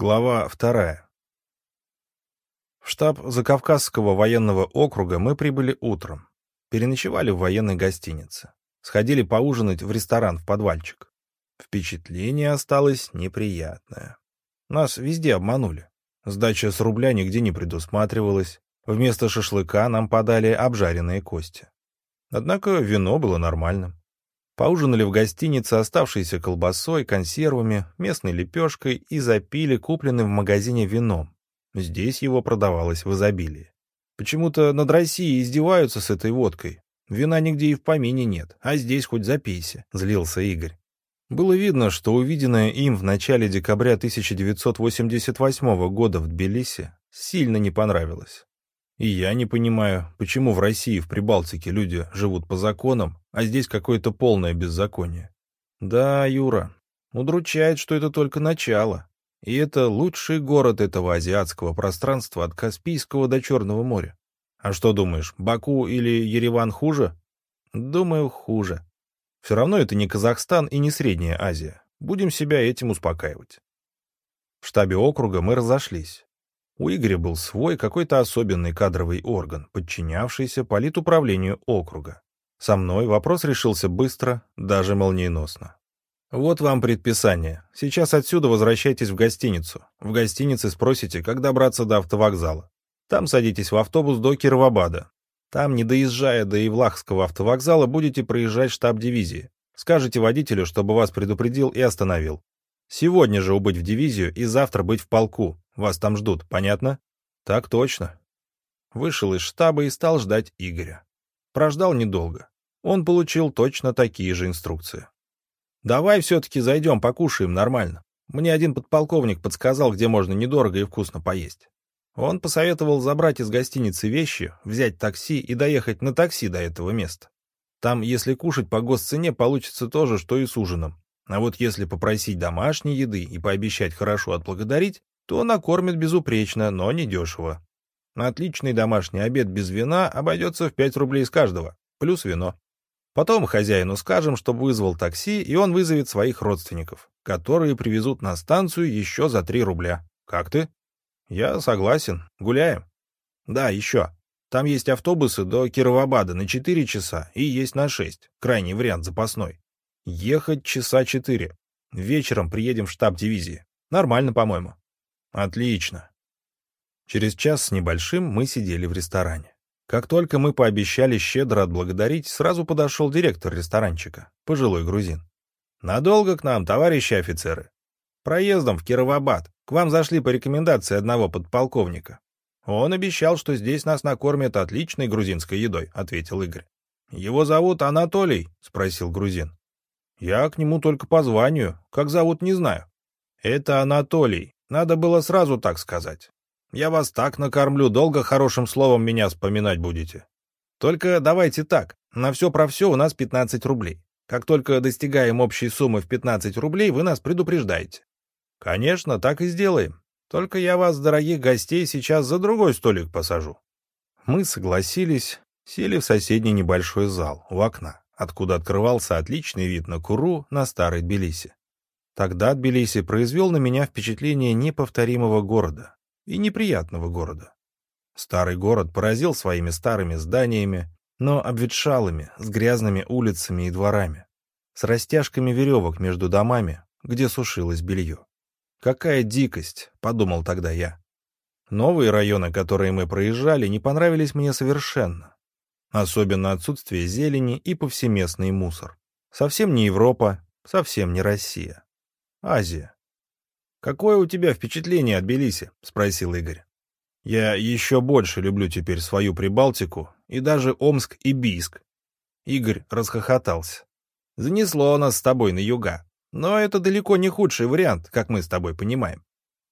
Глава вторая. В штаб Закавказского военного округа мы прибыли утром. Переночевали в военной гостинице. Сходили поужинать в ресторан в подвальчик. Впечатление осталось неприятное. Нас везде обманули. Сдача с рубля нигде не предусматривалась. Вместо шашлыка нам подали обжаренные кости. Однако вино было нормальным. Поужинали в гостинице оставшейся колбасой, консервами, местной лепешкой и запили купленным в магазине вином. Здесь его продавалось в изобилии. Почему-то над Россией издеваются с этой водкой. Вина нигде и в помине нет, а здесь хоть запейся, — злился Игорь. Было видно, что увиденное им в начале декабря 1988 года в Тбилиси сильно не понравилось. И я не понимаю, почему в России, в Прибалтике люди живут по законам, а здесь какое-то полное беззаконие. Да, Юра, удручает, что это только начало. И это лучший город этого азиатского пространства от Каспийского до Черного моря. А что думаешь, Баку или Ереван хуже? Думаю, хуже. Все равно это не Казахстан и не Средняя Азия. Будем себя этим успокаивать. В штабе округа мы разошлись. У Игоря был свой какой-то особенный кадровый орган, подчинявшийся политуправлению округа. Со мной вопрос решился быстро, даже молниеносно. Вот вам предписание. Сейчас отсюда возвращайтесь в гостиницу. В гостинице спросите, как добраться до автовокзала. Там садитесь в автобус до Кировабада. Там, не доезжая до Евлахского автовокзала, будете проезжать штаб дивизии. Скажете водителю, чтобы вас предупредил и остановил. Сегодня же убыть в дивизию и завтра быть в полку. Вас там ждут, понятно? Так точно. Вышел из штаба и стал ждать Игоря. Прождал недолго. Он получил точно такие же инструкции. «Давай все-таки зайдем, покушаем нормально. Мне один подполковник подсказал, где можно недорого и вкусно поесть. Он посоветовал забрать из гостиницы вещи, взять такси и доехать на такси до этого места. Там, если кушать по госцене, получится то же, что и с ужином. А вот если попросить домашней еды и пообещать хорошо отблагодарить, то накормят безупречно, но не дешево. Отличный домашний обед без вина обойдется в 5 рублей с каждого, плюс вино. Потом хозяину скажем, чтобы вызвал такси, и он вызовет своих родственников, которые привезут на станцию еще за 3 рубля. Как ты? Я согласен. Гуляем? Да, еще. Там есть автобусы до Кировабада на 4 часа и есть на 6. Крайний вариант запасной. Ехать часа четыре. Вечером приедем в штаб дивизии. Нормально, по-моему. Отлично. Через час с небольшим мы сидели в ресторане. Как только мы пообещали щедро отблагодарить, сразу подошел директор ресторанчика, пожилой грузин. «Надолго к нам, товарищи офицеры?» «Проездом в Кировабад. К вам зашли по рекомендации одного подполковника. Он обещал, что здесь нас накормят отличной грузинской едой», — ответил Игорь. «Его зовут Анатолий?» — спросил грузин. Я к нему только по званию. Как зовут, не знаю. Это Анатолий. Надо было сразу так сказать. Я вас так накормлю, долго хорошим словом меня вспоминать будете. Только давайте так. На все про все у нас 15 рублей. Как только достигаем общей суммы в 15 рублей, вы нас предупреждаете. Конечно, так и сделаем. Только я вас, дорогих гостей, сейчас за другой столик посажу. Мы согласились, сели в соседний небольшой зал у окна откуда открывался отличный вид на Куру на старой Тбилиси. Тогда Тбилиси произвел на меня впечатление неповторимого города и неприятного города. Старый город поразил своими старыми зданиями, но обветшалыми, с грязными улицами и дворами, с растяжками веревок между домами, где сушилось белье. «Какая дикость!» — подумал тогда я. Новые районы, которые мы проезжали, не понравились мне совершенно. Особенно отсутствие зелени и повсеместный мусор. Совсем не Европа, совсем не Россия. Азия. «Какое у тебя впечатление от Белиси?» — спросил Игорь. «Я еще больше люблю теперь свою Прибалтику и даже Омск и Бийск». Игорь расхохотался. «Занесло нас с тобой на юга. Но это далеко не худший вариант, как мы с тобой понимаем.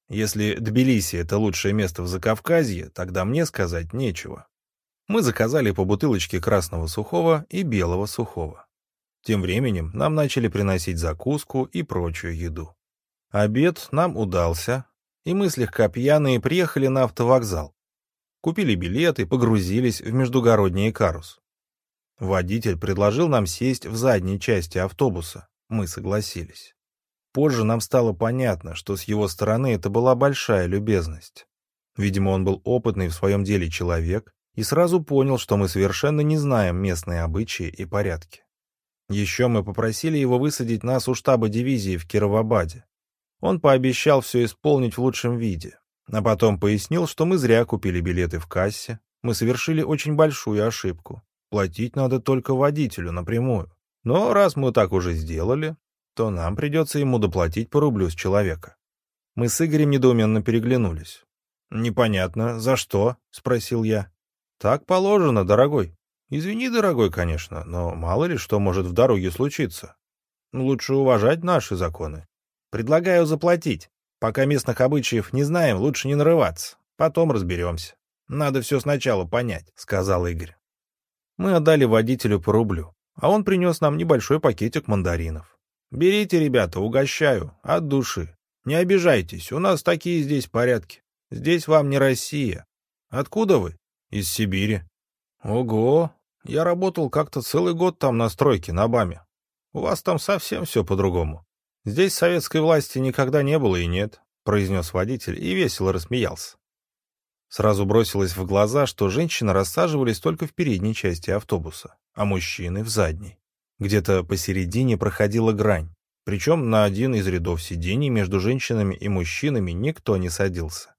Если Тбилиси — это лучшее место в Закавказье, тогда мне сказать нечего. Мы заказали по бутылочке красного сухого и белого сухого. Тем временем нам начали приносить закуску и прочую еду. Обед нам удался, и мы слегка пьяные приехали на автовокзал. Купили билеты, погрузились в междугородний карус. Водитель предложил нам сесть в задней части автобуса. Мы согласились. Позже нам стало понятно, что с его стороны это была большая любезность. Видимо, он был опытный в своем деле человек и сразу понял, что мы совершенно не знаем местные обычаи и порядки. Еще мы попросили его высадить нас у штаба дивизии в Кировабаде. Он пообещал все исполнить в лучшем виде, а потом пояснил, что мы зря купили билеты в кассе, мы совершили очень большую ошибку. Платить надо только водителю напрямую. Но раз мы так уже сделали, то нам придется ему доплатить по рублю с человека. Мы с Игорем недоуменно переглянулись. «Непонятно, за что?» — спросил я. «Так положено, дорогой. Извини, дорогой, конечно, но мало ли что может в дороге случиться. Лучше уважать наши законы. Предлагаю заплатить. Пока местных обычаев не знаем, лучше не нарываться. Потом разберемся. Надо все сначала понять», — сказал Игорь. Мы отдали водителю по рублю, а он принес нам небольшой пакетик мандаринов. «Берите, ребята, угощаю, от души. Не обижайтесь, у нас такие здесь порядки. Здесь вам не Россия. Откуда вы? Из Сибири. Ого, я работал как-то целый год там на стройке, на БАМе. У вас там совсем все по-другому. Здесь советской власти никогда не было и нет, произнес водитель и весело рассмеялся. Сразу бросилось в глаза, что женщины рассаживались только в передней части автобуса, а мужчины — в задней. Где-то посередине проходила грань, причем на один из рядов сидений между женщинами и мужчинами никто не садился.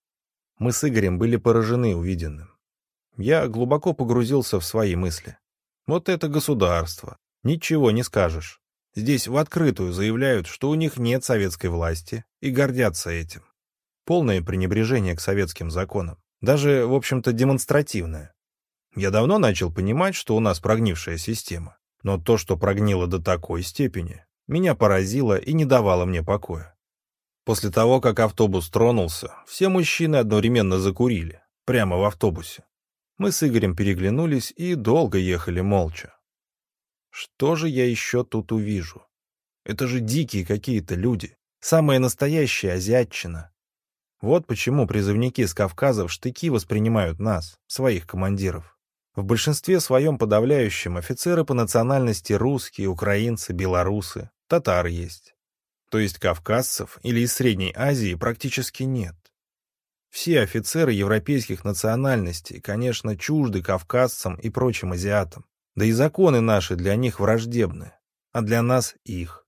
Мы с Игорем были поражены увиденным. Я глубоко погрузился в свои мысли. Вот это государство. Ничего не скажешь. Здесь в открытую заявляют, что у них нет советской власти, и гордятся этим. Полное пренебрежение к советским законам. Даже, в общем-то, демонстративное. Я давно начал понимать, что у нас прогнившая система. Но то, что прогнило до такой степени, меня поразило и не давало мне покоя. После того, как автобус тронулся, все мужчины одновременно закурили, прямо в автобусе. Мы с Игорем переглянулись и долго ехали молча. Что же я еще тут увижу? Это же дикие какие-то люди, самая настоящая азиатчина. Вот почему призывники с Кавказа в штыки воспринимают нас, своих командиров. В большинстве своем подавляющем офицеры по национальности русские, украинцы, белорусы, татары есть то есть кавказцев или из Средней Азии, практически нет. Все офицеры европейских национальностей, конечно, чужды кавказцам и прочим азиатам, да и законы наши для них враждебны, а для нас их.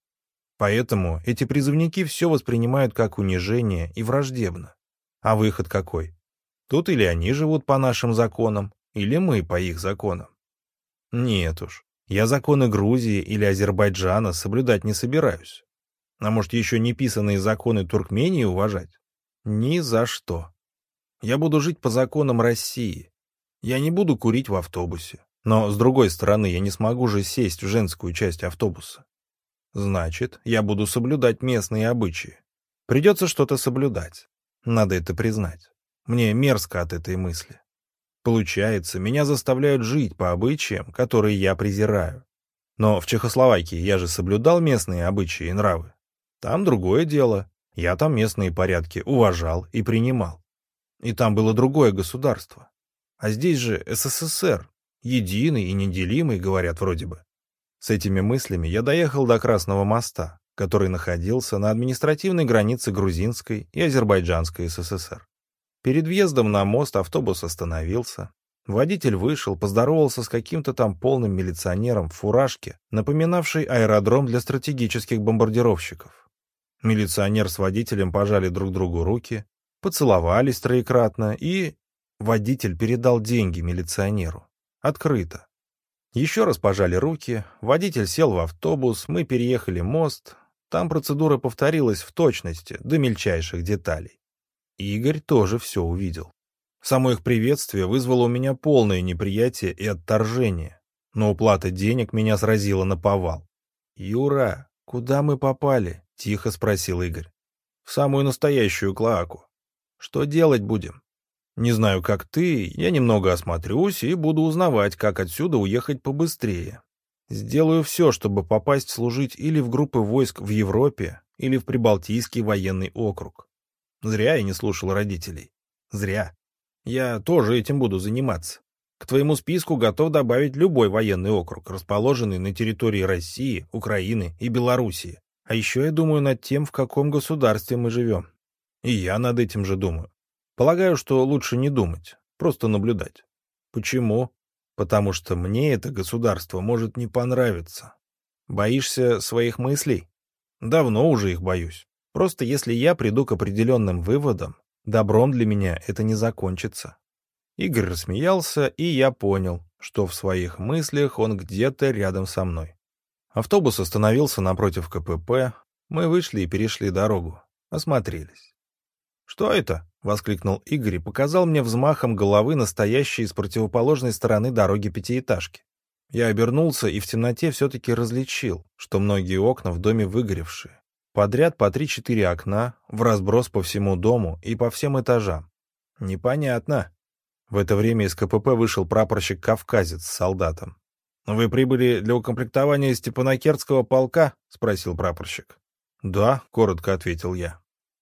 Поэтому эти призывники все воспринимают как унижение и враждебно. А выход какой? Тут или они живут по нашим законам, или мы по их законам. Нет уж, я законы Грузии или Азербайджана соблюдать не собираюсь. А может, еще не писанные законы Туркмении уважать? Ни за что. Я буду жить по законам России. Я не буду курить в автобусе. Но, с другой стороны, я не смогу же сесть в женскую часть автобуса. Значит, я буду соблюдать местные обычаи. Придется что-то соблюдать. Надо это признать. Мне мерзко от этой мысли. Получается, меня заставляют жить по обычаям, которые я презираю. Но в Чехословакии я же соблюдал местные обычаи и нравы. Там другое дело. Я там местные порядки уважал и принимал. И там было другое государство. А здесь же СССР. Единый и неделимый, говорят вроде бы. С этими мыслями я доехал до Красного моста, который находился на административной границе Грузинской и Азербайджанской СССР. Перед въездом на мост автобус остановился. Водитель вышел, поздоровался с каким-то там полным милиционером в фуражке, напоминавшей аэродром для стратегических бомбардировщиков. Милиционер с водителем пожали друг другу руки, поцеловались троекратно, и водитель передал деньги милиционеру. Открыто. Еще раз пожали руки, водитель сел в автобус, мы переехали мост. Там процедура повторилась в точности, до мельчайших деталей. Игорь тоже все увидел. Само их приветствие вызвало у меня полное неприятие и отторжение. Но уплата денег меня сразила на повал. «Юра, куда мы попали?» — тихо спросил Игорь. «В самую настоящую клоаку. Что делать будем?» «Не знаю, как ты, я немного осмотрюсь и буду узнавать, как отсюда уехать побыстрее. Сделаю все, чтобы попасть служить или в группы войск в Европе, или в Прибалтийский военный округ. Зря я не слушал родителей. Зря. Я тоже этим буду заниматься. К твоему списку готов добавить любой военный округ, расположенный на территории России, Украины и Белоруссии. А еще я думаю над тем, в каком государстве мы живем. И я над этим же думаю. Полагаю, что лучше не думать, просто наблюдать. Почему? Потому что мне это государство может не понравиться. Боишься своих мыслей? Давно уже их боюсь. Просто если я приду к определенным выводам, добром для меня это не закончится. Игорь рассмеялся, и я понял, что в своих мыслях он где-то рядом со мной. Автобус остановился напротив КПП, мы вышли и перешли дорогу, осмотрелись. «Что это?» — воскликнул Игорь и показал мне взмахом головы настоящие с противоположной стороны дороги пятиэтажки. Я обернулся и в темноте все-таки различил, что многие окна в доме выгоревшие. Подряд по три-четыре окна, в разброс по всему дому и по всем этажам. Непонятно. В это время из КПП вышел прапорщик-кавказец с солдатом. «Вы прибыли для укомплектования Степанакертского полка?» — спросил прапорщик. «Да», — коротко ответил я.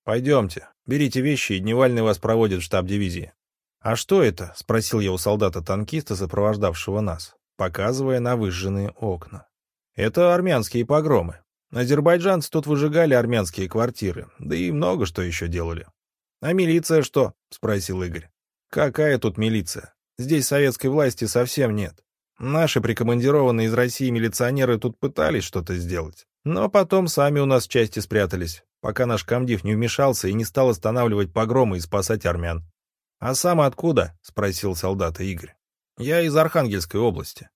«Пойдемте, берите вещи, и Дневальный вас проводит в штаб дивизии». «А что это?» — спросил я у солдата-танкиста, сопровождавшего нас, показывая на выжженные окна. «Это армянские погромы. Азербайджанцы тут выжигали армянские квартиры, да и много что еще делали». «А милиция что?» — спросил Игорь. «Какая тут милиция? Здесь советской власти совсем нет. Наши прикомандированные из России милиционеры тут пытались что-то сделать, но потом сами у нас в части спрятались, пока наш комдив не вмешался и не стал останавливать погромы и спасать армян. «А сам откуда?» — спросил солдата Игорь. «Я из Архангельской области».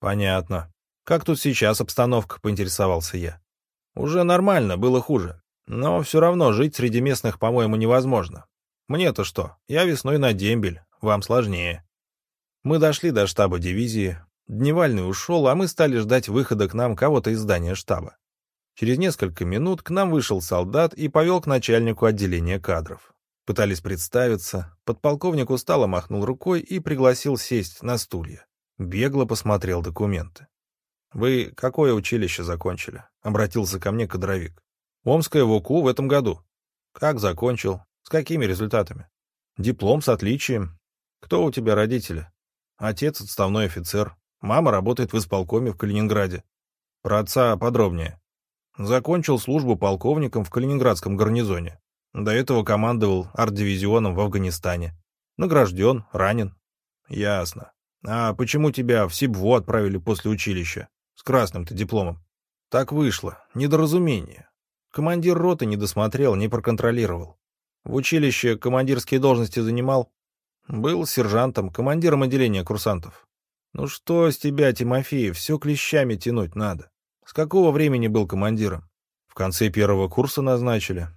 «Понятно. Как тут сейчас обстановка?» — поинтересовался я. «Уже нормально, было хуже. Но все равно жить среди местных, по-моему, невозможно. Мне-то что? Я весной на дембель. Вам сложнее. Мы дошли до штаба дивизии. Дневальный ушел, а мы стали ждать выхода к нам кого-то из здания штаба. Через несколько минут к нам вышел солдат и повел к начальнику отделения кадров. Пытались представиться. Подполковник устало махнул рукой и пригласил сесть на стулья. Бегло посмотрел документы. «Вы какое училище закончили?» — обратился ко мне кадровик. «Омское ВУКУ в этом году». «Как закончил? С какими результатами? Диплом с отличием. Кто у тебя родители? Отец отставной офицер. Мама работает в исполкоме в Калининграде. Про отца подробнее. Закончил службу полковником в Калининградском гарнизоне. До этого командовал арт-дивизионом в Афганистане. Награжден, ранен. Ясно. А почему тебя в Сибву отправили после училища? С красным-то дипломом. Так вышло. Недоразумение. Командир роты не досмотрел, не проконтролировал. В училище командирские должности занимал? Был сержантом, командиром отделения курсантов. Ну что с тебя, Тимофеев, все клещами тянуть надо. С какого времени был командиром? В конце первого курса назначили.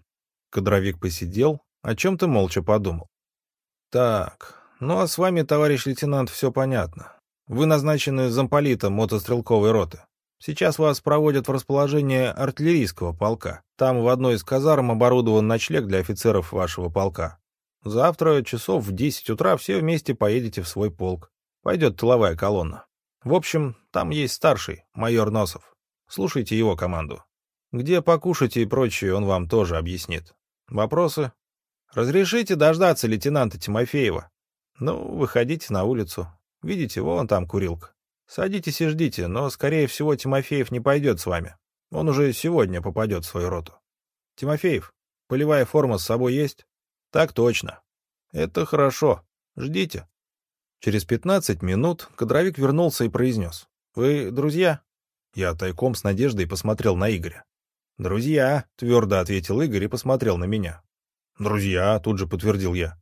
Кадровик посидел, о чем-то молча подумал. Так, ну а с вами, товарищ лейтенант, все понятно. Вы назначены замполитом мотострелковой роты. Сейчас вас проводят в расположение артиллерийского полка. Там в одной из казарм оборудован ночлег для офицеров вашего полка. Завтра часов в 10 утра все вместе поедете в свой полк. Пойдет тыловая колонна. В общем, там есть старший, майор Носов. Слушайте его команду. Где покушайте и прочее, он вам тоже объяснит. Вопросы? Разрешите дождаться лейтенанта Тимофеева? Ну, выходите на улицу. Видите, вон там курилка. Садитесь и ждите, но, скорее всего, Тимофеев не пойдет с вами. Он уже сегодня попадет в свою роту. Тимофеев, полевая форма с собой есть? Так точно. Это хорошо. Ждите. Через пятнадцать минут кадровик вернулся и произнес. Вы друзья? Я тайком с надеждой посмотрел на Игоря. «Друзья», — твердо ответил Игорь и посмотрел на меня. «Друзья», — тут же подтвердил я.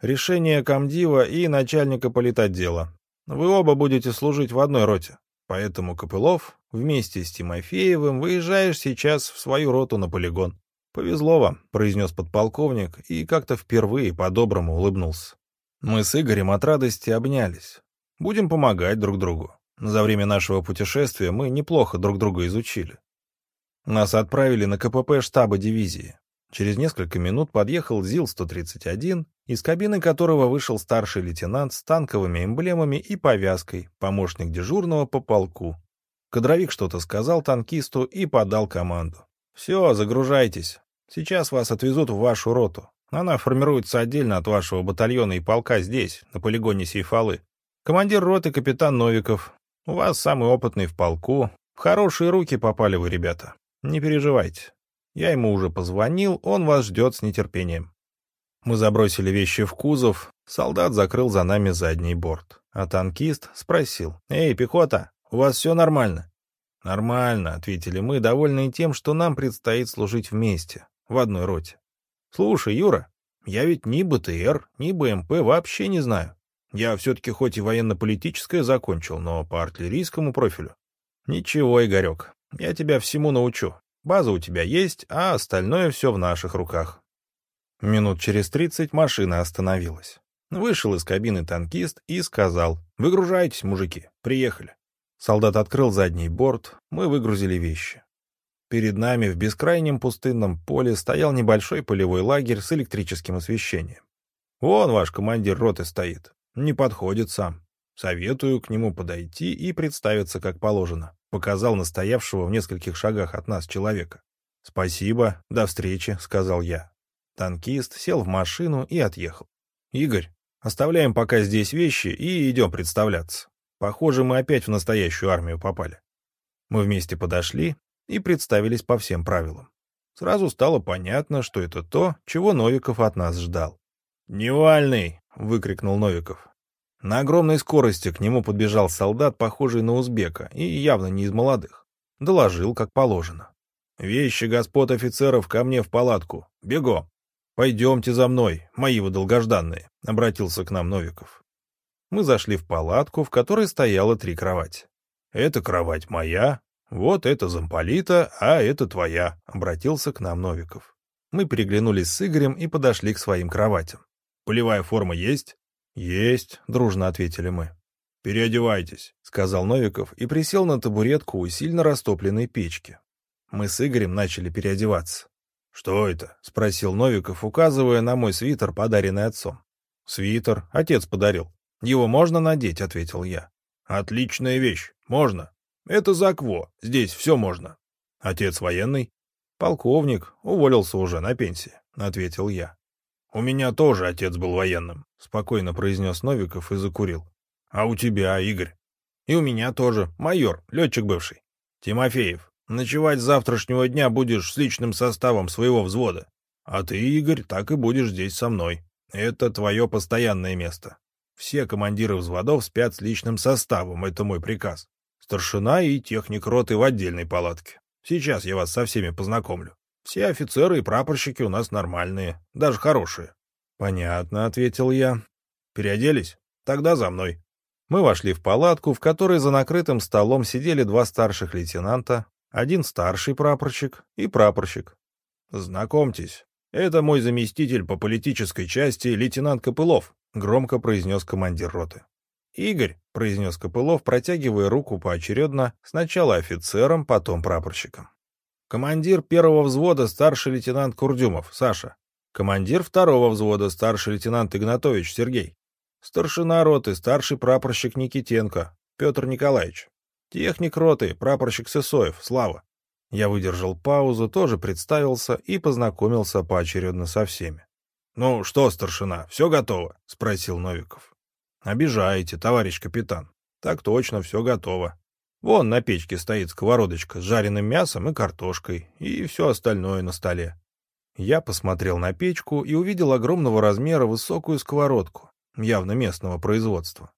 «Решение комдива и начальника политотдела. Вы оба будете служить в одной роте. Поэтому, Копылов, вместе с Тимофеевым выезжаешь сейчас в свою роту на полигон. «Повезло вам», — произнес подполковник и как-то впервые по-доброму улыбнулся. Мы с Игорем от радости обнялись. Будем помогать друг другу. За время нашего путешествия мы неплохо друг друга изучили. Нас отправили на КПП штаба дивизии. Через несколько минут подъехал ЗИЛ-131, из кабины которого вышел старший лейтенант с танковыми эмблемами и повязкой, помощник дежурного по полку. Кадровик что-то сказал танкисту и подал команду. «Все, загружайтесь. Сейчас вас отвезут в вашу роту. Она формируется отдельно от вашего батальона и полка здесь, на полигоне Сейфалы. Командир роты капитан Новиков. У вас самый опытный в полку. В хорошие руки попали вы, ребята. Не переживайте. Я ему уже позвонил, он вас ждет с нетерпением. Мы забросили вещи в кузов, солдат закрыл за нами задний борт. А танкист спросил. «Эй, пехота, у вас все нормально?» «Нормально», — ответили мы, довольные тем, что нам предстоит служить вместе, в одной роте. «Слушай, Юра, я ведь ни БТР, ни БМП вообще не знаю. Я все-таки хоть и военно-политическое закончил, но по артиллерийскому профилю. Ничего, Игорек, я тебя всему научу. База у тебя есть, а остальное все в наших руках. Минут через тридцать машина остановилась. Вышел из кабины танкист и сказал, «Выгружайтесь, мужики, приехали». Солдат открыл задний борт, мы выгрузили вещи. Перед нами в бескрайнем пустынном поле стоял небольшой полевой лагерь с электрическим освещением. «Вон ваш командир роты стоит. Не подходит сам. Советую к нему подойти и представиться как положено», показал настоявшего в нескольких шагах от нас человека. «Спасибо, до встречи», — сказал я. Танкист сел в машину и отъехал. «Игорь, оставляем пока здесь вещи и идем представляться. Похоже, мы опять в настоящую армию попали». Мы вместе подошли и представились по всем правилам. Сразу стало понятно, что это то, чего Новиков от нас ждал. «Невальный!» — выкрикнул Новиков. На огромной скорости к нему подбежал солдат, похожий на узбека, и явно не из молодых. Доложил, как положено. «Вещи господ офицеров ко мне в палатку. Бегом!» «Пойдемте за мной, мои вы долгожданные», — обратился к нам Новиков. Мы зашли в палатку, в которой стояло три кровати. «Это кровать моя, вот это замполита, а это твоя», — обратился к нам Новиков. Мы переглянулись с Игорем и подошли к своим кроватям. «Полевая форма есть?» «Есть», — дружно ответили мы. «Переодевайтесь», — сказал Новиков и присел на табуретку у сильно растопленной печки. Мы с Игорем начали переодеваться. «Что это?» — спросил Новиков, указывая на мой свитер, подаренный отцом. «Свитер. Отец подарил. Его можно надеть», — ответил я. «Отличная вещь. Можно. Это Закво. Здесь все можно». «Отец военный?» «Полковник. Уволился уже на пенсии», — ответил я. «У меня тоже отец был военным», — спокойно произнес Новиков и закурил. «А у тебя, Игорь?» «И у меня тоже. Майор, летчик бывший. Тимофеев. Ночевать с завтрашнего дня будешь с личным составом своего взвода. А ты, Игорь, так и будешь здесь со мной. Это твое постоянное место. Все командиры взводов спят с личным составом, это мой приказ. Старшина и техник роты в отдельной палатке. Сейчас я вас со всеми познакомлю. Все офицеры и прапорщики у нас нормальные, даже хорошие. — Понятно, — ответил я. — Переоделись? Тогда за мной. Мы вошли в палатку, в которой за накрытым столом сидели два старших лейтенанта, один старший прапорщик и прапорщик. «Знакомьтесь, это мой заместитель по политической части, лейтенант Копылов», — громко произнес командир роты. «Игорь», — произнес Копылов, протягивая руку поочередно, сначала офицером, потом прапорщиком. «Командир первого взвода старший лейтенант Курдюмов, Саша. Командир второго взвода старший лейтенант Игнатович Сергей. Старшина роты старший прапорщик Никитенко Петр Николаевич. Техник роты, прапорщик Сысоев, Слава. Я выдержал паузу, тоже представился и познакомился поочередно со всеми. «Ну что, старшина, все готово?» — спросил Новиков. «Обижаете, товарищ капитан. Так точно, все готово. Вон на печке стоит сковородочка с жареным мясом и картошкой, и все остальное на столе». Я посмотрел на печку и увидел огромного размера высокую сковородку, явно местного производства.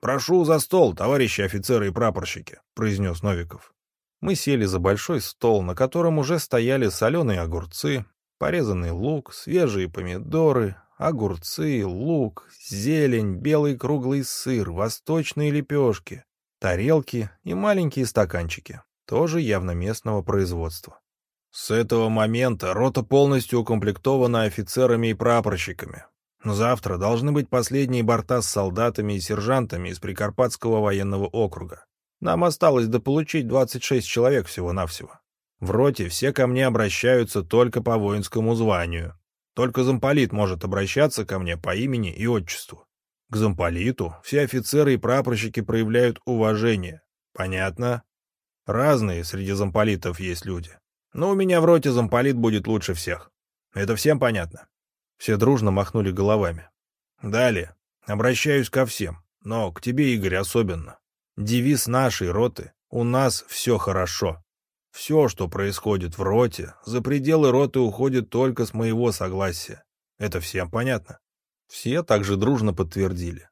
«Прошу за стол, товарищи офицеры и прапорщики», — произнес Новиков. Мы сели за большой стол, на котором уже стояли соленые огурцы, порезанный лук, свежие помидоры, огурцы, лук, зелень, белый круглый сыр, восточные лепешки, тарелки и маленькие стаканчики, тоже явно местного производства. С этого момента рота полностью укомплектована офицерами и прапорщиками, Завтра должны быть последние борта с солдатами и сержантами из Прикарпатского военного округа. Нам осталось дополучить 26 человек всего-навсего. В роте все ко мне обращаются только по воинскому званию. Только замполит может обращаться ко мне по имени и отчеству. К замполиту все офицеры и прапорщики проявляют уважение. Понятно? Разные среди замполитов есть люди. Но у меня в роте замполит будет лучше всех. Это всем понятно? Все дружно махнули головами. Далее. Обращаюсь ко всем, но к тебе, Игорь, особенно. Девиз нашей роты «У нас все хорошо». Все, что происходит в роте, за пределы роты уходит только с моего согласия. Это всем понятно?» Все также дружно подтвердили.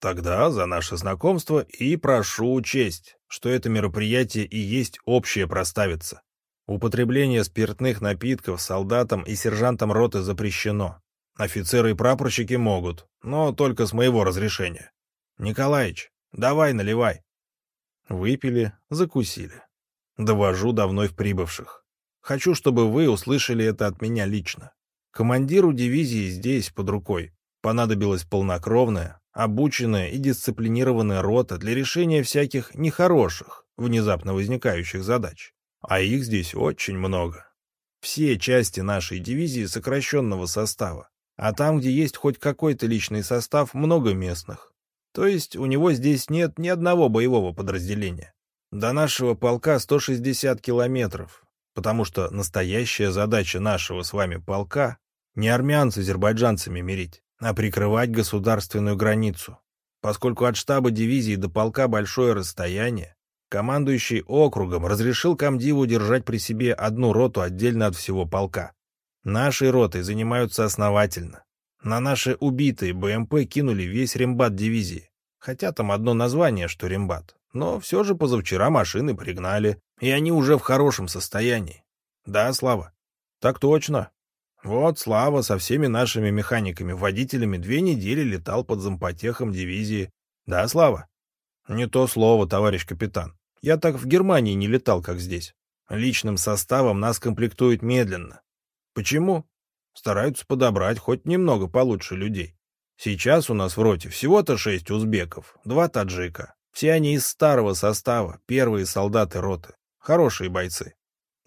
Тогда за наше знакомство и прошу учесть, что это мероприятие и есть общее проставица. Употребление спиртных напитков солдатам и сержантам роты запрещено. Офицеры и прапорщики могут, но только с моего разрешения. Николаич, давай наливай. Выпили, закусили. Довожу до вновь прибывших. Хочу, чтобы вы услышали это от меня лично. Командиру дивизии здесь, под рукой, понадобилась полнокровная, обученная и дисциплинированная рота для решения всяких нехороших, внезапно возникающих задач. А их здесь очень много. Все части нашей дивизии сокращенного состава, а там, где есть хоть какой-то личный состав, много местных. То есть у него здесь нет ни одного боевого подразделения. До нашего полка 160 километров, потому что настоящая задача нашего с вами полка не армян с азербайджанцами мирить, а прикрывать государственную границу. Поскольку от штаба дивизии до полка большое расстояние, командующий округом разрешил комдиву держать при себе одну роту отдельно от всего полка. Нашей ротой занимаются основательно. На наши убитые БМП кинули весь рембат дивизии. Хотя там одно название, что рембат. Но все же позавчера машины пригнали, и они уже в хорошем состоянии. Да, Слава? Так точно. Вот Слава со всеми нашими механиками-водителями две недели летал под зампотехом дивизии. Да, Слава? Не то слово, товарищ капитан. Я так в Германии не летал, как здесь. Личным составом нас комплектуют медленно. Почему? Стараются подобрать хоть немного получше людей. Сейчас у нас в роте всего-то шесть узбеков, два таджика. Все они из старого состава, первые солдаты роты. Хорошие бойцы.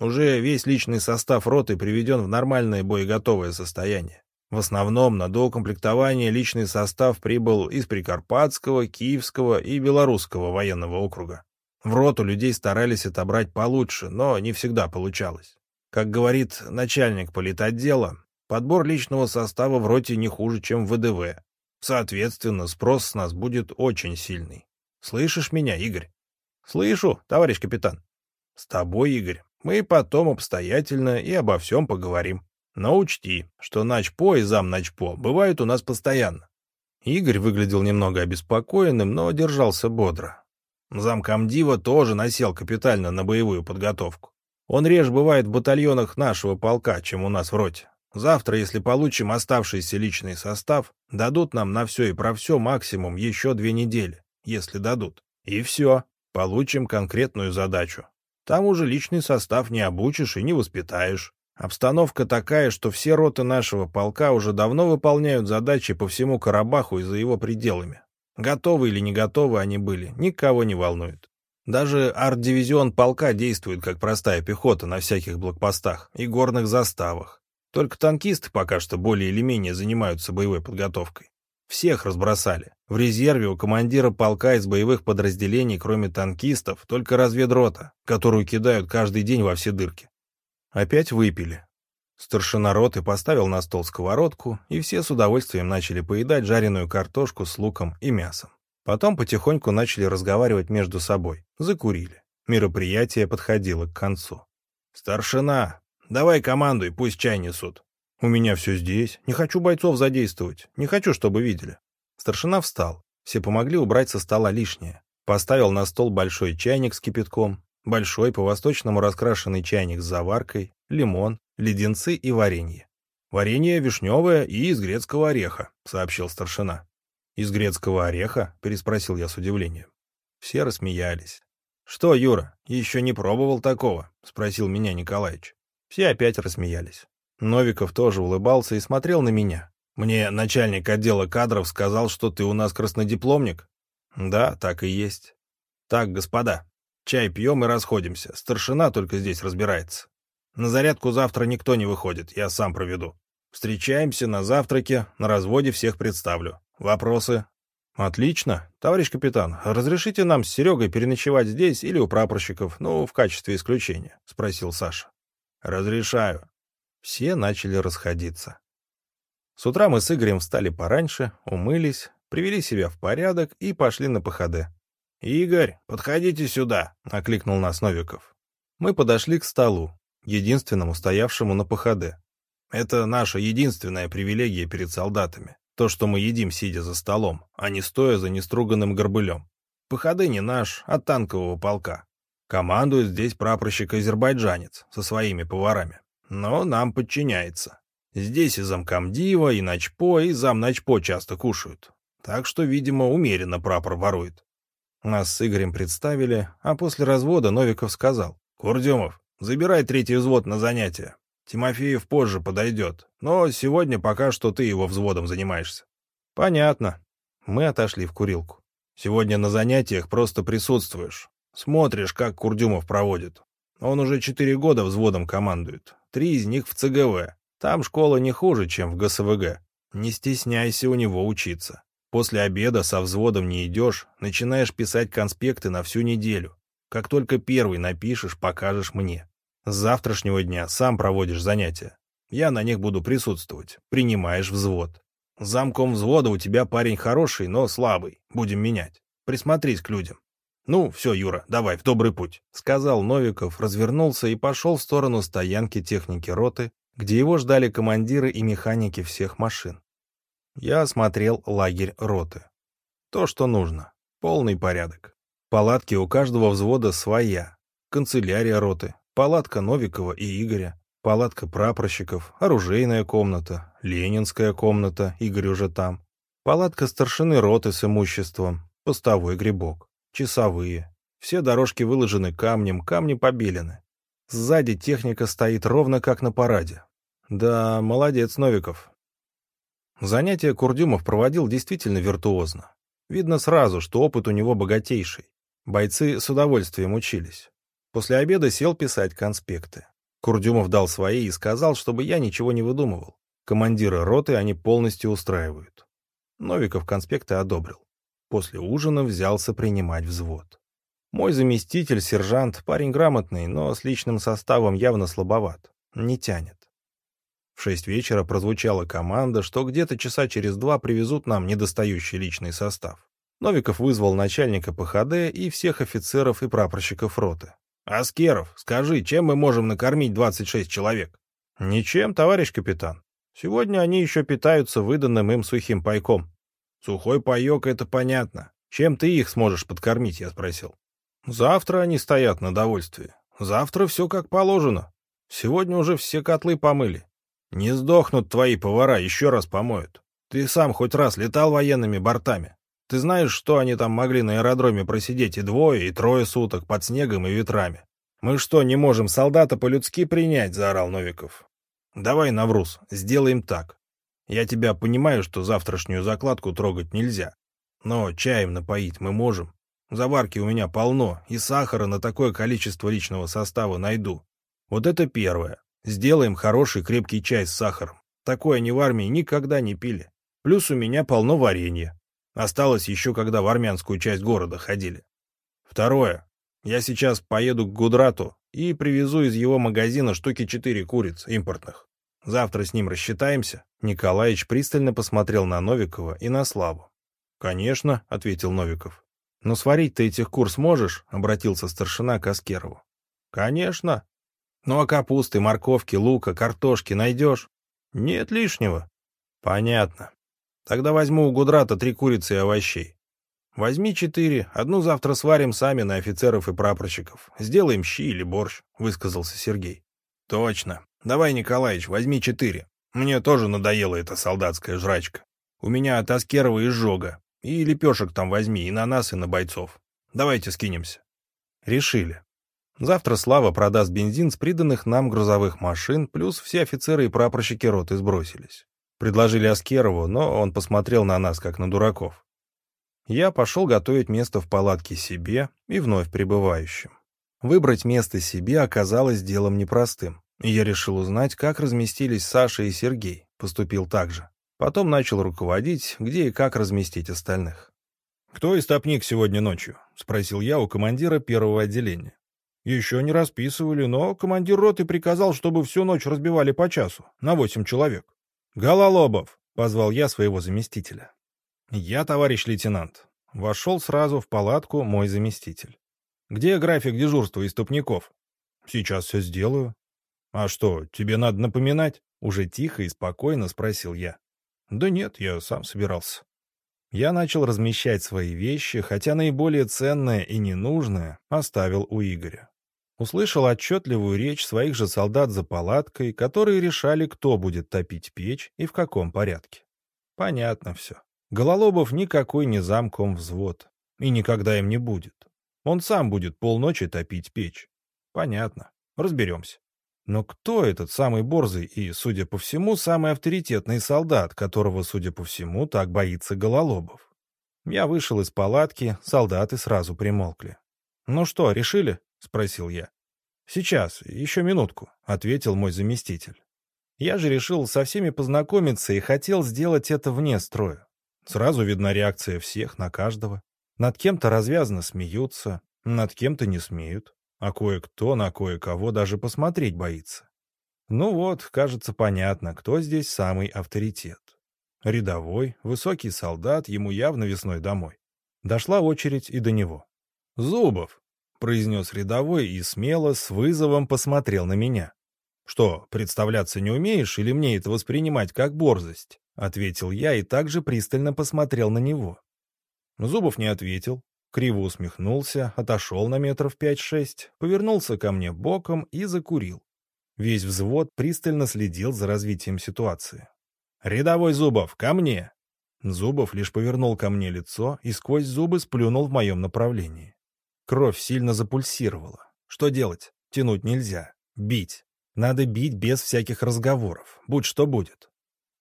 Уже весь личный состав роты приведен в нормальное боеготовое состояние. В основном на доукомплектование личный состав прибыл из Прикарпатского, Киевского и Белорусского военного округа. В роту людей старались отобрать получше, но не всегда получалось. Как говорит начальник политотдела, подбор личного состава в роте не хуже, чем в ВДВ. Соответственно, спрос с нас будет очень сильный. Слышишь меня, Игорь? Слышу, товарищ капитан. С тобой, Игорь, мы потом обстоятельно и обо всем поговорим. Но учти, что начпо и зам начпо бывают у нас постоянно. Игорь выглядел немного обеспокоенным, но держался бодро. Замкомдива тоже насел капитально на боевую подготовку. Он реже бывает в батальонах нашего полка, чем у нас в роте. Завтра, если получим оставшийся личный состав, дадут нам на все и про все максимум еще две недели, если дадут. И все, получим конкретную задачу. Там уже личный состав не обучишь и не воспитаешь. Обстановка такая, что все роты нашего полка уже давно выполняют задачи по всему Карабаху и за его пределами. Готовы или не готовы они были, никого не волнует. Даже арт-дивизион полка действует как простая пехота на всяких блокпостах и горных заставах. Только танкисты пока что более или менее занимаются боевой подготовкой. Всех разбросали. В резерве у командира полка из боевых подразделений, кроме танкистов, только разведрота, которую кидают каждый день во все дырки. Опять выпили. Старшина роты поставил на стол сковородку, и все с удовольствием начали поедать жареную картошку с луком и мясом. Потом потихоньку начали разговаривать между собой, закурили. Мероприятие подходило к концу. «Старшина, давай командуй, пусть чай несут», «У меня все здесь. Не хочу бойцов задействовать. Не хочу, чтобы видели». Старшина встал. Все помогли убрать со стола лишнее. Поставил на стол большой чайник с кипятком, большой по-восточному раскрашенный чайник с заваркой, лимон, леденцы и варенье. «Варенье вишневое и из грецкого ореха», — сообщил старшина. «Из грецкого ореха?» — переспросил я с удивлением. Все рассмеялись. «Что, Юра, еще не пробовал такого?» — спросил меня Николаевич. Все опять рассмеялись. Новиков тоже улыбался и смотрел на меня. «Мне начальник отдела кадров сказал, что ты у нас краснодипломник?» «Да, так и есть». «Так, господа, чай пьем и расходимся. Старшина только здесь разбирается. На зарядку завтра никто не выходит, я сам проведу. Встречаемся на завтраке, на разводе всех представлю. Вопросы?» «Отлично. Товарищ капитан, разрешите нам с Серегой переночевать здесь или у прапорщиков, ну, в качестве исключения?» — спросил Саша. «Разрешаю. Все начали расходиться. С утра мы с Игорем встали пораньше, умылись, привели себя в порядок и пошли на ПХД. «Игорь, подходите сюда!» — окликнул нас Новиков. Мы подошли к столу, единственному стоявшему на ПХД. Это наша единственная привилегия перед солдатами. То, что мы едим, сидя за столом, а не стоя за неструганным горбылем. ПХД не наш, а танкового полка. Командует здесь прапорщик-азербайджанец со своими поварами. Но нам подчиняется. Здесь и замкомдива, и начпо, и замначпо часто кушают. Так что, видимо, умеренно прапор ворует. Нас с Игорем представили, а после развода Новиков сказал. «Курдюмов, забирай третий взвод на занятия. Тимофеев позже подойдет, но сегодня пока что ты его взводом занимаешься». «Понятно». Мы отошли в курилку. «Сегодня на занятиях просто присутствуешь. Смотришь, как Курдюмов проводит. Он уже четыре года взводом командует. Три из них в ЦГВ. Там школа не хуже, чем в ГСВГ. Не стесняйся у него учиться. После обеда со взводом не идешь, начинаешь писать конспекты на всю неделю. Как только первый напишешь, покажешь мне. С завтрашнего дня сам проводишь занятия. Я на них буду присутствовать. Принимаешь взвод. Замком взвода у тебя парень хороший, но слабый. Будем менять. Присмотрись к людям. «Ну, все, Юра, давай, в добрый путь», — сказал Новиков, развернулся и пошел в сторону стоянки техники роты, где его ждали командиры и механики всех машин. Я осмотрел лагерь роты. То, что нужно. Полный порядок. Палатки у каждого взвода своя. Канцелярия роты, палатка Новикова и Игоря, палатка прапорщиков, оружейная комната, ленинская комната, Игорь уже там, палатка старшины роты с имуществом, постовой грибок часовые. Все дорожки выложены камнем, камни побелены. Сзади техника стоит ровно как на параде. Да, молодец, Новиков. Занятия Курдюмов проводил действительно виртуозно. Видно сразу, что опыт у него богатейший. Бойцы с удовольствием учились. После обеда сел писать конспекты. Курдюмов дал свои и сказал, чтобы я ничего не выдумывал. Командира роты они полностью устраивают. Новиков конспекты одобрил. После ужина взялся принимать взвод. Мой заместитель, сержант, парень грамотный, но с личным составом явно слабоват. Не тянет. В шесть вечера прозвучала команда, что где-то часа через два привезут нам недостающий личный состав. Новиков вызвал начальника ПХД и всех офицеров и прапорщиков роты. «Аскеров, скажи, чем мы можем накормить 26 человек?» «Ничем, товарищ капитан. Сегодня они еще питаются выданным им сухим пайком. Сухой паек — это понятно. Чем ты их сможешь подкормить, я спросил. Завтра они стоят на довольствии. Завтра все как положено. Сегодня уже все котлы помыли. Не сдохнут твои повара, еще раз помоют. Ты сам хоть раз летал военными бортами. Ты знаешь, что они там могли на аэродроме просидеть и двое, и трое суток под снегом и ветрами? Мы что, не можем солдата по-людски принять, заорал Новиков. Давай, Навруз, сделаем так. Я тебя понимаю, что завтрашнюю закладку трогать нельзя. Но чаем напоить мы можем. Заварки у меня полно, и сахара на такое количество личного состава найду. Вот это первое. Сделаем хороший крепкий чай с сахаром. Такое они в армии никогда не пили. Плюс у меня полно варенья. Осталось еще, когда в армянскую часть города ходили. Второе. Я сейчас поеду к Гудрату и привезу из его магазина штуки четыре куриц импортных. Завтра с ним рассчитаемся?» Николаевич пристально посмотрел на Новикова и на Славу. «Конечно», — ответил Новиков. «Но сварить ты этих кур сможешь?» — обратился старшина к Аскерову. «Конечно. Ну а капусты, морковки, лука, картошки найдешь?» «Нет лишнего». «Понятно. Тогда возьму у Гудрата три курицы и овощей. Возьми четыре, одну завтра сварим сами на офицеров и прапорщиков. Сделаем щи или борщ», — высказался Сергей. «Точно. Давай, Николаич, возьми четыре. Мне тоже надоела эта солдатская жрачка. У меня от Аскерова изжога. И лепешек там возьми, и на нас, и на бойцов. Давайте скинемся. Решили. Завтра Слава продаст бензин с приданных нам грузовых машин, плюс все офицеры и прапорщики роты сбросились. Предложили Аскерову, но он посмотрел на нас, как на дураков. Я пошел готовить место в палатке себе и вновь прибывающим. Выбрать место себе оказалось делом непростым. Я решил узнать, как разместились Саша и Сергей. Поступил так же. Потом начал руководить, где и как разместить остальных. «Кто истопник сегодня ночью?» — спросил я у командира первого отделения. «Еще не расписывали, но командир роты приказал, чтобы всю ночь разбивали по часу, на восемь человек». «Гололобов!» — позвал я своего заместителя. «Я, товарищ лейтенант». Вошел сразу в палатку мой заместитель. «Где график дежурства истопников?» Сейчас все сделаю. А что, тебе надо напоминать? Уже тихо и спокойно спросил я. Да нет, я сам собирался. Я начал размещать свои вещи, хотя наиболее ценное и ненужное оставил у Игоря. Услышал отчетливую речь своих же солдат за палаткой, которые решали, кто будет топить печь и в каком порядке. Понятно все. Гололобов никакой не замком взвод. И никогда им не будет. Он сам будет полночи топить печь. Понятно. Разберемся. Но кто этот самый борзый и, судя по всему, самый авторитетный солдат, которого, судя по всему, так боится Гололобов? Я вышел из палатки, солдаты сразу примолкли. «Ну что, решили?» — спросил я. «Сейчас, еще минутку», — ответил мой заместитель. Я же решил со всеми познакомиться и хотел сделать это вне строя. Сразу видна реакция всех на каждого. Над кем-то развязно смеются, над кем-то не смеют, а кое-кто на кое-кого даже посмотреть боится. Ну вот, кажется, понятно, кто здесь самый авторитет. Рядовой, высокий солдат, ему явно весной домой. Дошла очередь и до него. «Зубов!» — произнес рядовой и смело, с вызовом посмотрел на меня. «Что, представляться не умеешь или мне это воспринимать как борзость?» — ответил я и также пристально посмотрел на него. Зубов не ответил, криво усмехнулся, отошел на метров пять-шесть, повернулся ко мне боком и закурил. Весь взвод пристально следил за развитием ситуации. «Рядовой Зубов, ко мне!» Зубов лишь повернул ко мне лицо и сквозь зубы сплюнул в моем направлении. Кровь сильно запульсировала. Что делать? Тянуть нельзя. Бить. Надо бить без всяких разговоров. Будь что будет.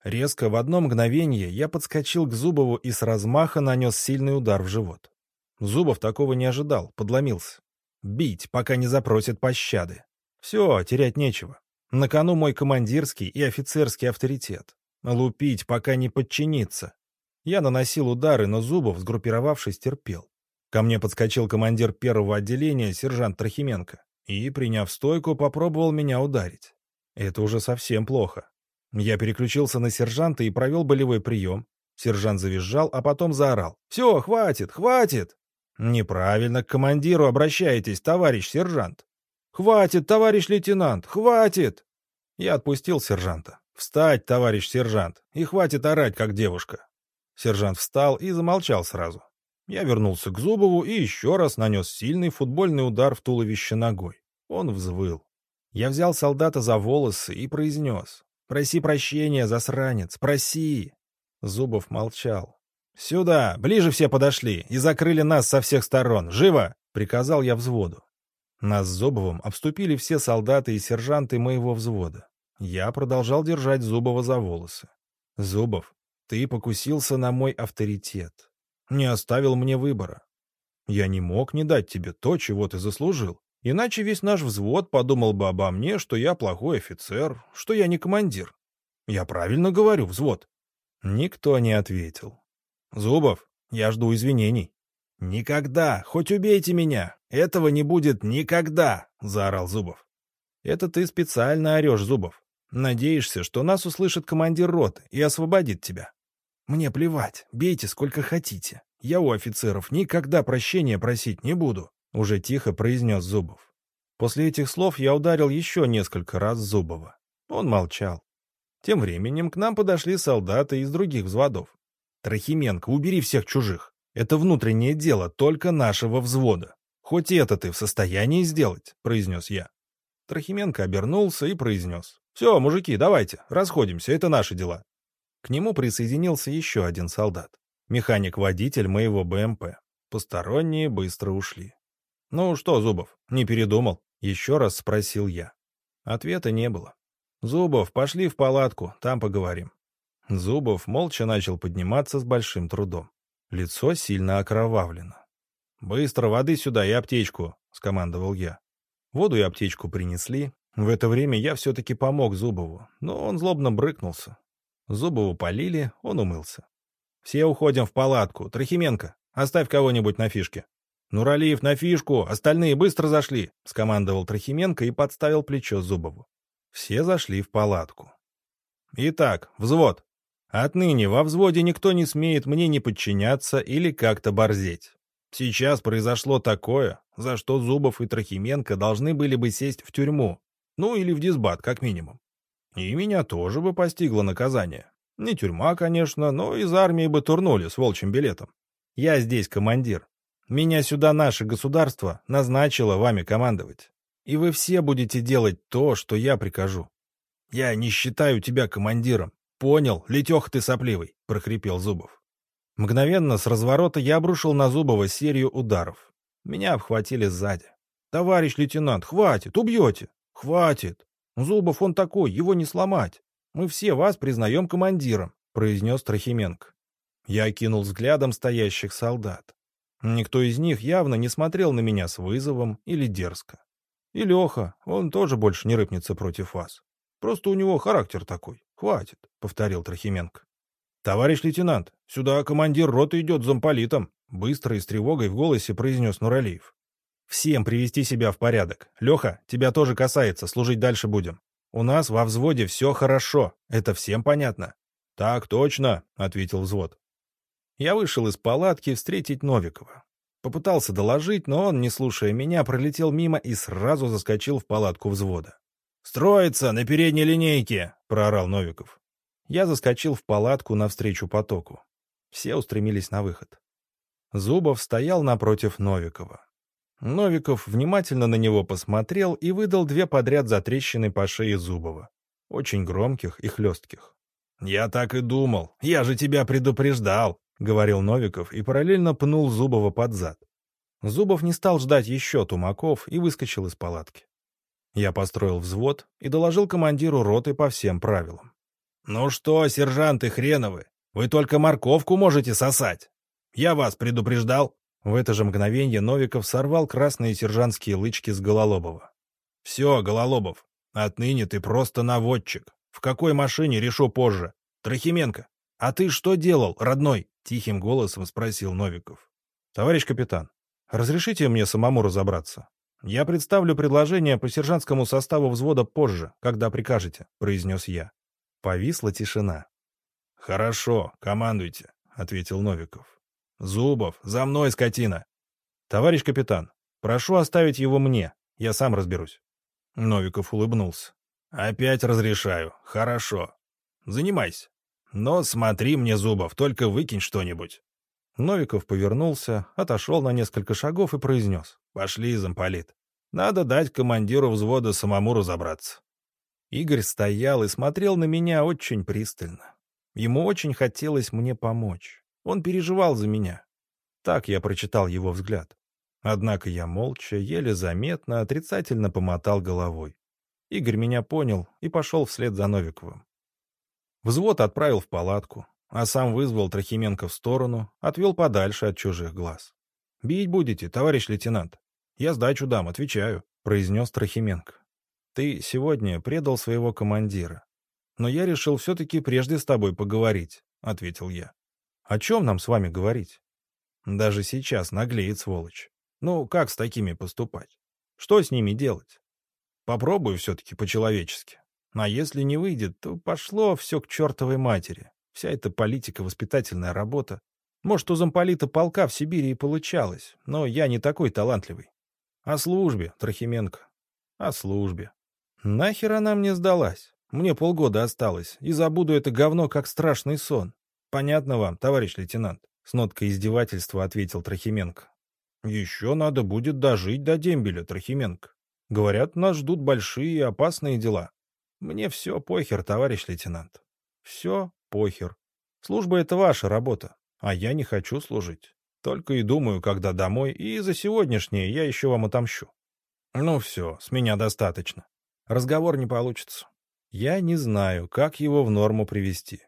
Резко, в одно мгновение, я подскочил к Зубову и с размаха нанес сильный удар в живот. Зубов такого не ожидал, подломился. Бить, пока не запросит пощады. Все, терять нечего. На кону мой командирский и офицерский авторитет. Лупить, пока не подчинится. Я наносил удары, но Зубов, сгруппировавшись, терпел. Ко мне подскочил командир первого отделения, сержант Трохименко, и, приняв стойку, попробовал меня ударить. Это уже совсем плохо. Я переключился на сержанта и провел болевой прием. Сержант завизжал, а потом заорал. «Все, хватит, хватит!» «Неправильно к командиру обращаетесь, товарищ сержант!» «Хватит, товарищ лейтенант, хватит!» Я отпустил сержанта. «Встать, товарищ сержант, и хватит орать, как девушка!» Сержант встал и замолчал сразу. Я вернулся к Зубову и еще раз нанес сильный футбольный удар в туловище ногой. Он взвыл. Я взял солдата за волосы и произнес. Проси прощения, засранец, проси!» Зубов молчал. «Сюда! Ближе все подошли и закрыли нас со всех сторон! Живо!» — приказал я взводу. Нас с Зубовым обступили все солдаты и сержанты моего взвода. Я продолжал держать Зубова за волосы. «Зубов, ты покусился на мой авторитет. Не оставил мне выбора. Я не мог не дать тебе то, чего ты заслужил. Иначе весь наш взвод подумал бы обо мне, что я плохой офицер, что я не командир. Я правильно говорю, взвод. Никто не ответил. Зубов, я жду извинений. «Никогда! Хоть убейте меня! Этого не будет никогда!» — заорал Зубов. «Это ты специально орешь, Зубов. Надеешься, что нас услышит командир роты и освободит тебя. Мне плевать, бейте сколько хотите. Я у офицеров никогда прощения просить не буду. — уже тихо произнес Зубов. После этих слов я ударил еще несколько раз Зубова. Он молчал. Тем временем к нам подошли солдаты из других взводов. «Трохименко, убери всех чужих. Это внутреннее дело только нашего взвода. Хоть это ты в состоянии сделать», — произнес я. Трохименко обернулся и произнес. «Все, мужики, давайте, расходимся, это наши дела». К нему присоединился еще один солдат. Механик-водитель моего БМП. Посторонние быстро ушли. «Ну что, Зубов, не передумал?» — еще раз спросил я. Ответа не было. «Зубов, пошли в палатку, там поговорим». Зубов молча начал подниматься с большим трудом. Лицо сильно окровавлено. «Быстро воды сюда и аптечку», — скомандовал я. Воду и аптечку принесли. В это время я все-таки помог Зубову, но он злобно брыкнулся. Зубову полили, он умылся. «Все уходим в палатку. Трохименко, оставь кого-нибудь на фишке». «Нуралиев на фишку! Остальные быстро зашли!» — скомандовал Трохименко и подставил плечо Зубову. Все зашли в палатку. «Итак, взвод. Отныне во взводе никто не смеет мне не подчиняться или как-то борзеть. Сейчас произошло такое, за что Зубов и Трохименко должны были бы сесть в тюрьму. Ну или в дисбат, как минимум. И меня тоже бы постигло наказание. Не тюрьма, конечно, но из армии бы турнули с волчьим билетом. Я здесь командир. Меня сюда наше государство назначило вами командовать. И вы все будете делать то, что я прикажу. Я не считаю тебя командиром. Понял, летех ты сопливый, прохрипел Зубов. Мгновенно с разворота я обрушил на Зубова серию ударов. Меня обхватили сзади. «Товарищ лейтенант, хватит, убьете!» «Хватит! Зубов он такой, его не сломать. Мы все вас признаем командиром», — произнес Трохименко. Я кинул взглядом стоящих солдат. Никто из них явно не смотрел на меня с вызовом или дерзко. И Леха, он тоже больше не рыпнется против вас. Просто у него характер такой. Хватит, — повторил Трохименко. «Товарищ лейтенант, сюда командир роты идет замполитом», — быстро и с тревогой в голосе произнес Нуралиев. «Всем привести себя в порядок. Леха, тебя тоже касается, служить дальше будем. У нас во взводе все хорошо, это всем понятно». «Так точно», — ответил взвод. Я вышел из палатки встретить Новикова. Попытался доложить, но он, не слушая меня, пролетел мимо и сразу заскочил в палатку взвода. «Строится на передней линейке!» — проорал Новиков. Я заскочил в палатку навстречу потоку. Все устремились на выход. Зубов стоял напротив Новикова. Новиков внимательно на него посмотрел и выдал две подряд затрещины по шее Зубова. Очень громких и хлестких. «Я так и думал. Я же тебя предупреждал. — говорил Новиков и параллельно пнул Зубова под зад. Зубов не стал ждать еще тумаков и выскочил из палатки. Я построил взвод и доложил командиру роты по всем правилам. «Ну что, сержанты хреновы, вы только морковку можете сосать. Я вас предупреждал». В это же мгновение Новиков сорвал красные сержантские лычки с Гололобова. «Все, Гололобов, отныне ты просто наводчик. В какой машине, решу позже. Трохименко, а ты что делал, родной?» — тихим голосом спросил Новиков. «Товарищ капитан, разрешите мне самому разобраться? Я представлю предложение по сержантскому составу взвода позже, когда прикажете», — произнес я. Повисла тишина. «Хорошо, командуйте», — ответил Новиков. «Зубов, за мной, скотина!» «Товарищ капитан, прошу оставить его мне, я сам разберусь». Новиков улыбнулся. «Опять разрешаю. Хорошо. Занимайся». Но смотри мне, Зубов, только выкинь что-нибудь. Новиков повернулся, отошел на несколько шагов и произнес. «Пошли, замполит. Надо дать командиру взвода самому разобраться». Игорь стоял и смотрел на меня очень пристально. Ему очень хотелось мне помочь. Он переживал за меня. Так я прочитал его взгляд. Однако я молча, еле заметно, отрицательно помотал головой. Игорь меня понял и пошел вслед за Новиковым. Взвод отправил в палатку, а сам вызвал Трохименко в сторону, отвел подальше от чужих глаз. «Бить будете, товарищ лейтенант?» «Я сдачу дам, отвечаю», — произнес Трохименко. «Ты сегодня предал своего командира. Но я решил все-таки прежде с тобой поговорить», — ответил я. «О чем нам с вами говорить?» Даже сейчас наглеет сволочь. Ну, как с такими поступать? Что с ними делать? Попробую все-таки по-человечески. А если не выйдет, то пошло все к чертовой матери. Вся эта политика-воспитательная работа. Может, у замполита полка в Сибири и получалось, но я не такой талантливый. О службе, Трохименко. О службе. Нахер она мне сдалась? Мне полгода осталось, и забуду это говно как страшный сон. Понятно вам, товарищ лейтенант? С ноткой издевательства ответил Трохименко. Еще надо будет дожить до дембеля, Трохименко. Говорят, нас ждут большие и опасные дела. Мне все похер, товарищ лейтенант. Все похер. Служба — это ваша работа, а я не хочу служить. Только и думаю, когда домой, и за сегодняшнее я еще вам отомщу. Ну все, с меня достаточно. Разговор не получится. Я не знаю, как его в норму привести.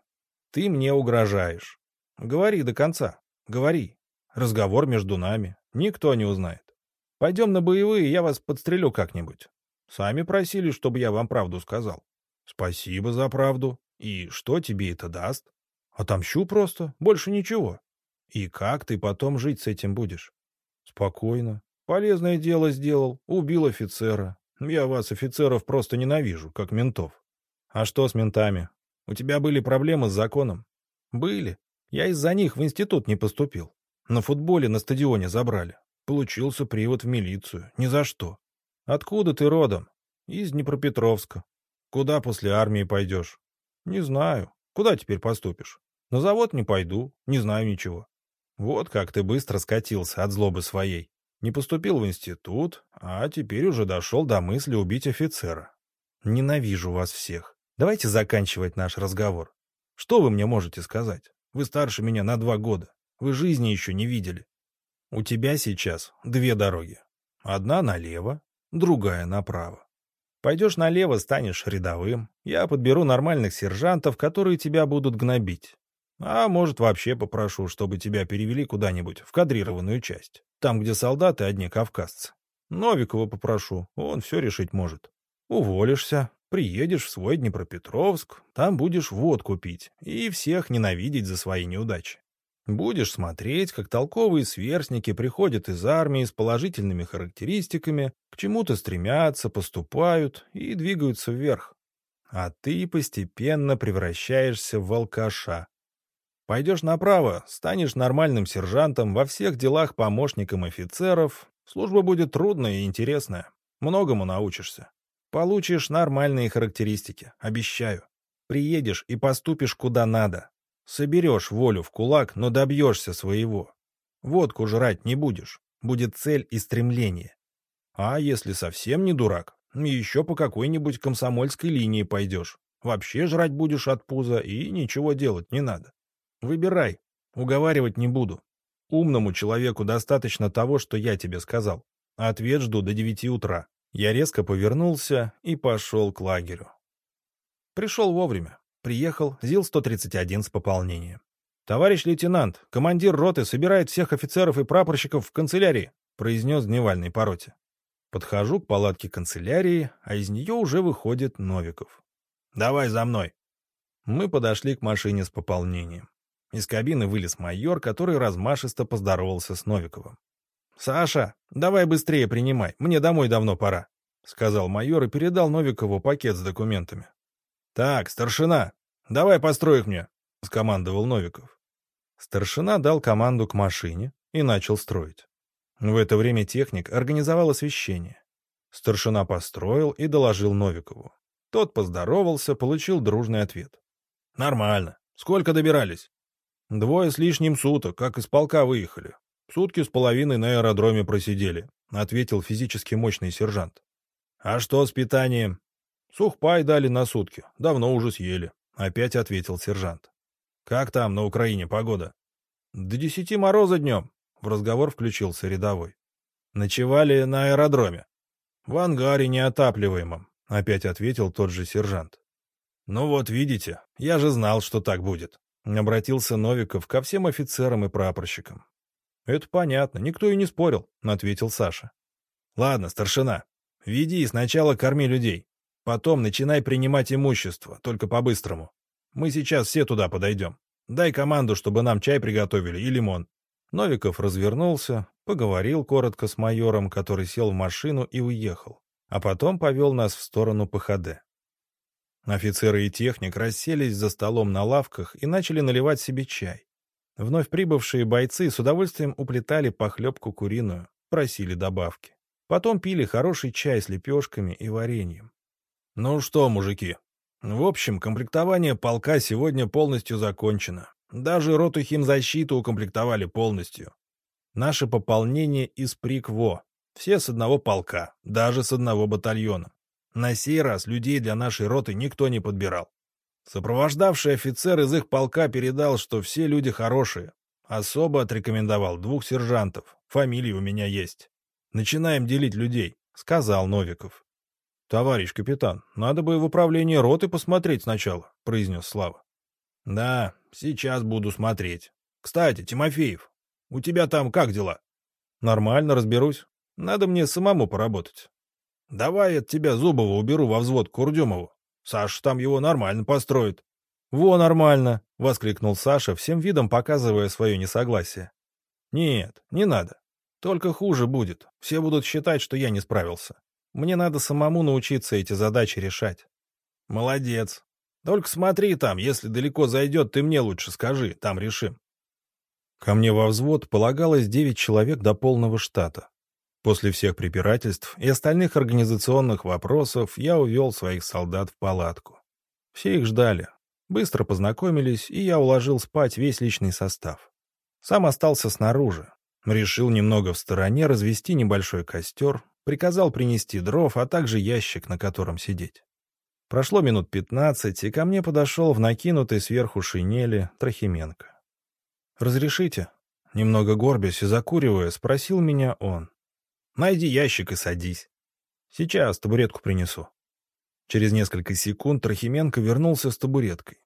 Ты мне угрожаешь. Говори до конца. Говори. Разговор между нами. Никто не узнает. Пойдем на боевые, я вас подстрелю как-нибудь. Сами просили, чтобы я вам правду сказал. Спасибо за правду. И что тебе это даст? Отомщу просто, больше ничего. И как ты потом жить с этим будешь? Спокойно. Полезное дело сделал, убил офицера. Я вас, офицеров, просто ненавижу, как ментов. А что с ментами? У тебя были проблемы с законом? Были. Я из-за них в институт не поступил. На футболе на стадионе забрали. Получился привод в милицию. Ни за что. Откуда ты родом? Из Днепропетровска. Куда после армии пойдешь? Не знаю. Куда теперь поступишь? На завод не пойду. Не знаю ничего. Вот как ты быстро скатился от злобы своей. Не поступил в институт, а теперь уже дошел до мысли убить офицера. Ненавижу вас всех. Давайте заканчивать наш разговор. Что вы мне можете сказать? Вы старше меня на два года. Вы жизни еще не видели. У тебя сейчас две дороги. Одна налево, другая направо. Пойдешь налево, станешь рядовым. Я подберу нормальных сержантов, которые тебя будут гнобить. А может, вообще попрошу, чтобы тебя перевели куда-нибудь в кадрированную часть. Там, где солдаты одни кавказцы. Новикова попрошу, он все решить может. Уволишься, приедешь в свой Днепропетровск, там будешь водку пить и всех ненавидеть за свои неудачи. Будешь смотреть, как толковые сверстники приходят из армии с положительными характеристиками, к чему-то стремятся, поступают и двигаются вверх. А ты постепенно превращаешься в алкаша. Пойдешь направо, станешь нормальным сержантом, во всех делах помощником офицеров. Служба будет трудная и интересная. Многому научишься. Получишь нормальные характеристики, обещаю. Приедешь и поступишь куда надо. Соберешь волю в кулак, но добьешься своего. Водку жрать не будешь. Будет цель и стремление. А если совсем не дурак, еще по какой-нибудь комсомольской линии пойдешь. Вообще жрать будешь от пуза и ничего делать не надо. Выбирай. Уговаривать не буду. Умному человеку достаточно того, что я тебе сказал. Ответ жду до девяти утра. Я резко повернулся и пошел к лагерю. Пришел вовремя. Приехал ЗИЛ-131 с пополнением. «Товарищ лейтенант, командир роты собирает всех офицеров и прапорщиков в канцелярии», произнес дневальный по роте. Подхожу к палатке канцелярии, а из нее уже выходит Новиков. «Давай за мной». Мы подошли к машине с пополнением. Из кабины вылез майор, который размашисто поздоровался с Новиковым. «Саша, давай быстрее принимай, мне домой давно пора», — сказал майор и передал Новикову пакет с документами. «Так, старшина, давай построй их мне», — скомандовал Новиков. Старшина дал команду к машине и начал строить. В это время техник организовал освещение. Старшина построил и доложил Новикову. Тот поздоровался, получил дружный ответ. «Нормально. Сколько добирались?» «Двое с лишним суток, как из полка выехали. Сутки с половиной на аэродроме просидели», — ответил физически мощный сержант. «А что с питанием?» «Сухпай дали на сутки. Давно уже съели», — опять ответил сержант. «Как там на Украине погода?» «До десяти мороза днем», — в разговор включился рядовой. «Ночевали на аэродроме». «В ангаре неотапливаемом», — опять ответил тот же сержант. «Ну вот, видите, я же знал, что так будет», — обратился Новиков ко всем офицерам и прапорщикам. «Это понятно, никто и не спорил», — ответил Саша. «Ладно, старшина, веди и сначала корми людей. Потом начинай принимать имущество, только по-быстрому. Мы сейчас все туда подойдем. Дай команду, чтобы нам чай приготовили и лимон». Новиков развернулся, поговорил коротко с майором, который сел в машину и уехал, а потом повел нас в сторону ПХД. Офицеры и техник расселись за столом на лавках и начали наливать себе чай. Вновь прибывшие бойцы с удовольствием уплетали похлебку куриную, просили добавки. Потом пили хороший чай с лепешками и вареньем. Ну что, мужики, в общем, комплектование полка сегодня полностью закончено. Даже роту химзащиты укомплектовали полностью. Наше пополнение из ПРИКВО. Все с одного полка, даже с одного батальона. На сей раз людей для нашей роты никто не подбирал. Сопровождавший офицер из их полка передал, что все люди хорошие. Особо отрекомендовал двух сержантов. Фамилии у меня есть. Начинаем делить людей, сказал Новиков. «Товарищ капитан, надо бы в управление роты посмотреть сначала», — произнес Слава. «Да, сейчас буду смотреть. Кстати, Тимофеев, у тебя там как дела?» «Нормально, разберусь. Надо мне самому поработать». «Давай от тебя Зубова уберу во взвод к Курдюмову. Саша там его нормально построит». «Во, нормально!» — воскликнул Саша, всем видом показывая свое несогласие. «Нет, не надо. Только хуже будет. Все будут считать, что я не справился. Мне надо самому научиться эти задачи решать. Молодец. Только смотри там, если далеко зайдет, ты мне лучше скажи, там решим. Ко мне во взвод полагалось девять человек до полного штата. После всех препирательств и остальных организационных вопросов я увел своих солдат в палатку. Все их ждали. Быстро познакомились, и я уложил спать весь личный состав. Сам остался снаружи. Решил немного в стороне развести небольшой костер, приказал принести дров, а также ящик, на котором сидеть. Прошло минут пятнадцать, и ко мне подошел в накинутой сверху шинели Трохименко. «Разрешите?» Немного горбясь и закуривая, спросил меня он. «Найди ящик и садись. Сейчас табуретку принесу». Через несколько секунд Трохименко вернулся с табуреткой.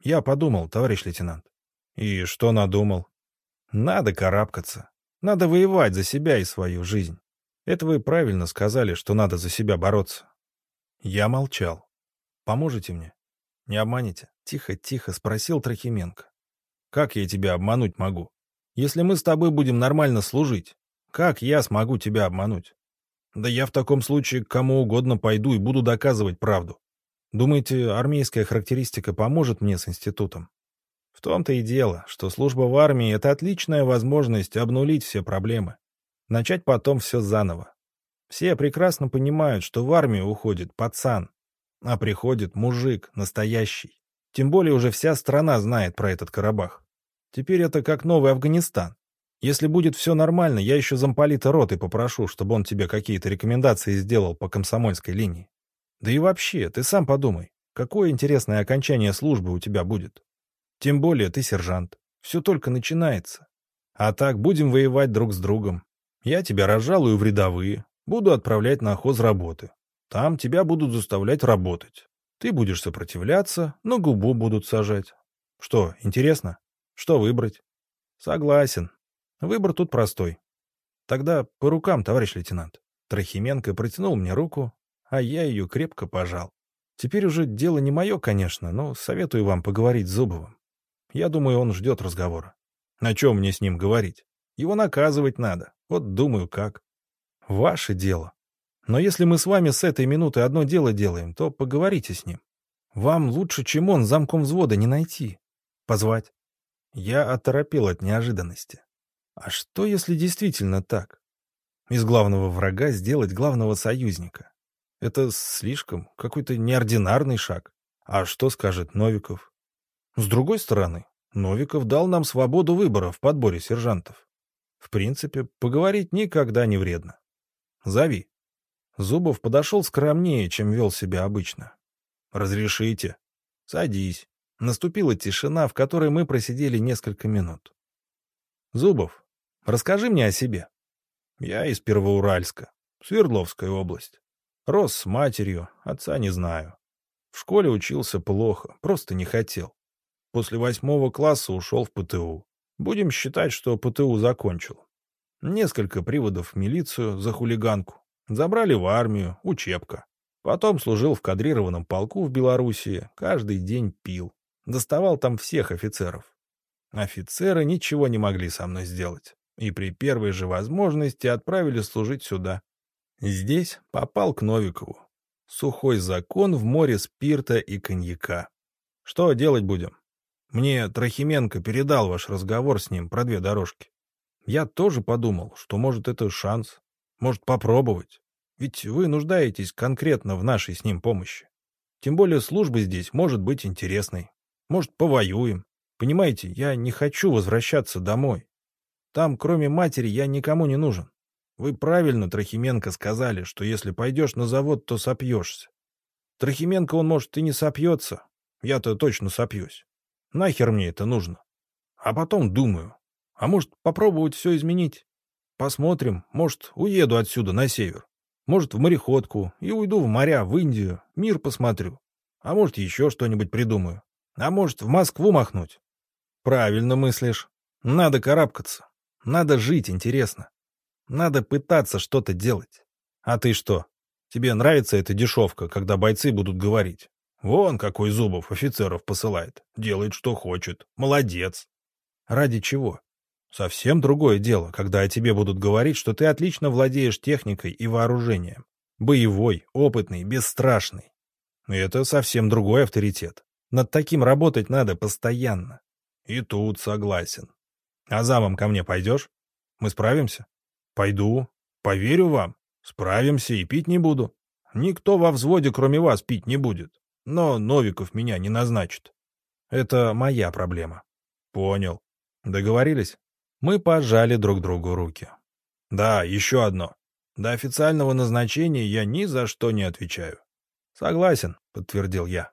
Я подумал, товарищ лейтенант. И что надумал? Надо карабкаться. Надо воевать за себя и свою жизнь. Это вы правильно сказали, что надо за себя бороться. Я молчал. Поможете мне? Не обманете? Тихо-тихо спросил Трохименко. Как я тебя обмануть могу? Если мы с тобой будем нормально служить, как я смогу тебя обмануть? Да я в таком случае к кому угодно пойду и буду доказывать правду. Думаете, армейская характеристика поможет мне с институтом? В том-то и дело, что служба в армии — это отличная возможность обнулить все проблемы. Начать потом все заново. Все прекрасно понимают, что в армию уходит пацан, а приходит мужик, настоящий. Тем более уже вся страна знает про этот Карабах. Теперь это как новый Афганистан. Если будет все нормально, я еще замполита роты попрошу, чтобы он тебе какие-то рекомендации сделал по комсомольской линии. Да и вообще, ты сам подумай, какое интересное окончание службы у тебя будет. Тем более ты сержант. Все только начинается. А так будем воевать друг с другом. Я тебя разжалую в рядовые, буду отправлять на хозработы. Там тебя будут заставлять работать. Ты будешь сопротивляться, но губу будут сажать. Что, интересно? Что выбрать? Согласен. Выбор тут простой. Тогда по рукам, товарищ лейтенант. Трохименко протянул мне руку, а я ее крепко пожал. Теперь уже дело не мое, конечно, но советую вам поговорить с Зубовым. Я думаю, он ждет разговора. На чем мне с ним говорить? Его наказывать надо. Вот думаю, как. Ваше дело. Но если мы с вами с этой минуты одно дело делаем, то поговорите с ним. Вам лучше, чем он, замком взвода не найти. Позвать. Я оторопел от неожиданности. А что, если действительно так? Из главного врага сделать главного союзника. Это слишком какой-то неординарный шаг. А что скажет Новиков? С другой стороны, Новиков дал нам свободу выбора в подборе сержантов. В принципе, поговорить никогда не вредно. Зови. Зубов подошел скромнее, чем вел себя обычно. «Разрешите?» «Садись». Наступила тишина, в которой мы просидели несколько минут. «Зубов, расскажи мне о себе». «Я из Первоуральска, Свердловская область. Рос с матерью, отца не знаю. В школе учился плохо, просто не хотел. После восьмого класса ушел в ПТУ. Будем считать, что ПТУ закончил. Несколько приводов в милицию за хулиганку. Забрали в армию, учебка. Потом служил в кадрированном полку в Белоруссии, каждый день пил. Доставал там всех офицеров. Офицеры ничего не могли со мной сделать. И при первой же возможности отправили служить сюда. Здесь попал к Новикову. Сухой закон в море спирта и коньяка. Что делать будем? Мне Трохименко передал ваш разговор с ним про две дорожки. Я тоже подумал, что, может, это шанс. Может, попробовать. Ведь вы нуждаетесь конкретно в нашей с ним помощи. Тем более служба здесь может быть интересной. Может, повоюем. Понимаете, я не хочу возвращаться домой. Там, кроме матери, я никому не нужен. Вы правильно, Трохименко, сказали, что если пойдешь на завод, то сопьешься. Трохименко, он, может, и не сопьется. Я-то точно сопьюсь. Нахер мне это нужно? А потом думаю, а может, попробовать все изменить? Посмотрим, может, уеду отсюда на север. Может, в мореходку и уйду в моря, в Индию, мир посмотрю. А может, еще что-нибудь придумаю. А может, в Москву махнуть? Правильно мыслишь. Надо карабкаться. Надо жить интересно. Надо пытаться что-то делать. А ты что? Тебе нравится эта дешевка, когда бойцы будут говорить? Вон какой Зубов офицеров посылает. Делает, что хочет. Молодец. Ради чего? Совсем другое дело, когда о тебе будут говорить, что ты отлично владеешь техникой и вооружением. Боевой, опытный, бесстрашный. Это совсем другой авторитет. Над таким работать надо постоянно. И тут согласен. А замом ко мне пойдешь? Мы справимся? Пойду. Поверю вам. Справимся и пить не буду. Никто во взводе, кроме вас, пить не будет. Но Новиков меня не назначит. Это моя проблема. Понял. Договорились? Мы пожали друг другу руки. Да, еще одно. До официального назначения я ни за что не отвечаю. Согласен, подтвердил я.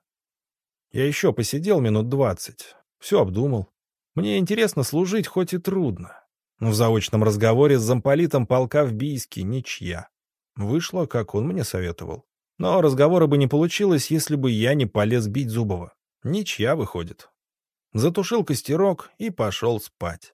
Я еще посидел минут двадцать. Все обдумал. Мне интересно служить, хоть и трудно. Но в заочном разговоре с замполитом полка в Бийске ничья. Вышло, как он мне советовал. Но разговора бы не получилось, если бы я не полез бить Зубова. Ничья выходит. Затушил костерок и пошел спать.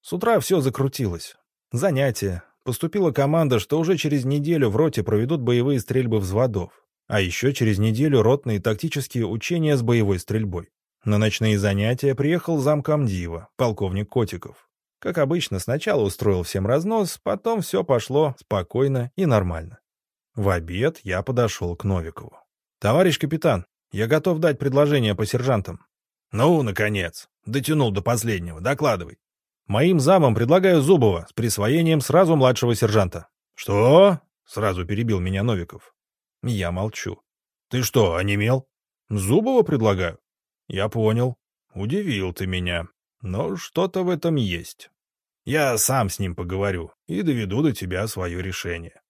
С утра все закрутилось. Занятия. Поступила команда, что уже через неделю в роте проведут боевые стрельбы взводов. А еще через неделю ротные тактические учения с боевой стрельбой. На ночные занятия приехал замком Дива, полковник Котиков. Как обычно, сначала устроил всем разнос, потом все пошло спокойно и нормально. В обед я подошел к Новикову. «Товарищ капитан, я готов дать предложение по сержантам». «Ну, наконец! Дотянул до последнего. Докладывай». «Моим замам предлагаю Зубова с присвоением сразу младшего сержанта». «Что?» — сразу перебил меня Новиков. Я молчу. «Ты что, онемел?» «Зубова предлагаю». «Я понял. Удивил ты меня. Но что-то в этом есть. Я сам с ним поговорю и доведу до тебя свое решение.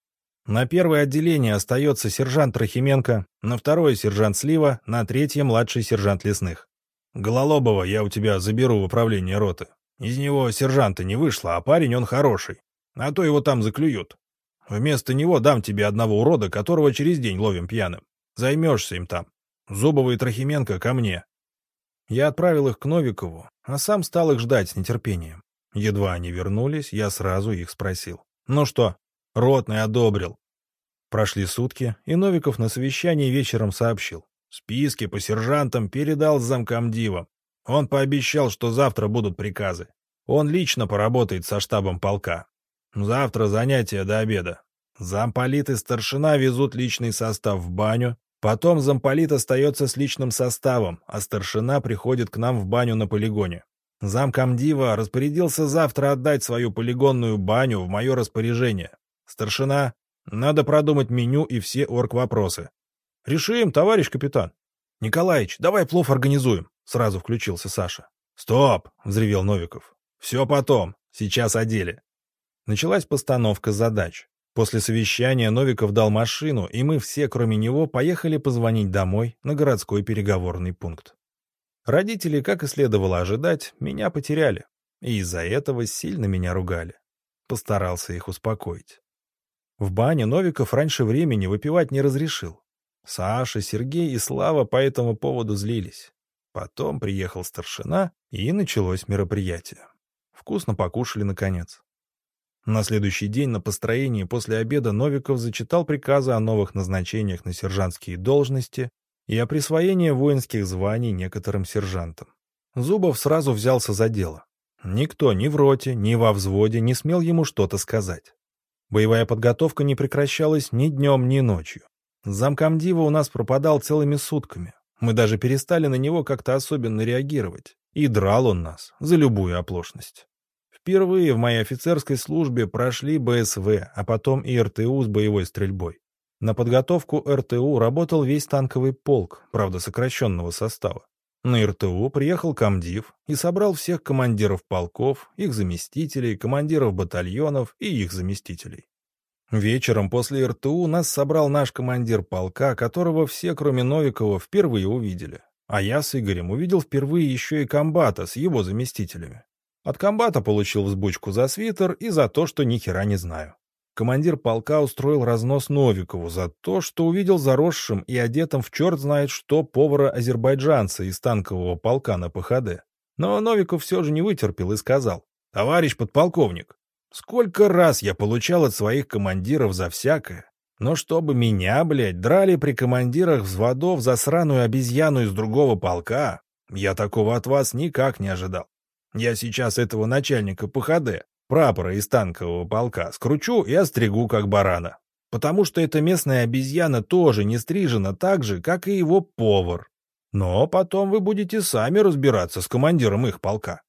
На первое отделение остается сержант Трохименко, на второе — сержант Слива, на третье — младший сержант Лесных. Гололобова я у тебя заберу в управление роты. Из него сержанта не вышло, а парень он хороший. А то его там заклюют. Вместо него дам тебе одного урода, которого через день ловим пьяным. Займешься им там. Зубова и Трохименко ко мне. Я отправил их к Новикову, а сам стал их ждать с нетерпением. Едва они вернулись, я сразу их спросил. «Ну что?» «Ротный одобрил». Прошли сутки, и Новиков на совещании вечером сообщил. Списки по сержантам передал замком Дива. Он пообещал, что завтра будут приказы. Он лично поработает со штабом полка. Завтра занятия до обеда. Замполит и старшина везут личный состав в баню. Потом замполит остается с личным составом, а старшина приходит к нам в баню на полигоне. Замкомдива распорядился завтра отдать свою полигонную баню в мое распоряжение. Старшина, надо продумать меню и все орг-вопросы. Решим, товарищ капитан. Николаич, давай плов организуем. Сразу включился Саша. Стоп, взревел Новиков. Все потом, сейчас о деле. Началась постановка задач. После совещания Новиков дал машину, и мы все, кроме него, поехали позвонить домой на городской переговорный пункт. Родители, как и следовало ожидать, меня потеряли, и из-за этого сильно меня ругали. Постарался их успокоить. В бане Новиков раньше времени выпивать не разрешил. Саша, Сергей и Слава по этому поводу злились. Потом приехал старшина, и началось мероприятие. Вкусно покушали, наконец. На следующий день на построении после обеда Новиков зачитал приказы о новых назначениях на сержантские должности и о присвоении воинских званий некоторым сержантам. Зубов сразу взялся за дело. Никто ни в роте, ни во взводе не смел ему что-то сказать. Боевая подготовка не прекращалась ни днем, ни ночью. Замкомдива у нас пропадал целыми сутками. Мы даже перестали на него как-то особенно реагировать. И драл он нас за любую оплошность. Впервые в моей офицерской службе прошли БСВ, а потом и РТУ с боевой стрельбой. На подготовку РТУ работал весь танковый полк, правда сокращенного состава. На РТУ приехал комдив и собрал всех командиров полков, их заместителей, командиров батальонов и их заместителей. Вечером после РТУ нас собрал наш командир полка, которого все, кроме Новикова, впервые увидели. А я с Игорем увидел впервые еще и комбата с его заместителями. От комбата получил взбучку за свитер и за то, что ни хера не знаю командир полка устроил разнос Новикову за то, что увидел заросшим и одетым в черт знает что повара-азербайджанца из танкового полка на ПХД. Но Новиков все же не вытерпел и сказал, «Товарищ подполковник, сколько раз я получал от своих командиров за всякое, но чтобы меня, блядь, драли при командирах взводов за сраную обезьяну из другого полка, я такого от вас никак не ожидал. Я сейчас этого начальника ПХД прапора из танкового полка, скручу и остригу, как барана. Потому что эта местная обезьяна тоже не стрижена так же, как и его повар. Но потом вы будете сами разбираться с командиром их полка.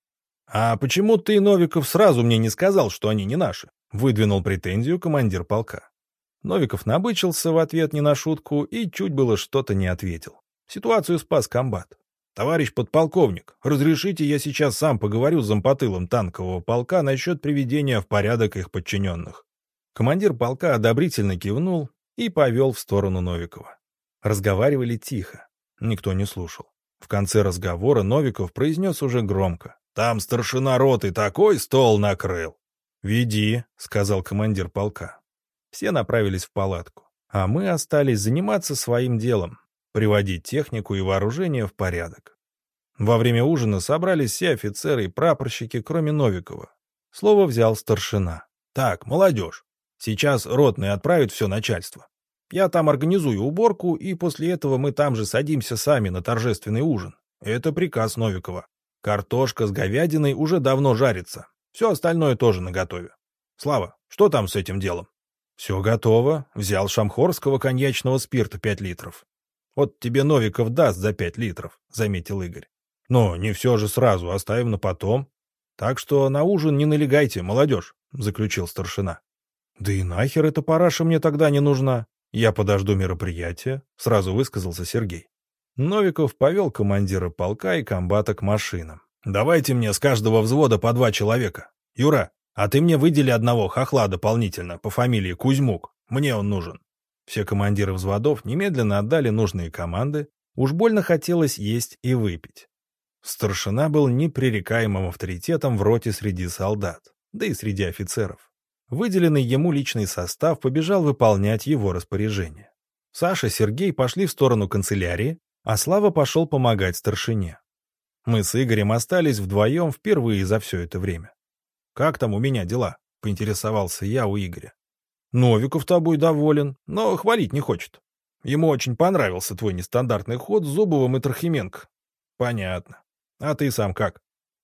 «А почему ты, Новиков, сразу мне не сказал, что они не наши?» — выдвинул претензию командир полка. Новиков набычился в ответ не на шутку и чуть было что-то не ответил. Ситуацию спас комбат. «Товарищ подполковник, разрешите я сейчас сам поговорю с зампотылом танкового полка насчет приведения в порядок их подчиненных». Командир полка одобрительно кивнул и повел в сторону Новикова. Разговаривали тихо. Никто не слушал. В конце разговора Новиков произнес уже громко. «Там старшина роты такой стол накрыл!» «Веди», — сказал командир полка. Все направились в палатку, а мы остались заниматься своим делом, приводить технику и вооружение в порядок. Во время ужина собрались все офицеры и прапорщики, кроме Новикова. Слово взял старшина. «Так, молодежь, сейчас ротные отправят все начальство. Я там организую уборку, и после этого мы там же садимся сами на торжественный ужин. Это приказ Новикова. Картошка с говядиной уже давно жарится. Все остальное тоже наготове. Слава, что там с этим делом? Все готово. Взял шамхорского коньячного спирта 5 литров. Вот тебе Новиков даст за 5 литров, заметил Игорь. Но не все же сразу, оставим на потом. Так что на ужин не налегайте, молодежь, заключил старшина. Да и нахер эта параша мне тогда не нужна. «Я подожду мероприятия», — сразу высказался Сергей. Новиков повел командира полка и комбата к машинам. «Давайте мне с каждого взвода по два человека. Юра, а ты мне выдели одного хохла дополнительно по фамилии Кузьмук. Мне он нужен». Все командиры взводов немедленно отдали нужные команды. Уж больно хотелось есть и выпить. Старшина был непререкаемым авторитетом в роте среди солдат, да и среди офицеров. Выделенный ему личный состав побежал выполнять его распоряжение. Саша и Сергей пошли в сторону канцелярии, а Слава пошел помогать старшине. Мы с Игорем остались вдвоем впервые за все это время. «Как там у меня дела?» — поинтересовался я у Игоря. «Новиков тобой доволен, но хвалить не хочет. Ему очень понравился твой нестандартный ход с Зубовым и Трохименко». «Понятно. А ты сам как?»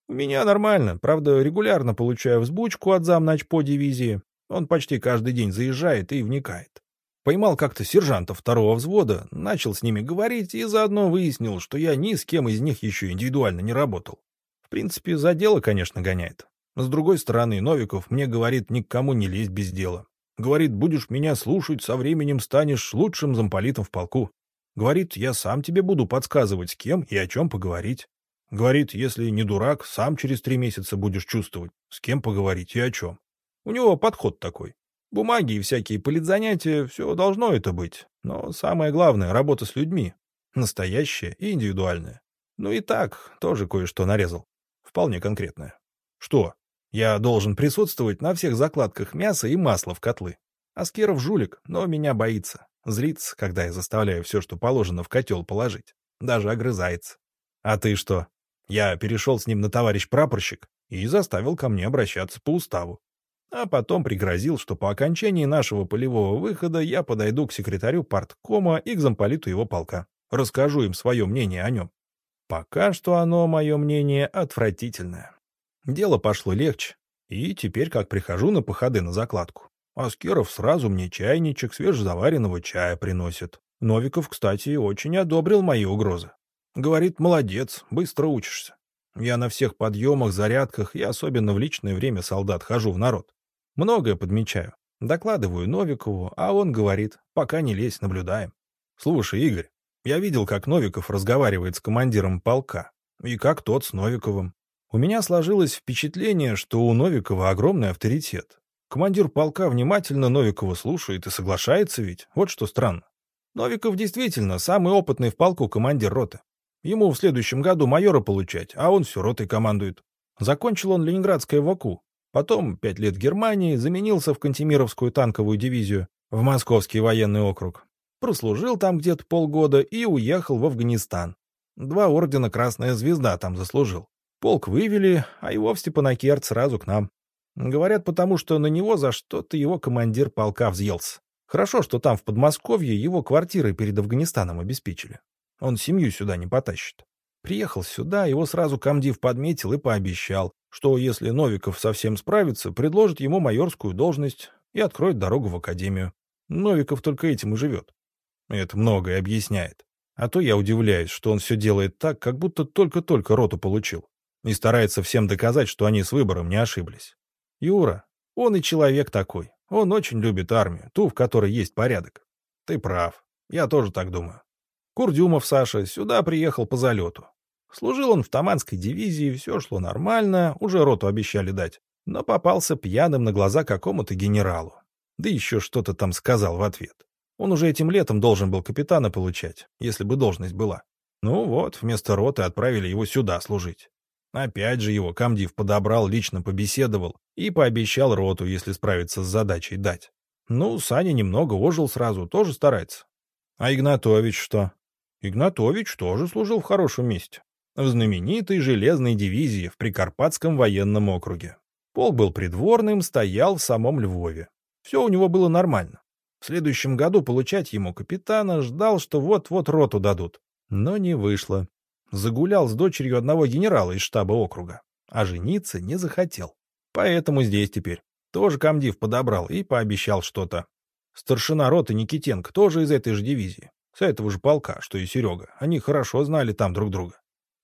У меня нормально, правда, регулярно получаю взбучку от замнач по дивизии. Он почти каждый день заезжает и вникает. Поймал как-то сержанта второго взвода, начал с ними говорить и заодно выяснил, что я ни с кем из них еще индивидуально не работал. В принципе, за дело, конечно, гоняет. С другой стороны, Новиков мне говорит, никому не лезь без дела. Говорит, будешь меня слушать, со временем станешь лучшим замполитом в полку. Говорит, я сам тебе буду подсказывать, с кем и о чем поговорить. Говорит, если не дурак, сам через три месяца будешь чувствовать, с кем поговорить и о чем. У него подход такой. Бумаги и всякие политзанятия, все должно это быть. Но самое главное — работа с людьми. Настоящая и индивидуальная. Ну и так, тоже кое-что нарезал. Вполне конкретное. Что? Я должен присутствовать на всех закладках мяса и масла в котлы. Аскеров жулик, но меня боится. Злится, когда я заставляю все, что положено в котел положить. Даже огрызается. А ты что, я перешел с ним на товарищ прапорщик и заставил ко мне обращаться по уставу. А потом пригрозил, что по окончании нашего полевого выхода я подойду к секретарю парткома и к замполиту его полка. Расскажу им свое мнение о нем. Пока что оно, мое мнение, отвратительное. Дело пошло легче, и теперь как прихожу на походы на закладку. Аскеров сразу мне чайничек свежезаваренного чая приносит. Новиков, кстати, очень одобрил мои угрозы. Говорит, молодец, быстро учишься. Я на всех подъемах, зарядках и особенно в личное время солдат хожу в народ. Многое подмечаю. Докладываю Новикову, а он говорит, пока не лезь, наблюдаем. Слушай, Игорь, я видел, как Новиков разговаривает с командиром полка, и как тот с Новиковым. У меня сложилось впечатление, что у Новикова огромный авторитет. Командир полка внимательно Новикова слушает и соглашается ведь, вот что странно. Новиков действительно самый опытный в полку командир роты. Ему в следующем году майора получать, а он все ротой командует. Закончил он Ленинградское ВАКУ. Потом пять лет в Германии, заменился в Кантемировскую танковую дивизию, в Московский военный округ. Прослужил там где-то полгода и уехал в Афганистан. Два ордена «Красная звезда» там заслужил. Полк вывели, а его в Степанакерт сразу к нам. Говорят, потому что на него за что-то его командир полка взъелся. Хорошо, что там в Подмосковье его квартиры перед Афганистаном обеспечили. Он семью сюда не потащит. Приехал сюда, его сразу комдив подметил и пообещал, что если Новиков совсем справится, предложит ему майорскую должность и откроет дорогу в академию. Новиков только этим и живет. Это многое объясняет. А то я удивляюсь, что он все делает так, как будто только-только роту получил. И старается всем доказать, что они с выбором не ошиблись. Юра, он и человек такой. Он очень любит армию, ту, в которой есть порядок. Ты прав. Я тоже так думаю. Курдюмов Саша сюда приехал по залету. Служил он в Таманской дивизии, все шло нормально, уже роту обещали дать. Но попался пьяным на глаза какому-то генералу. Да еще что-то там сказал в ответ. Он уже этим летом должен был капитана получать, если бы должность была. Ну вот, вместо роты отправили его сюда служить. Опять же его комдив подобрал, лично побеседовал и пообещал роту, если справится с задачей, дать. Ну, Саня немного ожил сразу, тоже старается. А Игнатович что? Игнатович тоже служил в хорошем месте. В знаменитой железной дивизии в Прикарпатском военном округе. Полк был придворным, стоял в самом Львове. Все у него было нормально. В следующем году получать ему капитана ждал, что вот-вот роту дадут. Но не вышло. Загулял с дочерью одного генерала из штаба округа, а жениться не захотел. Поэтому здесь теперь. Тоже комдив подобрал и пообещал что-то. Старшина роты Никитенко тоже из этой же дивизии. С этого же полка, что и Серега. Они хорошо знали там друг друга.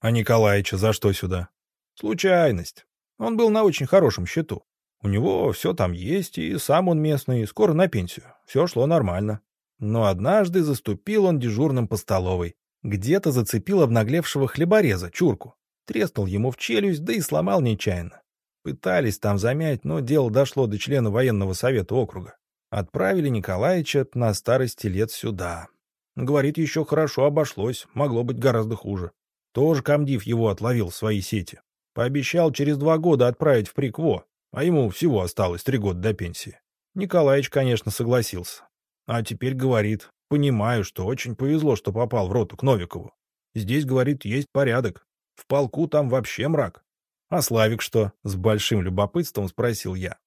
А Николаевича за что сюда? Случайность. Он был на очень хорошем счету. У него все там есть, и сам он местный, скоро на пенсию. Все шло нормально. Но однажды заступил он дежурным по столовой. Где-то зацепил обнаглевшего хлебореза, чурку. Треснул ему в челюсть, да и сломал нечаянно. Пытались там замять, но дело дошло до члена военного совета округа. Отправили Николаевича на старости лет сюда. Говорит, еще хорошо обошлось, могло быть гораздо хуже. Тоже комдив его отловил в свои сети. Пообещал через два года отправить в Прикво, а ему всего осталось три года до пенсии. Николаевич, конечно, согласился. А теперь говорит, Понимаю, что очень повезло, что попал в роту к Новикову. Здесь, говорит, есть порядок. В полку там вообще мрак. А Славик что? С большим любопытством спросил я.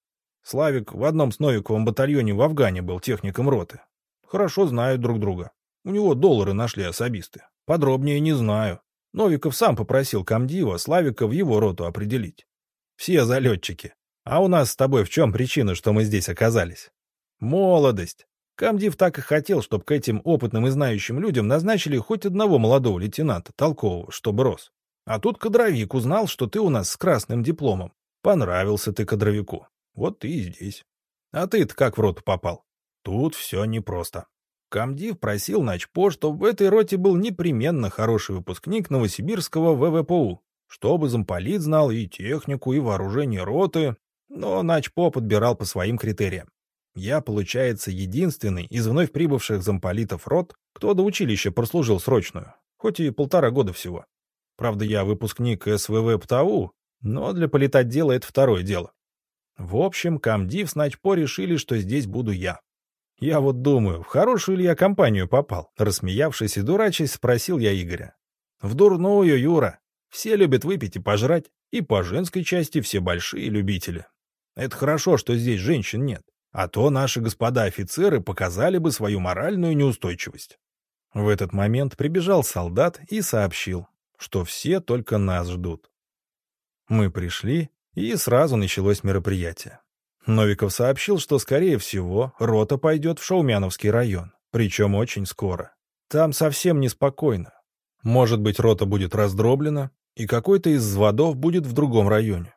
Славик в одном с Новиковым батальоне в Афгане был техником роты. Хорошо знают друг друга. У него доллары нашли особисты. Подробнее не знаю. Новиков сам попросил комдива Славика в его роту определить. Все залетчики. А у нас с тобой в чем причина, что мы здесь оказались? Молодость. Камдив так и хотел, чтобы к этим опытным и знающим людям назначили хоть одного молодого лейтенанта, толкового, чтобы рос. А тут кадровик узнал, что ты у нас с красным дипломом. Понравился ты кадровику. Вот ты и здесь. А ты-то как в роту попал? Тут все непросто. Камдив просил начпо, чтобы в этой роте был непременно хороший выпускник Новосибирского ВВПУ, чтобы замполит знал и технику, и вооружение роты, но начпо подбирал по своим критериям. Я, получается, единственный из вновь прибывших замполитов рот, кто до училища прослужил срочную, хоть и полтора года всего. Правда, я выпускник СВВ ПТАУ, но для политотдела это второе дело. В общем, комдив с Начпо решили, что здесь буду я. Я вот думаю, в хорошую ли я компанию попал? Рассмеявшись и дурачись, спросил я Игоря. В дурную, Юра. Все любят выпить и пожрать, и по женской части все большие любители. Это хорошо, что здесь женщин нет. А то наши господа офицеры показали бы свою моральную неустойчивость. В этот момент прибежал солдат и сообщил, что все только нас ждут. Мы пришли, и сразу началось мероприятие. Новиков сообщил, что, скорее всего, рота пойдет в Шаумяновский район, причем очень скоро. Там совсем неспокойно. Может быть, рота будет раздроблена, и какой-то из взводов будет в другом районе.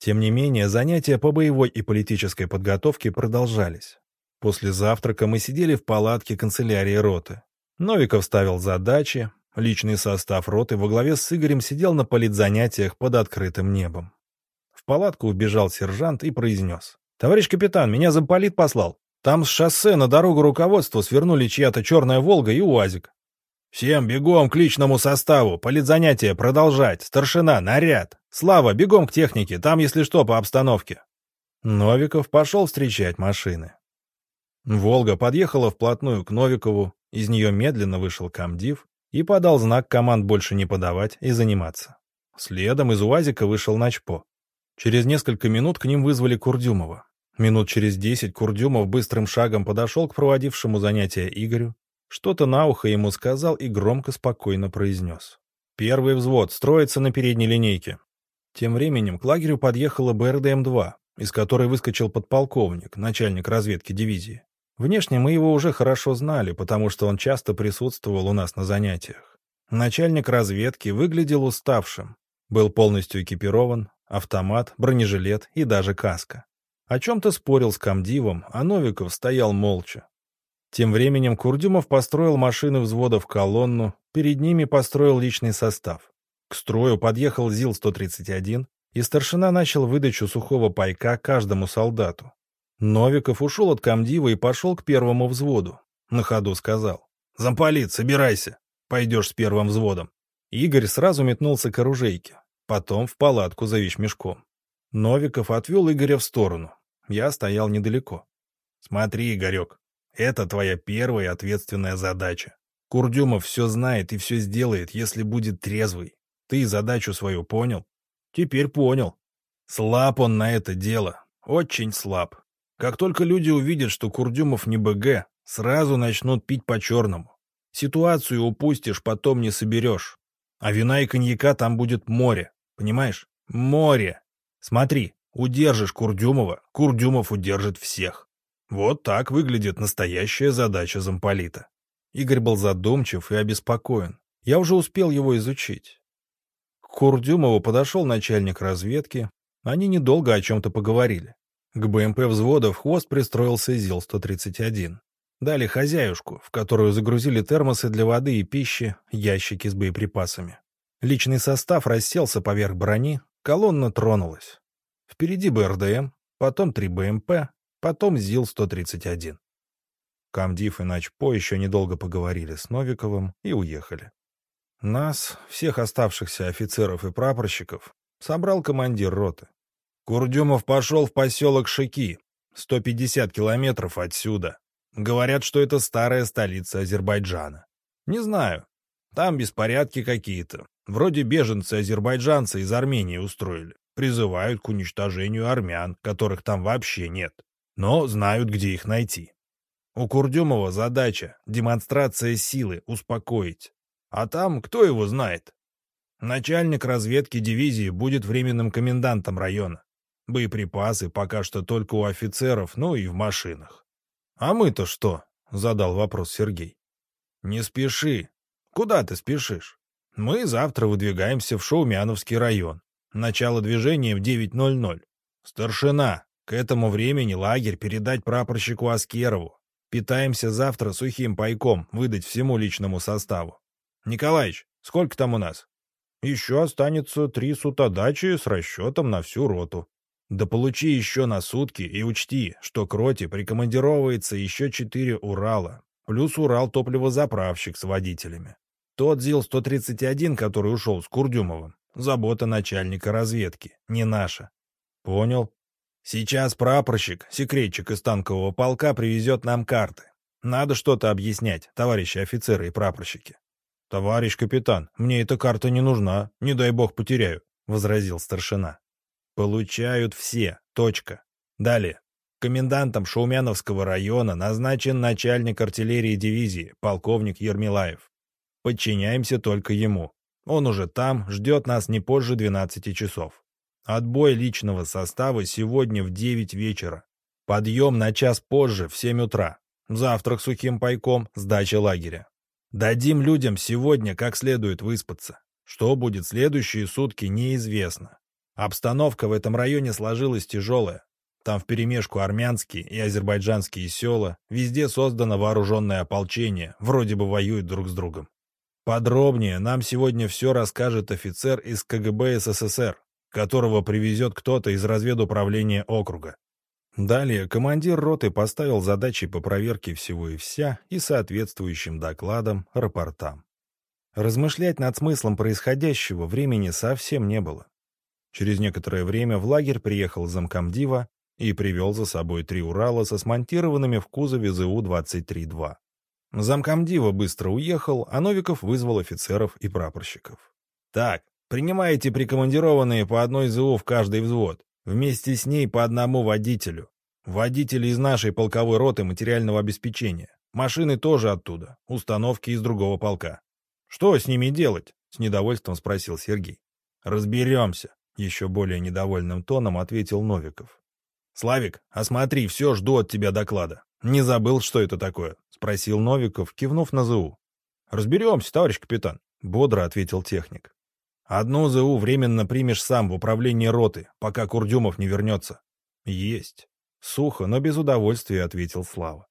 Тем не менее, занятия по боевой и политической подготовке продолжались. После завтрака мы сидели в палатке канцелярии роты. Новиков ставил задачи, личный состав роты во главе с Игорем сидел на политзанятиях под открытым небом. В палатку убежал сержант и произнес. «Товарищ капитан, меня замполит послал. Там с шоссе на дорогу руководства свернули чья-то черная «Волга» и УАЗик. «Всем бегом к личному составу, политзанятие продолжать, старшина, наряд. Слава, бегом к технике, там, если что, по обстановке». Новиков пошел встречать машины. «Волга» подъехала вплотную к Новикову, из нее медленно вышел комдив и подал знак команд больше не подавать и заниматься. Следом из УАЗика вышел Начпо. Через несколько минут к ним вызвали Курдюмова. Минут через десять Курдюмов быстрым шагом подошел к проводившему занятия Игорю, что-то на ухо ему сказал и громко спокойно произнес. «Первый взвод строится на передней линейке». Тем временем к лагерю подъехала БРДМ-2, из которой выскочил подполковник, начальник разведки дивизии. Внешне мы его уже хорошо знали, потому что он часто присутствовал у нас на занятиях. Начальник разведки выглядел уставшим. Был полностью экипирован, автомат, бронежилет и даже каска. О чем-то спорил с комдивом, а Новиков стоял молча. Тем временем Курдюмов построил машины взвода в колонну, перед ними построил личный состав. К строю подъехал ЗИЛ-131, и старшина начал выдачу сухого пайка каждому солдату. Новиков ушел от комдива и пошел к первому взводу. На ходу сказал. «Замполит, собирайся. Пойдешь с первым взводом». Игорь сразу метнулся к оружейке, потом в палатку за вещмешком. Новиков отвел Игоря в сторону. Я стоял недалеко. «Смотри, Игорек, это твоя первая ответственная задача. Курдюмов все знает и все сделает, если будет трезвый. Ты задачу свою понял? Теперь понял. Слаб он на это дело. Очень слаб. Как только люди увидят, что Курдюмов не БГ, сразу начнут пить по-черному. Ситуацию упустишь, потом не соберешь. А вина и коньяка там будет море. Понимаешь? Море. Смотри, Удержишь Курдюмова, Курдюмов удержит всех. Вот так выглядит настоящая задача замполита. Игорь был задумчив и обеспокоен. Я уже успел его изучить. К Курдюмову подошел начальник разведки. Они недолго о чем-то поговорили. К БМП взвода в хвост пристроился ЗИЛ-131. Дали хозяюшку, в которую загрузили термосы для воды и пищи, ящики с боеприпасами. Личный состав расселся поверх брони, колонна тронулась. Впереди БРДМ, потом три БМП, потом ЗИЛ-131. Камдив и Начпо еще недолго поговорили с Новиковым и уехали. Нас, всех оставшихся офицеров и прапорщиков, собрал командир роты. Курдюмов пошел в поселок Шики, 150 километров отсюда. Говорят, что это старая столица Азербайджана. Не знаю. Там беспорядки какие-то. Вроде беженцы-азербайджанцы из Армении устроили призывают к уничтожению армян, которых там вообще нет, но знают, где их найти. У Курдюмова задача — демонстрация силы, успокоить. А там кто его знает? Начальник разведки дивизии будет временным комендантом района. Боеприпасы пока что только у офицеров, ну и в машинах. «А мы-то что?» — задал вопрос Сергей. «Не спеши. Куда ты спешишь? Мы завтра выдвигаемся в Шоумяновский район. Начало движения в 9.00. Старшина, к этому времени лагерь передать прапорщику Аскерову. Питаемся завтра сухим пайком, выдать всему личному составу. Николаич, сколько там у нас? Еще останется три сутодачи с расчетом на всю роту. Да получи еще на сутки и учти, что к роте прикомандировывается еще четыре Урала, плюс Урал-топливозаправщик с водителями. Тот ЗИЛ-131, который ушел с Курдюмовым, Забота начальника разведки, не наша. Понял. Сейчас прапорщик, секретчик из танкового полка привезет нам карты. Надо что-то объяснять, товарищи офицеры и прапорщики. Товарищ капитан, мне эта карта не нужна, не дай бог потеряю, возразил старшина. Получают все. Точка. Далее. Комендантом Шаумяновского района назначен начальник артиллерии дивизии, полковник Ермилаев. Подчиняемся только ему. Он уже там, ждет нас не позже 12 часов. Отбой личного состава сегодня в 9 вечера. Подъем на час позже, в 7 утра. Завтрак сухим пайком, сдача лагеря. Дадим людям сегодня как следует выспаться. Что будет следующие сутки, неизвестно. Обстановка в этом районе сложилась тяжелая. Там вперемешку армянские и азербайджанские села, везде создано вооруженное ополчение, вроде бы воюют друг с другом. Подробнее нам сегодня все расскажет офицер из КГБ СССР, которого привезет кто-то из разведуправления округа. Далее командир роты поставил задачи по проверке всего и вся и соответствующим докладам, рапортам. Размышлять над смыслом происходящего времени совсем не было. Через некоторое время в лагерь приехал замкомдива и привел за собой три Урала со смонтированными в кузове ЗУ-23-2. Замкомдива быстро уехал, а Новиков вызвал офицеров и прапорщиков. «Так, принимаете прикомандированные по одной ЗУ в каждый взвод. Вместе с ней по одному водителю. Водители из нашей полковой роты материального обеспечения. Машины тоже оттуда, установки из другого полка. Что с ними делать?» — с недовольством спросил Сергей. «Разберемся», — еще более недовольным тоном ответил Новиков. «Славик, осмотри, все, жду от тебя доклада. Не забыл, что это такое?» — спросил Новиков, кивнув на ЗУ. «Разберемся, товарищ капитан», — бодро ответил техник. Одну ЗУ временно примешь сам в управление роты, пока Курдюмов не вернется. Есть. Сухо, но без удовольствия ответил Слава.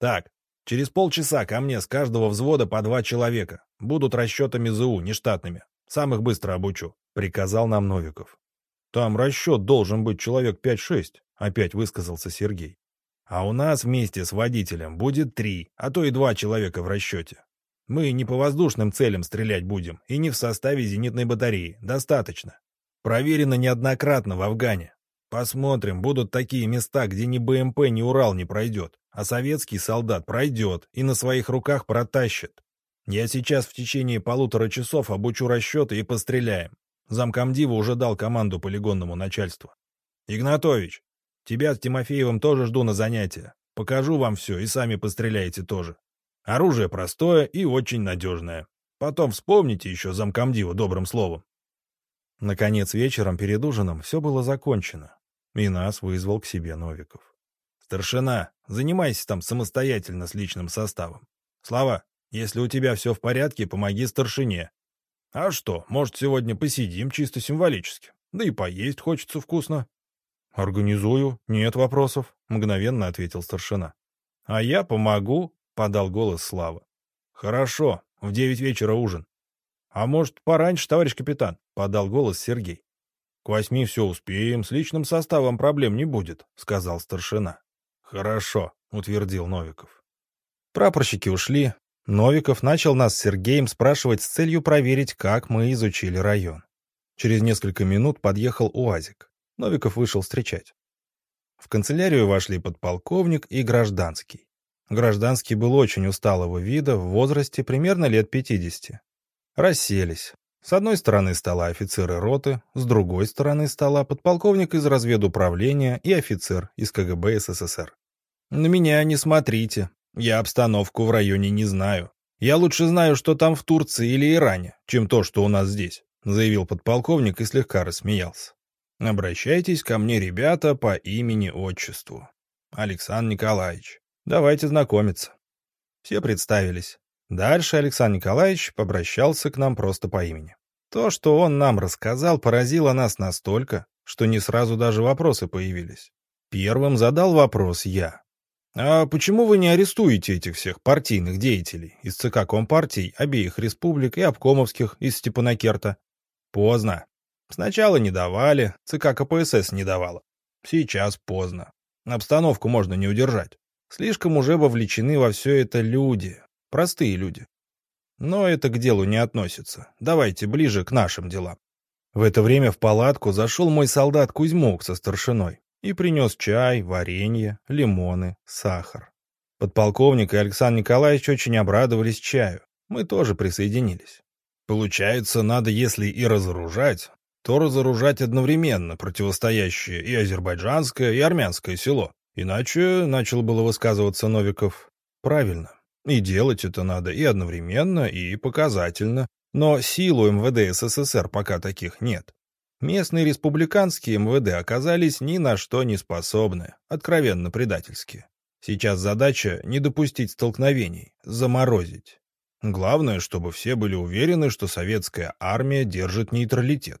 Так, через полчаса ко мне с каждого взвода по два человека. Будут расчетами ЗУ, нештатными. Сам их быстро обучу, приказал нам Новиков. Там расчет должен быть человек 5-6, опять высказался Сергей. А у нас вместе с водителем будет три, а то и два человека в расчете. Мы не по воздушным целям стрелять будем, и не в составе зенитной батареи. Достаточно. Проверено неоднократно в Афгане. Посмотрим, будут такие места, где ни БМП, ни Урал не пройдет, а советский солдат пройдет и на своих руках протащит. Я сейчас в течение полутора часов обучу расчеты и постреляем. Замкомдива уже дал команду полигонному начальству. Игнатович, тебя с Тимофеевым тоже жду на занятия. Покажу вам все и сами постреляете тоже. Оружие простое и очень надежное. Потом вспомните еще замкомдива добрым словом. Наконец вечером перед ужином все было закончено. И нас вызвал к себе Новиков. «Старшина, занимайся там самостоятельно с личным составом. Слава, если у тебя все в порядке, помоги старшине. А что, может, сегодня посидим чисто символически? Да и поесть хочется вкусно». «Организую, нет вопросов», — мгновенно ответил старшина. «А я помогу», — подал голос Слава. «Хорошо, в девять вечера ужин». «А может, пораньше, товарищ капитан?» — подал голос Сергей. «К восьми все успеем, с личным составом проблем не будет», — сказал старшина. «Хорошо», — утвердил Новиков. Прапорщики ушли. Новиков начал нас с Сергеем спрашивать с целью проверить, как мы изучили район. Через несколько минут подъехал УАЗик. Новиков вышел встречать. В канцелярию вошли подполковник и гражданский. Гражданский был очень усталого вида, в возрасте примерно лет 50. Расселись. С одной стороны стола офицеры роты, с другой стороны стола подполковник из разведуправления и офицер из КГБ СССР. «На меня не смотрите. Я обстановку в районе не знаю. Я лучше знаю, что там в Турции или Иране, чем то, что у нас здесь», заявил подполковник и слегка рассмеялся. «Обращайтесь ко мне, ребята, по имени-отчеству. Александр Николаевич. Давайте знакомиться». Все представились. Дальше Александр Николаевич обращался к нам просто по имени. То, что он нам рассказал, поразило нас настолько, что не сразу даже вопросы появились. Первым задал вопрос я. «А почему вы не арестуете этих всех партийных деятелей из ЦК Компартий обеих республик и обкомовских из Степанакерта?» «Поздно. Сначала не давали, ЦК КПСС не давала. Сейчас поздно. Обстановку можно не удержать. Слишком уже вовлечены во все это люди, Простые люди. Но это к делу не относится. Давайте ближе к нашим делам. В это время в палатку зашел мой солдат Кузьмук со старшиной и принес чай, варенье, лимоны, сахар. Подполковник и Александр Николаевич очень обрадовались чаю. Мы тоже присоединились. Получается, надо, если и разоружать, то разоружать одновременно противостоящее и азербайджанское, и армянское село. Иначе, начал было высказываться Новиков, правильно, и делать это надо и одновременно, и показательно. Но силу МВД СССР пока таких нет. Местные республиканские МВД оказались ни на что не способны, откровенно предательски. Сейчас задача не допустить столкновений, заморозить. Главное, чтобы все были уверены, что советская армия держит нейтралитет.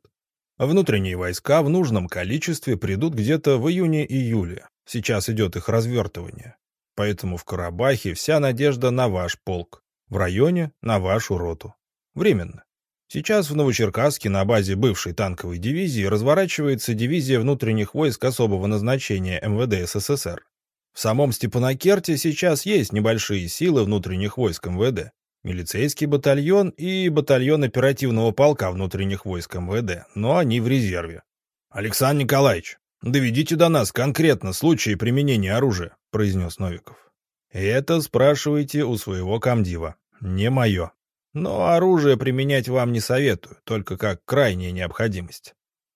Внутренние войска в нужном количестве придут где-то в июне-июле. Сейчас идет их развертывание. Поэтому в Карабахе вся надежда на ваш полк, в районе — на вашу роту. Временно. Сейчас в Новочеркасске на базе бывшей танковой дивизии разворачивается дивизия внутренних войск особого назначения МВД СССР. В самом Степанакерте сейчас есть небольшие силы внутренних войск МВД, милицейский батальон и батальон оперативного полка внутренних войск МВД, но они в резерве. Александр Николаевич, доведите до нас конкретно случаи применения оружия произнес Новиков. «Это спрашивайте у своего комдива. Не мое. Но оружие применять вам не советую, только как крайняя необходимость.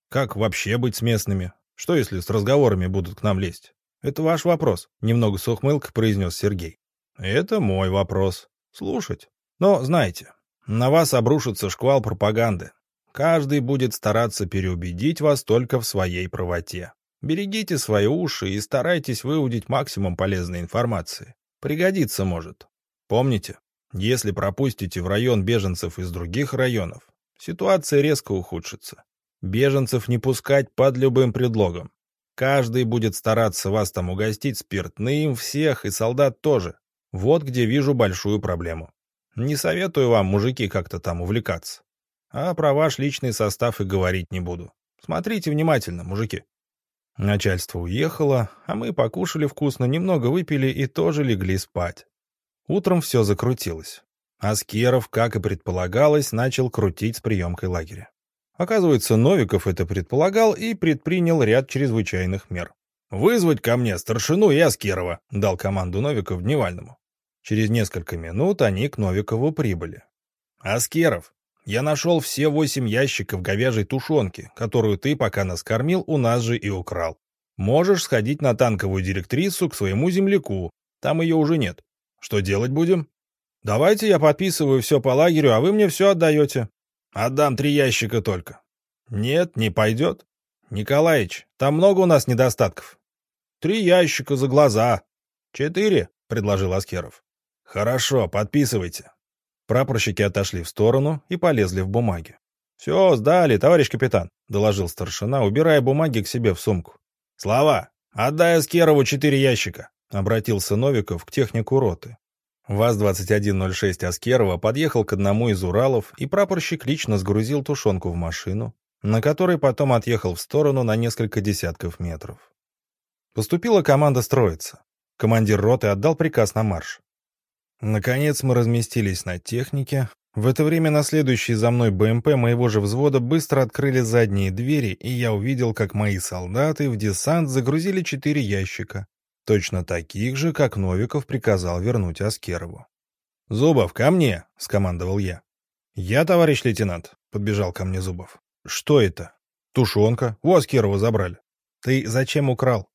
Как вообще быть с местными? Что, если с разговорами будут к нам лезть? Это ваш вопрос», — немного с произнес Сергей. «Это мой вопрос. Слушать. Но, знаете, на вас обрушится шквал пропаганды. Каждый будет стараться переубедить вас только в своей правоте. Берегите свои уши и старайтесь выудить максимум полезной информации. Пригодится может. Помните, если пропустите в район беженцев из других районов, Ситуация резко ухудшится. Беженцев не пускать под любым предлогом. Каждый будет стараться вас там угостить спиртным, всех, и солдат тоже. Вот где вижу большую проблему. Не советую вам, мужики, как-то там увлекаться. А про ваш личный состав и говорить не буду. Смотрите внимательно, мужики. Начальство уехало, а мы покушали вкусно, немного выпили и тоже легли спать. Утром все закрутилось. Аскеров, как и предполагалось, начал крутить с приемкой лагеря. Оказывается, Новиков это предполагал и предпринял ряд чрезвычайных мер. «Вызвать ко мне старшину и Аскерова», — дал команду Новиков Дневальному. Через несколько минут они к Новикову прибыли. «Аскеров, я нашел все восемь ящиков говяжьей тушенки, которую ты, пока нас кормил, у нас же и украл. Можешь сходить на танковую директрису к своему земляку, там ее уже нет. Что делать будем?» «Давайте я подписываю все по лагерю, а вы мне все отдаете». «Отдам три ящика только». «Нет, не пойдет». «Николаич, там много у нас недостатков». «Три ящика за глаза». «Четыре», — предложил Аскеров. «Хорошо, подписывайте». Прапорщики отошли в сторону и полезли в бумаги. «Все, сдали, товарищ капитан», — доложил старшина, убирая бумаги к себе в сумку. «Слава, отдай Аскерову четыре ящика», — обратился Новиков к технику роты. ВАЗ-2106 Аскерова подъехал к одному из Уралов, и прапорщик лично сгрузил тушенку в машину, на которой потом отъехал в сторону на несколько десятков метров. Поступила команда строиться. Командир роты отдал приказ на марш. Наконец мы разместились на технике. В это время на следующий за мной БМП моего же взвода быстро открыли задние двери, и я увидел, как мои солдаты в десант загрузили четыре ящика, Точно таких же, как Новиков приказал вернуть Аскерову. «Зубов, ко мне!» — скомандовал я. «Я, товарищ лейтенант», — подбежал ко мне Зубов. «Что это?» «Тушенка. У Аскерова забрали». «Ты зачем украл?»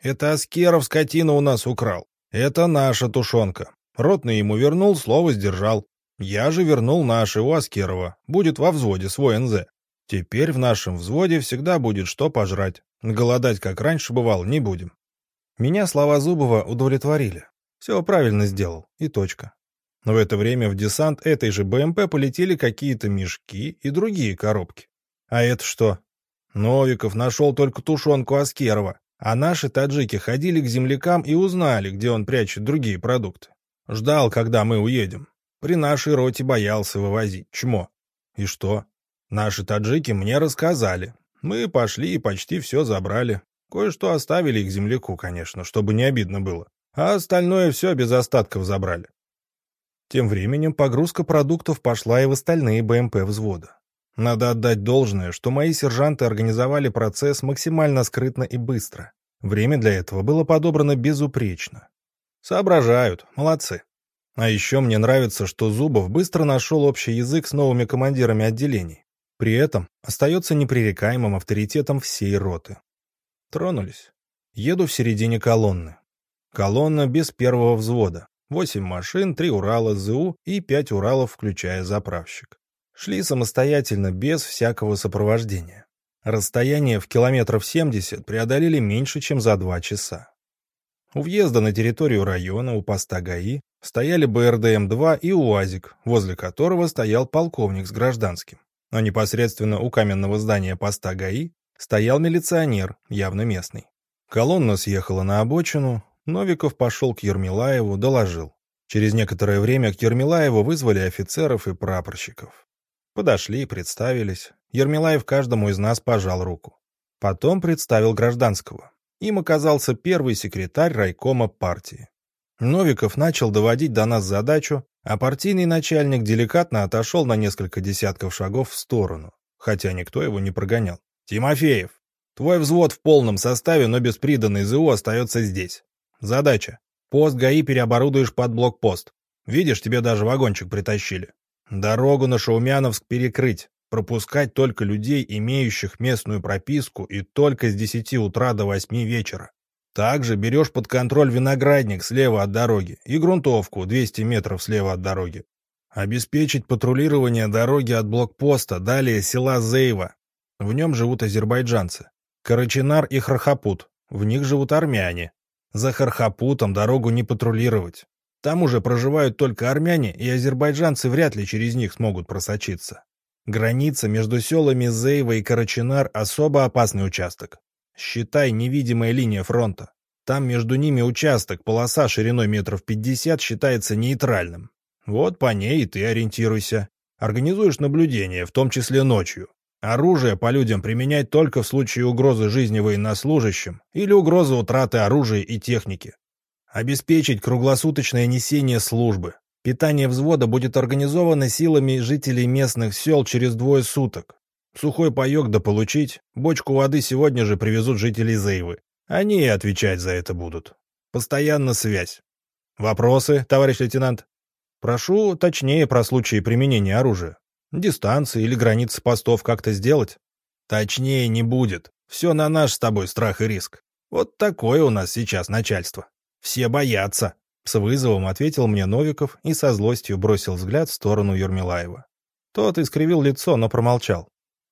«Это Аскеров скотина у нас украл. Это наша тушенка. Ротный ему вернул, слово сдержал. Я же вернул наши у Аскерова. Будет во взводе свой НЗ. Теперь в нашем взводе всегда будет что пожрать. Голодать, как раньше бывало, не будем. Меня слова Зубова удовлетворили. Все правильно сделал, и точка. Но в это время в десант этой же БМП полетели какие-то мешки и другие коробки. А это что? Новиков нашел только тушенку Аскерова, а наши таджики ходили к землякам и узнали, где он прячет другие продукты. Ждал, когда мы уедем. При нашей роте боялся вывозить. Чмо. И что? Наши таджики мне рассказали. Мы пошли и почти все забрали. Кое-что оставили к земляку, конечно, чтобы не обидно было. А остальное все без остатков забрали. Тем временем погрузка продуктов пошла и в остальные БМП взвода. Надо отдать должное, что мои сержанты организовали процесс максимально скрытно и быстро. Время для этого было подобрано безупречно. Соображают, молодцы. А еще мне нравится, что Зубов быстро нашел общий язык с новыми командирами отделений. При этом остается непререкаемым авторитетом всей роты. Тронулись. Еду в середине колонны. Колонна без первого взвода. Восемь машин, три Урала ЗУ и пять Уралов, включая заправщик. Шли самостоятельно, без всякого сопровождения. Расстояние в километров 70 преодолели меньше, чем за два часа. У въезда на территорию района у поста ГАИ стояли БРДМ-2 и УАЗик, возле которого стоял полковник с гражданским. А непосредственно у каменного здания поста ГАИ стоял милиционер, явно местный. Колонна съехала на обочину, Новиков пошел к Ермилаеву, доложил. Через некоторое время к Ермилаеву вызвали офицеров и прапорщиков. Подошли, представились. Ермилаев каждому из нас пожал руку. Потом представил гражданского. Им оказался первый секретарь райкома партии. Новиков начал доводить до нас задачу, а партийный начальник деликатно отошел на несколько десятков шагов в сторону, хотя никто его не прогонял. «Тимофеев, твой взвод в полном составе, но без приданной ЗУ остается здесь. Задача. Пост ГАИ переоборудуешь под блокпост. Видишь, тебе даже вагончик притащили. Дорогу на Шаумяновск перекрыть. Пропускать только людей, имеющих местную прописку, и только с 10 утра до 8 вечера. Также берешь под контроль виноградник слева от дороги и грунтовку 200 метров слева от дороги. Обеспечить патрулирование дороги от блокпоста, далее села Зейва, в нем живут азербайджанцы. Карачинар и Хархапут. В них живут армяне. За Хархапутом дорогу не патрулировать. Там уже проживают только армяне, и азербайджанцы вряд ли через них смогут просочиться. Граница между селами Зейва и Карачинар – особо опасный участок. Считай, невидимая линия фронта. Там между ними участок, полоса шириной метров пятьдесят считается нейтральным. Вот по ней и ты ориентируйся. Организуешь наблюдение, в том числе ночью. Оружие по людям применять только в случае угрозы жизни военнослужащим или угрозы утраты оружия и техники. Обеспечить круглосуточное несение службы. Питание взвода будет организовано силами жителей местных сел через двое суток. Сухой паек дополучить, бочку воды сегодня же привезут жители Зейвы. Они и отвечать за это будут. Постоянно связь. Вопросы, товарищ лейтенант? Прошу точнее про случаи применения оружия. Дистанции или границы постов как-то сделать? Точнее не будет. Все на наш с тобой страх и риск. Вот такое у нас сейчас начальство. Все боятся. С вызовом ответил мне Новиков и со злостью бросил взгляд в сторону Юрмилаева. Тот искривил лицо, но промолчал.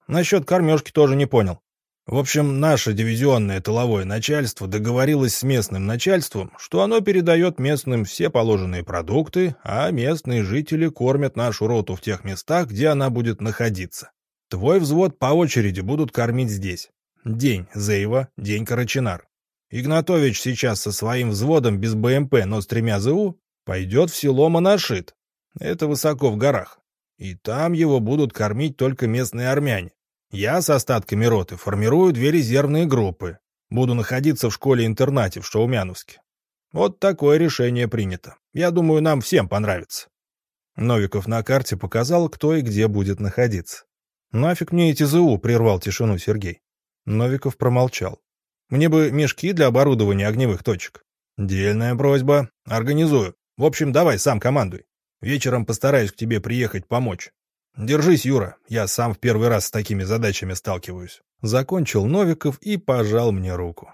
Насчет кормежки тоже не понял. В общем, наше дивизионное тыловое начальство договорилось с местным начальством, что оно передает местным все положенные продукты, а местные жители кормят нашу роту в тех местах, где она будет находиться. Твой взвод по очереди будут кормить здесь. День Зейва, день Карачинар. Игнатович сейчас со своим взводом без БМП, но с тремя ЗУ, пойдет в село Монашит. Это высоко в горах. И там его будут кормить только местные армяне. Я с остатками роты формирую две резервные группы. Буду находиться в школе-интернате в Шаумяновске. Вот такое решение принято. Я думаю, нам всем понравится. Новиков на карте показал, кто и где будет находиться. «Нафиг мне эти ЗУ?» — прервал тишину Сергей. Новиков промолчал. Мне бы мешки для оборудования огневых точек. Дельная просьба. Организую. В общем, давай сам командуй. Вечером постараюсь к тебе приехать помочь. Держись, Юра. Я сам в первый раз с такими задачами сталкиваюсь. Закончил Новиков и пожал мне руку.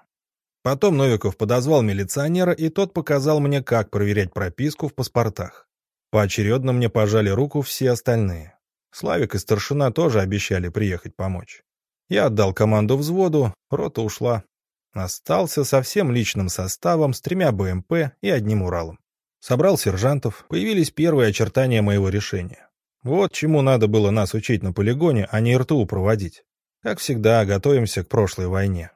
Потом Новиков подозвал милиционера, и тот показал мне, как проверять прописку в паспортах. Поочередно мне пожали руку все остальные. Славик и старшина тоже обещали приехать помочь. Я отдал команду взводу, рота ушла. Остался со всем личным составом с тремя БМП и одним Уралом. Собрал сержантов, появились первые очертания моего решения. Вот чему надо было нас учить на полигоне, а не РТУ проводить. Как всегда, готовимся к прошлой войне.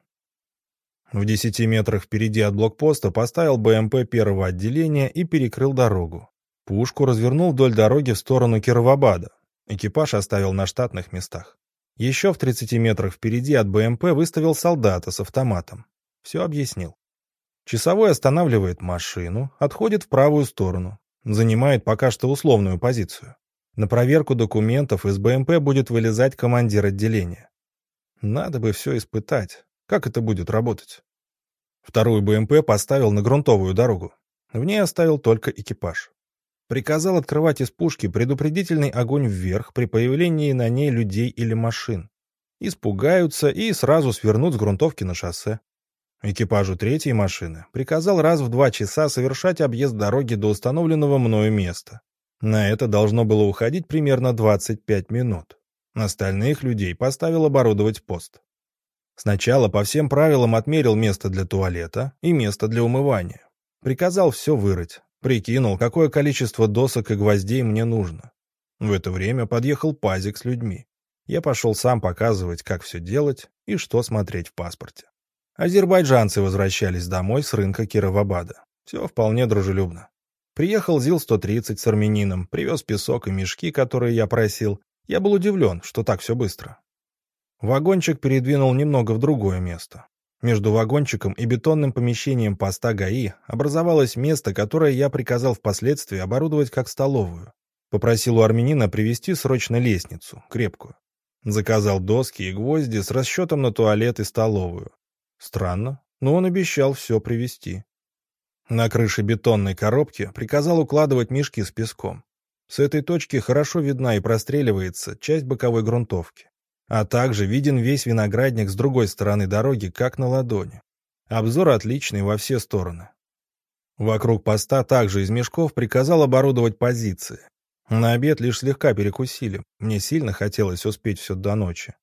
В десяти метрах впереди от блокпоста поставил БМП первого отделения и перекрыл дорогу. Пушку развернул вдоль дороги в сторону Кировабада. Экипаж оставил на штатных местах. Еще в 30 метрах впереди от БМП выставил солдата с автоматом. Все объяснил. Часовой останавливает машину, отходит в правую сторону, занимает пока что условную позицию. На проверку документов из БМП будет вылезать командир отделения. Надо бы все испытать. Как это будет работать? Вторую БМП поставил на грунтовую дорогу. В ней оставил только экипаж. Приказал открывать из пушки предупредительный огонь вверх при появлении на ней людей или машин. Испугаются и сразу свернут с грунтовки на шоссе. Экипажу третьей машины приказал раз в два часа совершать объезд дороги до установленного мною места. На это должно было уходить примерно 25 минут. Остальных людей поставил оборудовать пост. Сначала по всем правилам отмерил место для туалета и место для умывания. Приказал все вырыть. Прикинул, какое количество досок и гвоздей мне нужно. В это время подъехал пазик с людьми. Я пошел сам показывать, как все делать и что смотреть в паспорте. Азербайджанцы возвращались домой с рынка Кировабада. Все вполне дружелюбно. Приехал ЗИЛ-130 с армянином, привез песок и мешки, которые я просил. Я был удивлен, что так все быстро. Вагончик передвинул немного в другое место. Между вагончиком и бетонным помещением поста ГАИ образовалось место, которое я приказал впоследствии оборудовать как столовую. Попросил у армянина привезти срочно лестницу, крепкую. Заказал доски и гвозди с расчетом на туалет и столовую. Странно, но он обещал все привезти. На крыше бетонной коробки приказал укладывать мешки с песком. С этой точки хорошо видна и простреливается часть боковой грунтовки. А также виден весь виноградник с другой стороны дороги, как на ладони. Обзор отличный во все стороны. Вокруг поста также из мешков приказал оборудовать позиции. На обед лишь слегка перекусили. Мне сильно хотелось успеть все до ночи.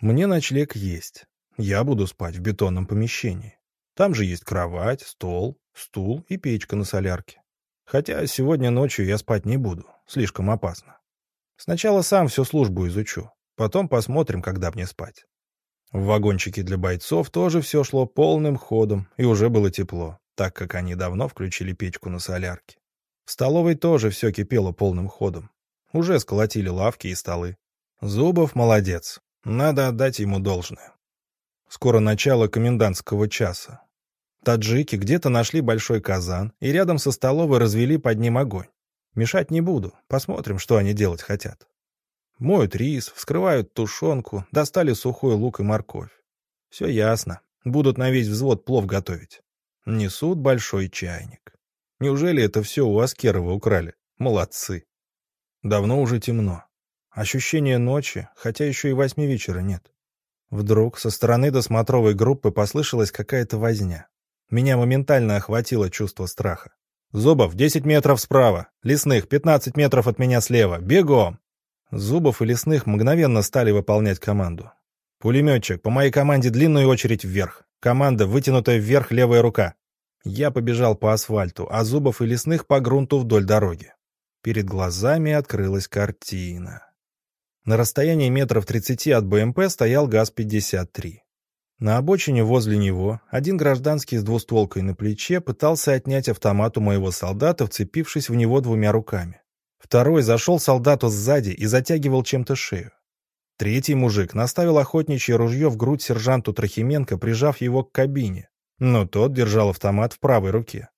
Мне ночлег есть. Я буду спать в бетонном помещении. Там же есть кровать, стол, стул и печка на солярке. Хотя сегодня ночью я спать не буду, слишком опасно. Сначала сам всю службу изучу. Потом посмотрим, когда мне спать. В вагончике для бойцов тоже все шло полным ходом, и уже было тепло, так как они давно включили печку на солярке. В столовой тоже все кипело полным ходом. Уже сколотили лавки и столы. Зубов молодец. Надо отдать ему должное. Скоро начало комендантского часа. Таджики где-то нашли большой казан и рядом со столовой развели под ним огонь. Мешать не буду, посмотрим, что они делать хотят. Моют рис, вскрывают тушенку, достали сухой лук и морковь. Все ясно. Будут на весь взвод плов готовить. Несут большой чайник. Неужели это все у Аскерова украли? Молодцы. Давно уже темно. Ощущение ночи, хотя еще и восьми вечера нет. Вдруг со стороны досмотровой группы послышалась какая-то возня. Меня моментально охватило чувство страха. «Зубов, десять метров справа! Лесных, пятнадцать метров от меня слева! Бегом!» Зубов и Лесных мгновенно стали выполнять команду. «Пулеметчик, по моей команде длинную очередь вверх. Команда, вытянутая вверх левая рука». Я побежал по асфальту, а Зубов и Лесных по грунту вдоль дороги. Перед глазами открылась картина. На расстоянии метров тридцати от БМП стоял ГАЗ-53. На обочине возле него один гражданский с двустволкой на плече пытался отнять автомат у моего солдата, вцепившись в него двумя руками. Второй зашел солдату сзади и затягивал чем-то шею. Третий мужик наставил охотничье ружье в грудь сержанту Трохименко, прижав его к кабине, но тот держал автомат в правой руке.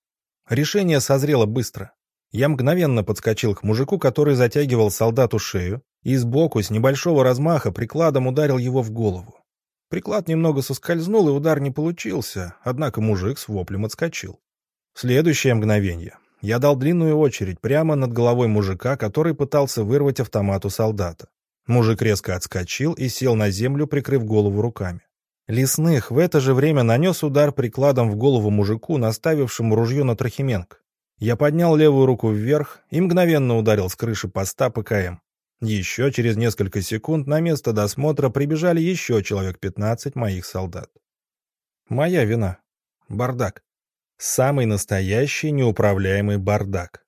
Решение созрело быстро. Я мгновенно подскочил к мужику, который затягивал солдату шею, и сбоку с небольшого размаха прикладом ударил его в голову. Приклад немного соскользнул, и удар не получился, однако мужик с воплем отскочил. Следующее мгновение я дал длинную очередь прямо над головой мужика, который пытался вырвать автомат у солдата. Мужик резко отскочил и сел на землю, прикрыв голову руками. Лесных в это же время нанес удар прикладом в голову мужику, наставившему ружье на Трохименко. Я поднял левую руку вверх и мгновенно ударил с крыши поста ПКМ. Еще через несколько секунд на место досмотра прибежали еще человек 15 моих солдат. Моя вина. Бардак. Самый настоящий неуправляемый бардак.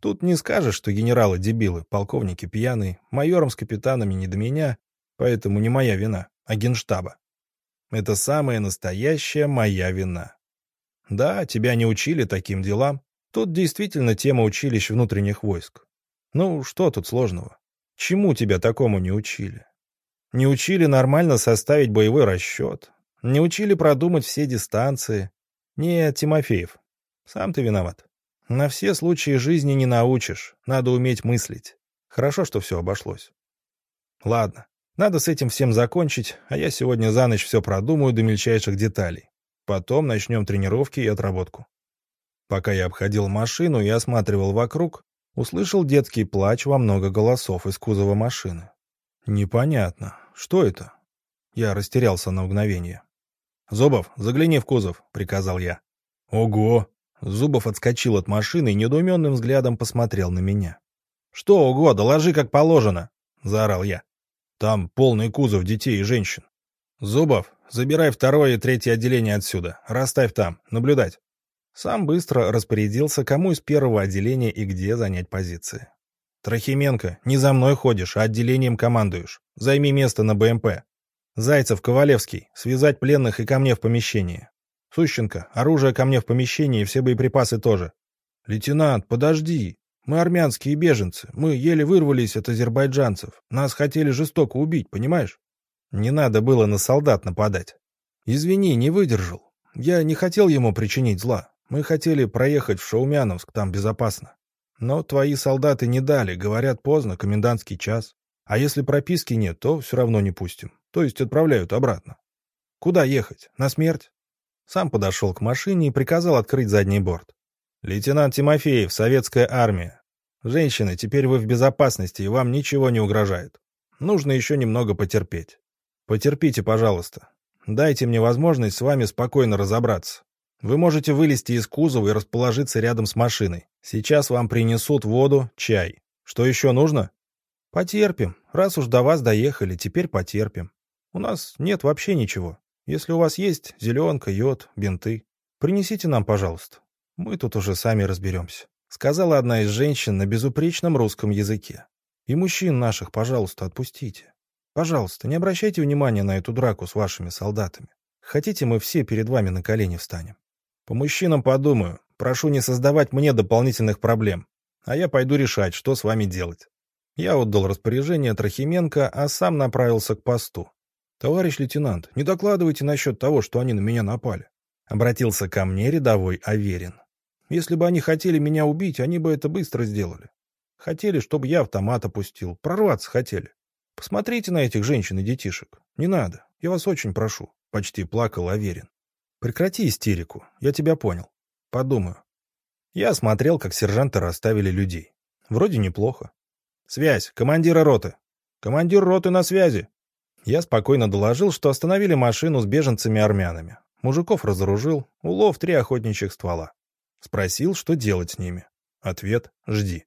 Тут не скажешь, что генералы дебилы, полковники пьяные, майором с капитанами не до меня, поэтому не моя вина, а генштаба. Это самая настоящая моя вина. Да, тебя не учили таким делам. Тут действительно тема училищ внутренних войск. Ну, что тут сложного? Чему тебя такому не учили? Не учили нормально составить боевой расчет. Не учили продумать все дистанции. «Нет, Тимофеев, сам ты виноват. На все случаи жизни не научишь, надо уметь мыслить. Хорошо, что все обошлось. Ладно, надо с этим всем закончить, а я сегодня за ночь все продумаю до мельчайших деталей. Потом начнем тренировки и отработку». Пока я обходил машину и осматривал вокруг, услышал детский плач во много голосов из кузова машины. «Непонятно. Что это?» Я растерялся на мгновение. «Зубов, загляни в кузов», — приказал я. «Ого!» Зубов отскочил от машины и недоуменным взглядом посмотрел на меня. «Что ого, доложи как положено!» — заорал я. «Там полный кузов детей и женщин». «Зубов, забирай второе и третье отделение отсюда. Расставь там. Наблюдать». Сам быстро распорядился, кому из первого отделения и где занять позиции. «Трохименко, не за мной ходишь, а отделением командуешь. Займи место на БМП. Зайцев, Ковалевский, связать пленных и ко мне в помещение. Сущенко, оружие ко мне в помещении и все боеприпасы тоже. Лейтенант, подожди. Мы армянские беженцы. Мы еле вырвались от азербайджанцев. Нас хотели жестоко убить, понимаешь? Не надо было на солдат нападать. Извини, не выдержал. Я не хотел ему причинить зла. Мы хотели проехать в Шаумяновск, там безопасно. Но твои солдаты не дали, говорят поздно, комендантский час. А если прописки нет, то все равно не пустим. То есть отправляют обратно. Куда ехать? На смерть? Сам подошел к машине и приказал открыть задний борт. «Лейтенант Тимофеев, советская армия. Женщины, теперь вы в безопасности, и вам ничего не угрожает. Нужно еще немного потерпеть. Потерпите, пожалуйста. Дайте мне возможность с вами спокойно разобраться. Вы можете вылезти из кузова и расположиться рядом с машиной. Сейчас вам принесут воду, чай. Что еще нужно? Потерпим. Раз уж до вас доехали, теперь потерпим. У нас нет вообще ничего. Если у вас есть зеленка, йод, бинты, принесите нам, пожалуйста. Мы тут уже сами разберемся», — сказала одна из женщин на безупречном русском языке. И мужчин наших, пожалуйста, отпустите. Пожалуйста, не обращайте внимания на эту драку с вашими солдатами. Хотите, мы все перед вами на колени встанем? По мужчинам подумаю. Прошу не создавать мне дополнительных проблем. А я пойду решать, что с вами делать. Я отдал распоряжение Трохименко, а сам направился к посту. «Товарищ лейтенант, не докладывайте насчет того, что они на меня напали». Обратился ко мне рядовой Аверин. «Если бы они хотели меня убить, они бы это быстро сделали. Хотели, чтобы я автомат опустил. Прорваться хотели. Посмотрите на этих женщин и детишек. Не надо. Я вас очень прошу. Почти плакал Аверин. Прекрати истерику. Я тебя понял. Подумаю. Я смотрел, как сержанты расставили людей. Вроде неплохо. Связь. Командира роты. Командир роты на связи. Я спокойно доложил, что остановили машину с беженцами-армянами. Мужиков разоружил. Улов три охотничьих ствола. Спросил, что делать с ними. Ответ — жди.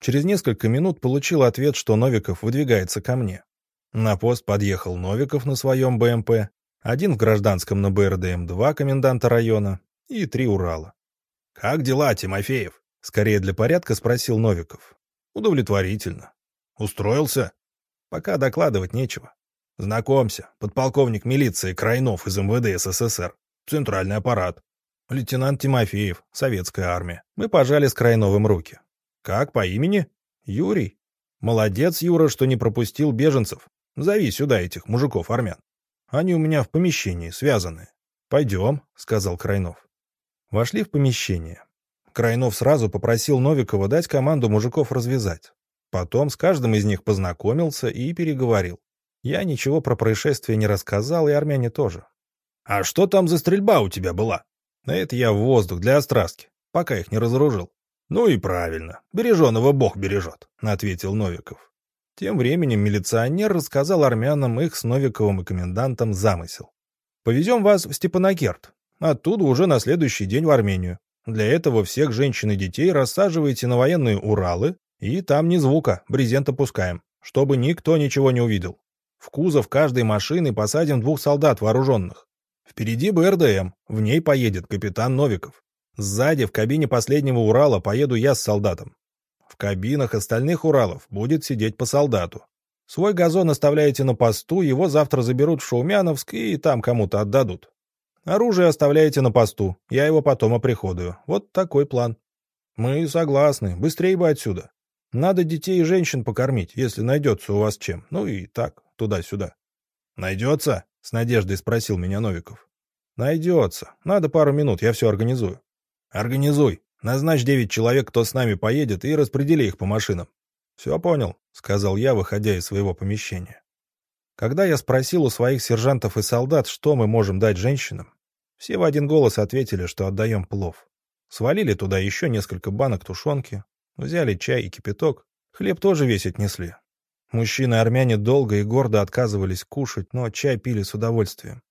Через несколько минут получил ответ, что Новиков выдвигается ко мне. На пост подъехал Новиков на своем БМП, один в гражданском на БРДМ-2 коменданта района и три Урала. «Как дела, Тимофеев?» — скорее для порядка спросил Новиков. «Удовлетворительно. Устроился?» «Пока докладывать нечего. Знакомься, подполковник милиции Крайнов из МВД СССР. Центральный аппарат. Лейтенант Тимофеев, советская армия. Мы пожали с Крайновым руки. «Как по имени?» «Юрий». «Молодец, Юра, что не пропустил беженцев. Зови сюда этих мужиков-армян. Они у меня в помещении, связаны». «Пойдем», — сказал Крайнов. Вошли в помещение. Крайнов сразу попросил Новикова дать команду мужиков развязать. Потом с каждым из них познакомился и переговорил. Я ничего про происшествие не рассказал, и армяне тоже. «А что там за стрельба у тебя была?» «Это я в воздух, для острастки, пока их не разоружил». «Ну и правильно. Береженого Бог бережет», — ответил Новиков. Тем временем милиционер рассказал армянам их с Новиковым и комендантом замысел. «Повезем вас в Степанакерт. Оттуда уже на следующий день в Армению. Для этого всех женщин и детей рассаживайте на военные Уралы, и там ни звука, брезент опускаем, чтобы никто ничего не увидел. В кузов каждой машины посадим двух солдат вооруженных. Впереди БРДМ, в ней поедет капитан Новиков. Сзади, в кабине последнего Урала, поеду я с солдатом. В кабинах остальных Уралов будет сидеть по солдату. Свой газон оставляете на посту, его завтра заберут в Шаумяновск и там кому-то отдадут. Оружие оставляете на посту, я его потом оприходую. Вот такой план. Мы согласны, быстрее бы отсюда. Надо детей и женщин покормить, если найдется у вас чем. Ну и так, туда-сюда. Найдется? С надеждой спросил меня Новиков. Найдется. Надо пару минут, я все организую. «Организуй. Назначь девять человек, кто с нами поедет, и распредели их по машинам». «Все понял», — сказал я, выходя из своего помещения. Когда я спросил у своих сержантов и солдат, что мы можем дать женщинам, все в один голос ответили, что отдаем плов. Свалили туда еще несколько банок тушенки, взяли чай и кипяток, хлеб тоже весь отнесли. Мужчины-армяне долго и гордо отказывались кушать, но чай пили с удовольствием.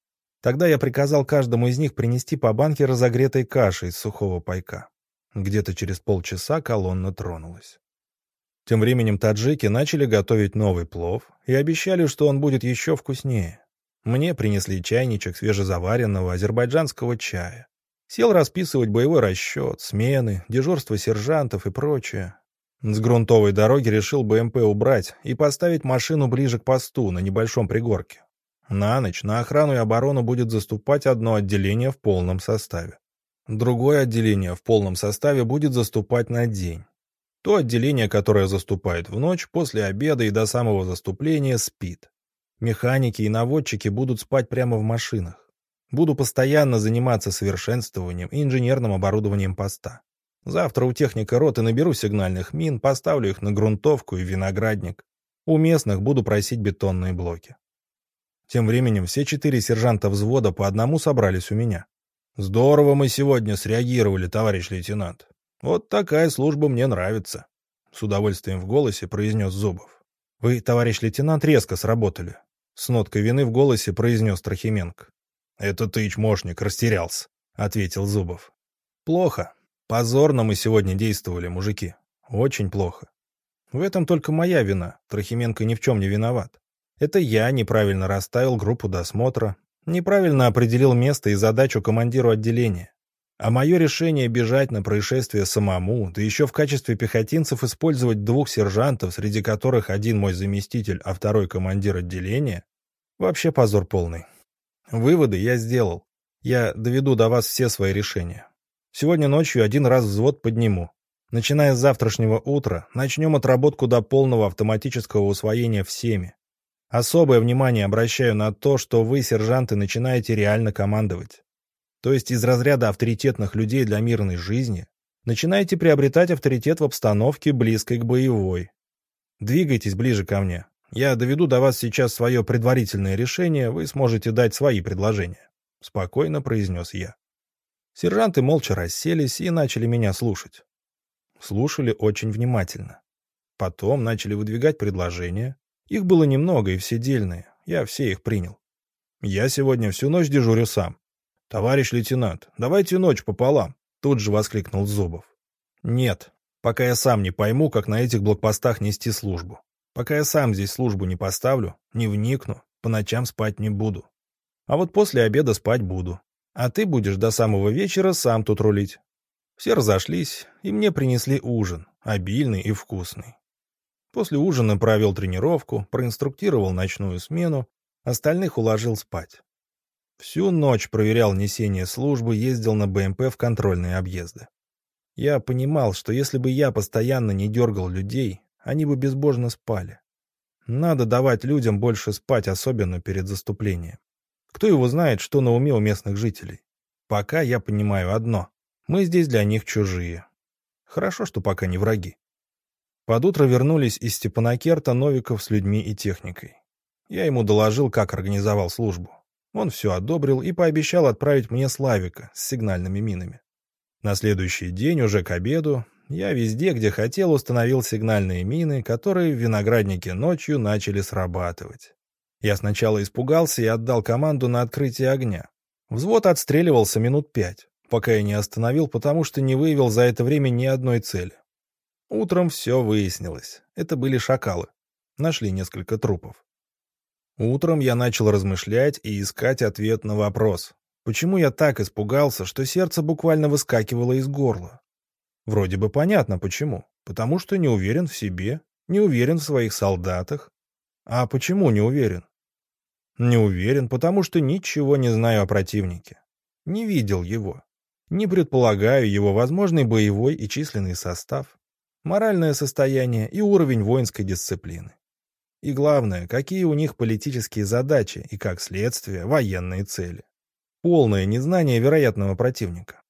Тогда я приказал каждому из них принести по банке разогретой каши из сухого пайка. Где-то через полчаса колонна тронулась. Тем временем таджики начали готовить новый плов и обещали, что он будет еще вкуснее. Мне принесли чайничек свежезаваренного азербайджанского чая. Сел расписывать боевой расчет, смены, дежурство сержантов и прочее. С грунтовой дороги решил БМП убрать и поставить машину ближе к посту на небольшом пригорке. На ночь на охрану и оборону будет заступать одно отделение в полном составе. Другое отделение в полном составе будет заступать на день. То отделение, которое заступает в ночь, после обеда и до самого заступления, спит. Механики и наводчики будут спать прямо в машинах. Буду постоянно заниматься совершенствованием и инженерным оборудованием поста. Завтра у техника роты наберу сигнальных мин, поставлю их на грунтовку и виноградник. У местных буду просить бетонные блоки. Тем временем все четыре сержанта взвода по одному собрались у меня. «Здорово мы сегодня среагировали, товарищ лейтенант. Вот такая служба мне нравится», — с удовольствием в голосе произнес Зубов. «Вы, товарищ лейтенант, резко сработали», — с ноткой вины в голосе произнес Трохименко. «Это ты, чмошник, растерялся», — ответил Зубов. «Плохо. Позорно мы сегодня действовали, мужики. Очень плохо. В этом только моя вина. Трохименко ни в чем не виноват. Это я неправильно расставил группу досмотра, неправильно определил место и задачу командиру отделения. А мое решение бежать на происшествие самому, да еще в качестве пехотинцев использовать двух сержантов, среди которых один мой заместитель, а второй командир отделения, вообще позор полный. Выводы я сделал. Я доведу до вас все свои решения. Сегодня ночью один раз взвод подниму. Начиная с завтрашнего утра, начнем отработку до полного автоматического усвоения всеми. Особое внимание обращаю на то, что вы, сержанты, начинаете реально командовать. То есть из разряда авторитетных людей для мирной жизни начинаете приобретать авторитет в обстановке, близкой к боевой. Двигайтесь ближе ко мне. Я доведу до вас сейчас свое предварительное решение, вы сможете дать свои предложения. Спокойно произнес я. Сержанты молча расселись и начали меня слушать. Слушали очень внимательно. Потом начали выдвигать предложения, их было немного и все дельные. Я все их принял. Я сегодня всю ночь дежурю сам. Товарищ лейтенант, давайте ночь пополам. Тут же воскликнул Зубов. Нет, пока я сам не пойму, как на этих блокпостах нести службу. Пока я сам здесь службу не поставлю, не вникну, по ночам спать не буду. А вот после обеда спать буду. А ты будешь до самого вечера сам тут рулить. Все разошлись, и мне принесли ужин, обильный и вкусный. После ужина провел тренировку, проинструктировал ночную смену, остальных уложил спать. Всю ночь проверял несение службы, ездил на БМП в контрольные объезды. Я понимал, что если бы я постоянно не дергал людей, они бы безбожно спали. Надо давать людям больше спать, особенно перед заступлением. Кто его знает, что на уме у местных жителей? Пока я понимаю одно. Мы здесь для них чужие. Хорошо, что пока не враги. Под утро вернулись из Степанакерта Новиков с людьми и техникой. Я ему доложил, как организовал службу. Он все одобрил и пообещал отправить мне Славика с сигнальными минами. На следующий день, уже к обеду, я везде, где хотел, установил сигнальные мины, которые в винограднике ночью начали срабатывать. Я сначала испугался и отдал команду на открытие огня. Взвод отстреливался минут пять, пока я не остановил, потому что не выявил за это время ни одной цели. Утром все выяснилось. Это были шакалы. Нашли несколько трупов. Утром я начал размышлять и искать ответ на вопрос. Почему я так испугался, что сердце буквально выскакивало из горла? Вроде бы понятно почему. Потому что не уверен в себе, не уверен в своих солдатах. А почему не уверен? Не уверен, потому что ничего не знаю о противнике. Не видел его. Не предполагаю его возможный боевой и численный состав моральное состояние и уровень воинской дисциплины. И главное, какие у них политические задачи и, как следствие, военные цели. Полное незнание вероятного противника.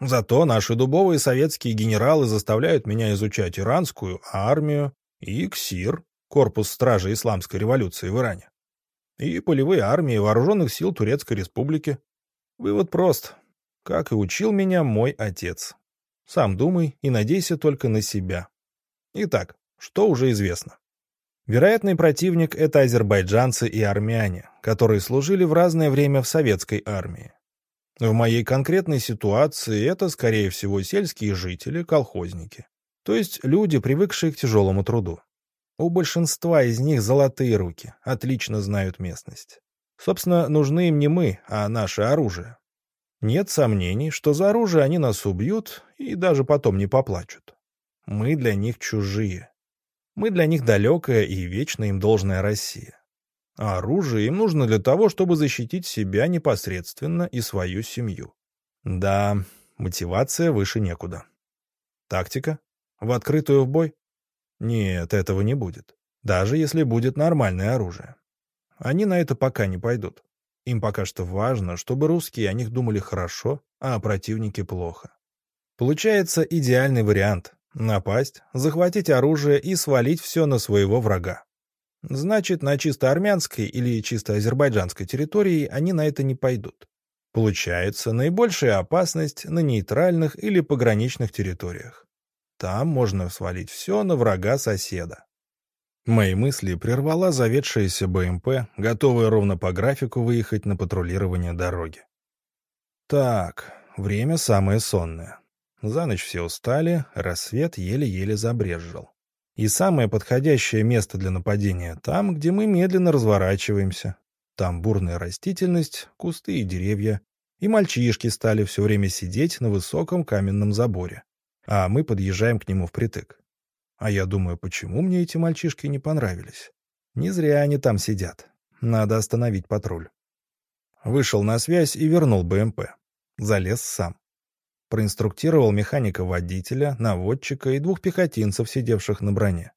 Зато наши дубовые советские генералы заставляют меня изучать иранскую армию и КСИР, корпус стражи исламской революции в Иране, и полевые армии вооруженных сил Турецкой республики. Вывод прост, как и учил меня мой отец. Сам думай и надейся только на себя. Итак, что уже известно? Вероятный противник — это азербайджанцы и армяне, которые служили в разное время в советской армии. В моей конкретной ситуации это, скорее всего, сельские жители, колхозники. То есть люди, привыкшие к тяжелому труду. У большинства из них золотые руки, отлично знают местность. Собственно, нужны им не мы, а наше оружие. Нет сомнений, что за оружие они нас убьют и даже потом не поплачут. Мы для них чужие. Мы для них далекая и вечно им должная Россия. А оружие им нужно для того, чтобы защитить себя непосредственно и свою семью. Да, мотивация выше некуда. Тактика? В открытую в бой? Нет, этого не будет. Даже если будет нормальное оружие. Они на это пока не пойдут. Им пока что важно, чтобы русские о них думали хорошо, а о противнике плохо. Получается идеальный вариант — напасть, захватить оружие и свалить все на своего врага. Значит, на чисто армянской или чисто азербайджанской территории они на это не пойдут. Получается, наибольшая опасность на нейтральных или пограничных территориях. Там можно свалить все на врага соседа. Мои мысли прервала заведшаяся БМП, готовая ровно по графику выехать на патрулирование дороги. Так, время самое сонное. За ночь все устали, рассвет еле-еле забрезжил. И самое подходящее место для нападения там, где мы медленно разворачиваемся. Там бурная растительность, кусты и деревья. И мальчишки стали все время сидеть на высоком каменном заборе. А мы подъезжаем к нему впритык. А я думаю, почему мне эти мальчишки не понравились? Не зря они там сидят. Надо остановить патруль. Вышел на связь и вернул БМП. Залез сам. Проинструктировал механика-водителя, наводчика и двух пехотинцев, сидевших на броне.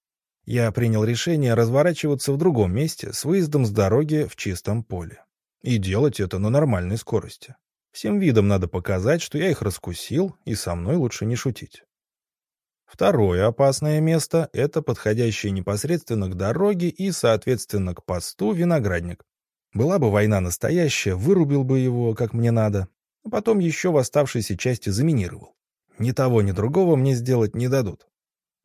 Я принял решение разворачиваться в другом месте с выездом с дороги в чистом поле. И делать это на нормальной скорости. Всем видом надо показать, что я их раскусил, и со мной лучше не шутить. Второе опасное место — это подходящее непосредственно к дороге и, соответственно, к посту виноградник. Была бы война настоящая, вырубил бы его, как мне надо, а потом еще в оставшейся части заминировал. Ни того, ни другого мне сделать не дадут.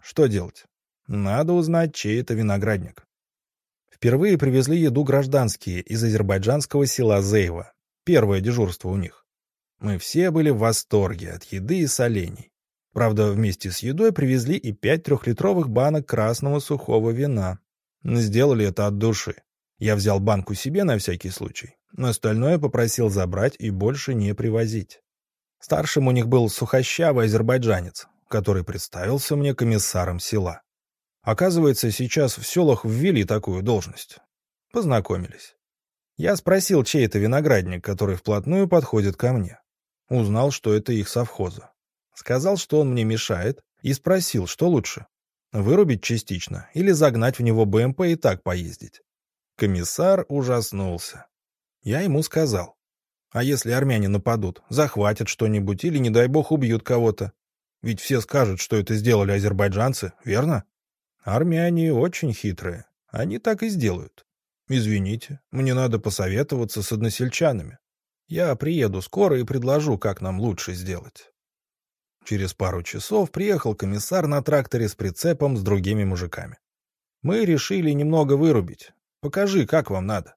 Что делать? Надо узнать, чей это виноградник. Впервые привезли еду гражданские из азербайджанского села Зейва. Первое дежурство у них. Мы все были в восторге от еды и солений. Правда, вместе с едой привезли и пять трехлитровых банок красного сухого вина. Сделали это от души. Я взял банку себе на всякий случай. Остальное попросил забрать и больше не привозить. Старшим у них был сухощавый азербайджанец, который представился мне комиссаром села. Оказывается, сейчас в селах ввели такую должность. Познакомились. Я спросил, чей это виноградник, который вплотную подходит ко мне. Узнал, что это их совхоза. Сказал, что он мне мешает, и спросил, что лучше — вырубить частично или загнать в него БМП и так поездить. Комиссар ужаснулся. Я ему сказал, а если армяне нападут, захватят что-нибудь или, не дай бог, убьют кого-то? Ведь все скажут, что это сделали азербайджанцы, верно? Армяне очень хитрые, они так и сделают. Извините, мне надо посоветоваться с односельчанами. Я приеду скоро и предложу, как нам лучше сделать. Через пару часов приехал комиссар на тракторе с прицепом с другими мужиками. Мы решили немного вырубить. Покажи, как вам надо.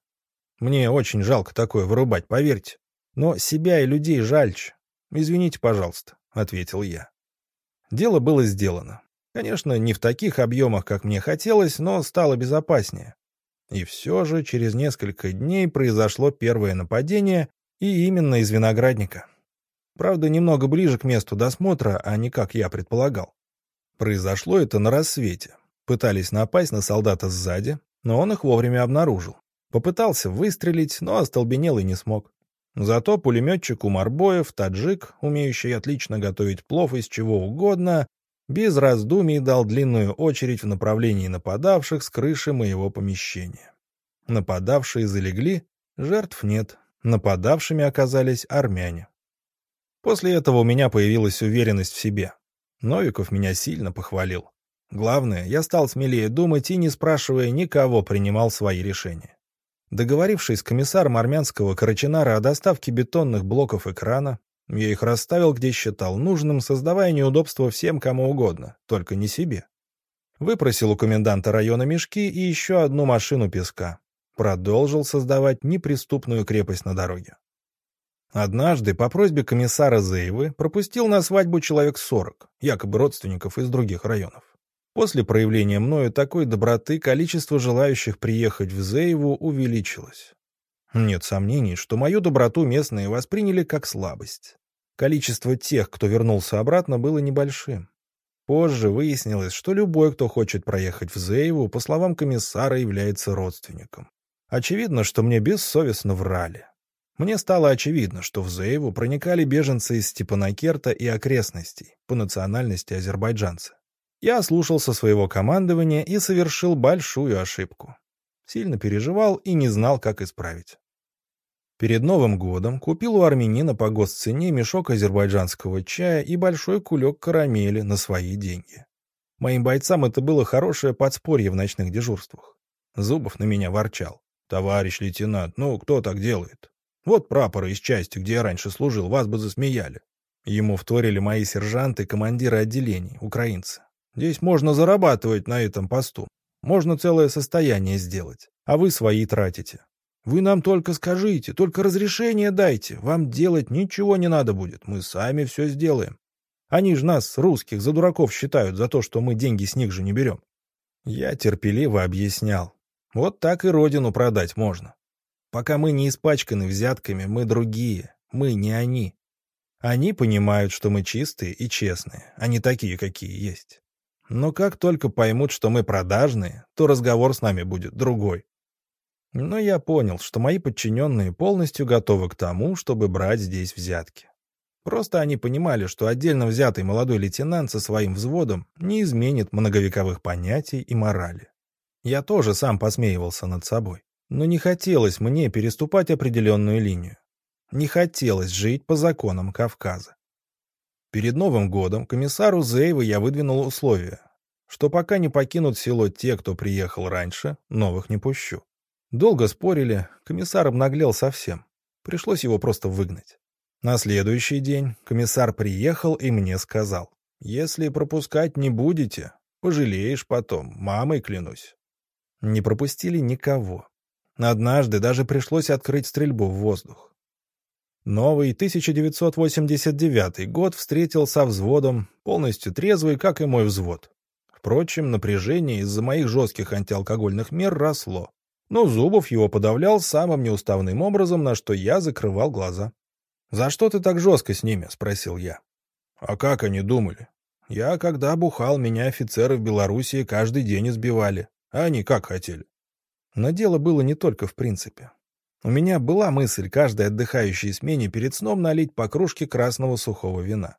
Мне очень жалко такое вырубать, поверьте. Но себя и людей жальче. Извините, пожалуйста, — ответил я. Дело было сделано. Конечно, не в таких объемах, как мне хотелось, но стало безопаснее. И все же через несколько дней произошло первое нападение, и именно из виноградника. Правда, немного ближе к месту досмотра, а не как я предполагал. Произошло это на рассвете. Пытались напасть на солдата сзади, но он их вовремя обнаружил. Попытался выстрелить, но остолбенел и не смог. Зато пулеметчик Умарбоев, таджик, умеющий отлично готовить плов из чего угодно, без раздумий дал длинную очередь в направлении нападавших с крыши моего помещения. Нападавшие залегли, жертв нет, нападавшими оказались армяне. После этого у меня появилась уверенность в себе. Новиков меня сильно похвалил. Главное, я стал смелее думать и, не спрашивая никого, принимал свои решения. Договорившись с комиссаром армянского Карачинара о доставке бетонных блоков экрана, я их расставил, где считал нужным, создавая неудобства всем, кому угодно, только не себе. Выпросил у коменданта района мешки и еще одну машину песка. Продолжил создавать неприступную крепость на дороге. Однажды по просьбе комиссара Зеевы пропустил на свадьбу человек сорок, якобы родственников из других районов. После проявления мною такой доброты количество желающих приехать в Зееву увеличилось. Нет сомнений, что мою доброту местные восприняли как слабость. Количество тех, кто вернулся обратно, было небольшим. Позже выяснилось, что любой, кто хочет проехать в Зееву, по словам комиссара, является родственником. Очевидно, что мне бессовестно врали. Мне стало очевидно, что в Зееву проникали беженцы из Степанакерта и окрестностей, по национальности азербайджанцы. Я слушался своего командования и совершил большую ошибку. Сильно переживал и не знал, как исправить. Перед Новым годом купил у армянина по госцене мешок азербайджанского чая и большой кулек карамели на свои деньги. Моим бойцам это было хорошее подспорье в ночных дежурствах. Зубов на меня ворчал. «Товарищ лейтенант, ну кто так делает? Вот прапоры из части, где я раньше служил, вас бы засмеяли. Ему вторили мои сержанты, командиры отделений, украинцы. Здесь можно зарабатывать на этом посту. Можно целое состояние сделать. А вы свои тратите. Вы нам только скажите, только разрешение дайте. Вам делать ничего не надо будет. Мы сами все сделаем. Они же нас, русских, за дураков считают за то, что мы деньги с них же не берем. Я терпеливо объяснял. Вот так и родину продать можно. Пока мы не испачканы взятками, мы другие. Мы не они. Они понимают, что мы чистые и честные, а не такие, какие есть. Но как только поймут, что мы продажные, то разговор с нами будет другой. Но я понял, что мои подчиненные полностью готовы к тому, чтобы брать здесь взятки. Просто они понимали, что отдельно взятый молодой лейтенант со своим взводом не изменит многовековых понятий и морали. Я тоже сам посмеивался над собой. Но не хотелось мне переступать определенную линию. Не хотелось жить по законам Кавказа. Перед Новым годом комиссару Зеева я выдвинул условие, что пока не покинут село те, кто приехал раньше, новых не пущу. Долго спорили, комиссар обнаглел совсем. Пришлось его просто выгнать. На следующий день комиссар приехал и мне сказал, «Если пропускать не будете, пожалеешь потом, мамой клянусь». Не пропустили никого. Однажды даже пришлось открыть стрельбу в воздух. Новый 1989 год встретил со взводом, полностью трезвый, как и мой взвод. Впрочем, напряжение из-за моих жестких антиалкогольных мер росло. Но Зубов его подавлял самым неуставным образом, на что я закрывал глаза. «За что ты так жестко с ними?» — спросил я. «А как они думали? Я, когда бухал, меня офицеры в Белоруссии каждый день избивали. А они как хотели?» Но дело было не только в принципе. У меня была мысль каждой отдыхающей смене перед сном налить по кружке красного сухого вина.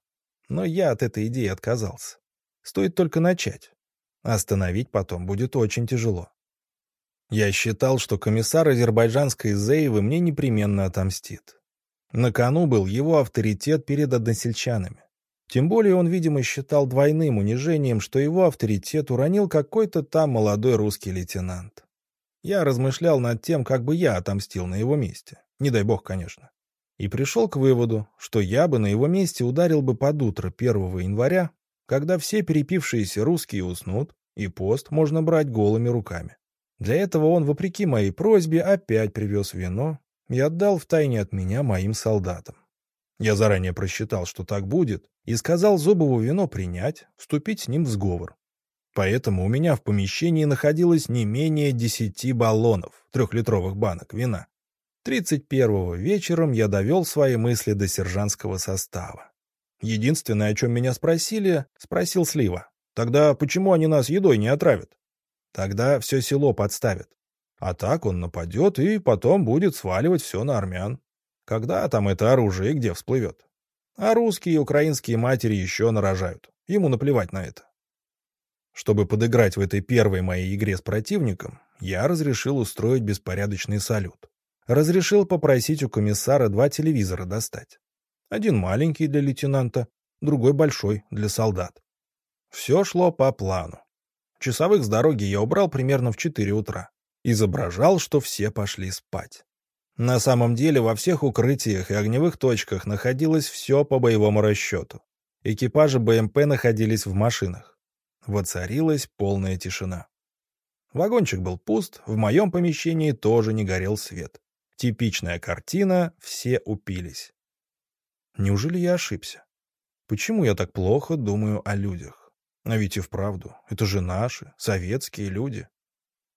Но я от этой идеи отказался. Стоит только начать. Остановить потом будет очень тяжело. Я считал, что комиссар азербайджанской Зеевы мне непременно отомстит. На кону был его авторитет перед односельчанами. Тем более он, видимо, считал двойным унижением, что его авторитет уронил какой-то там молодой русский лейтенант. Я размышлял над тем, как бы я отомстил на его месте. Не дай бог, конечно. И пришел к выводу, что я бы на его месте ударил бы под утро 1 января, когда все перепившиеся русские уснут, и пост можно брать голыми руками. Для этого он, вопреки моей просьбе, опять привез вино и отдал втайне от меня моим солдатам. Я заранее просчитал, что так будет, и сказал Зубову вино принять, вступить с ним в сговор. Поэтому у меня в помещении находилось не менее десяти баллонов, трехлитровых банок вина. Тридцать первого вечером я довел свои мысли до сержантского состава. Единственное, о чем меня спросили, спросил Слива. Тогда почему они нас едой не отравят? Тогда все село подставят. А так он нападет и потом будет сваливать все на армян. Когда там это оружие где всплывет? А русские и украинские матери еще нарожают. Ему наплевать на это. Чтобы подыграть в этой первой моей игре с противником, я разрешил устроить беспорядочный салют. Разрешил попросить у комиссара два телевизора достать. Один маленький для лейтенанта, другой большой для солдат. Все шло по плану. Часовых с дороги я убрал примерно в 4 утра изображал, что все пошли спать. На самом деле во всех укрытиях и огневых точках находилось все по боевому расчету. Экипажи БМП находились в машинах. Воцарилась полная тишина. Вагончик был пуст, в моем помещении тоже не горел свет. Типичная картина, все упились. Неужели я ошибся? Почему я так плохо думаю о людях? А ведь и вправду, это же наши, советские люди.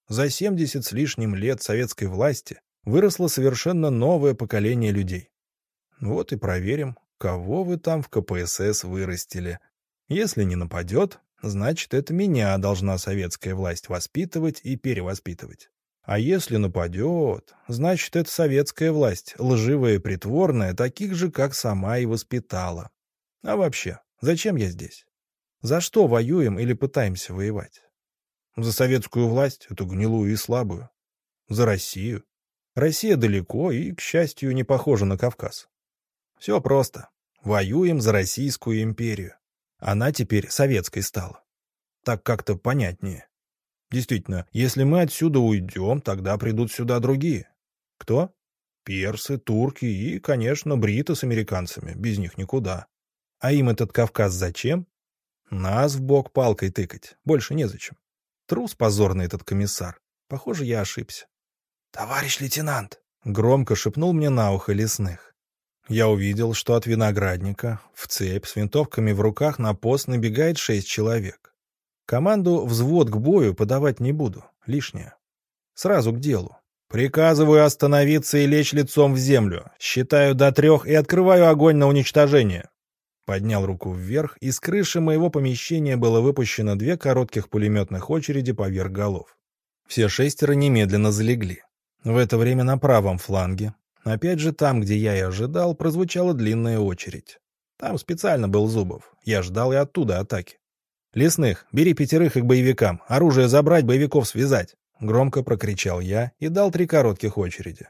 За 70 с лишним лет советской власти выросло совершенно новое поколение людей. Вот и проверим, кого вы там в КПСС вырастили. Если не нападет, значит, это меня должна советская власть воспитывать и перевоспитывать. А если нападет, значит, это советская власть, лживая и притворная, таких же, как сама и воспитала. А вообще, зачем я здесь? За что воюем или пытаемся воевать? За советскую власть, эту гнилую и слабую. За Россию. Россия далеко и, к счастью, не похожа на Кавказ. Все просто. Воюем за Российскую империю. Она теперь советской стала. Так как-то понятнее. Действительно, если мы отсюда уйдем, тогда придут сюда другие. Кто? Персы, турки и, конечно, бриты с американцами. Без них никуда. А им этот Кавказ зачем? Нас в бок палкой тыкать. Больше незачем. Трус позорный этот комиссар. Похоже, я ошибся. «Товарищ лейтенант!» — громко шепнул мне на ухо лесных. Я увидел, что от виноградника в цепь с винтовками в руках на пост набегает шесть человек. Команду «взвод к бою» подавать не буду, лишнее. Сразу к делу. Приказываю остановиться и лечь лицом в землю. Считаю до трех и открываю огонь на уничтожение. Поднял руку вверх, и с крыши моего помещения было выпущено две коротких пулеметных очереди поверх голов. Все шестеро немедленно залегли. В это время на правом фланге, опять же там, где я и ожидал, прозвучала длинная очередь. Там специально был Зубов. Я ждал и оттуда атаки. «Лесных, бери пятерых и к боевикам. Оружие забрать, боевиков связать!» Громко прокричал я и дал три коротких очереди.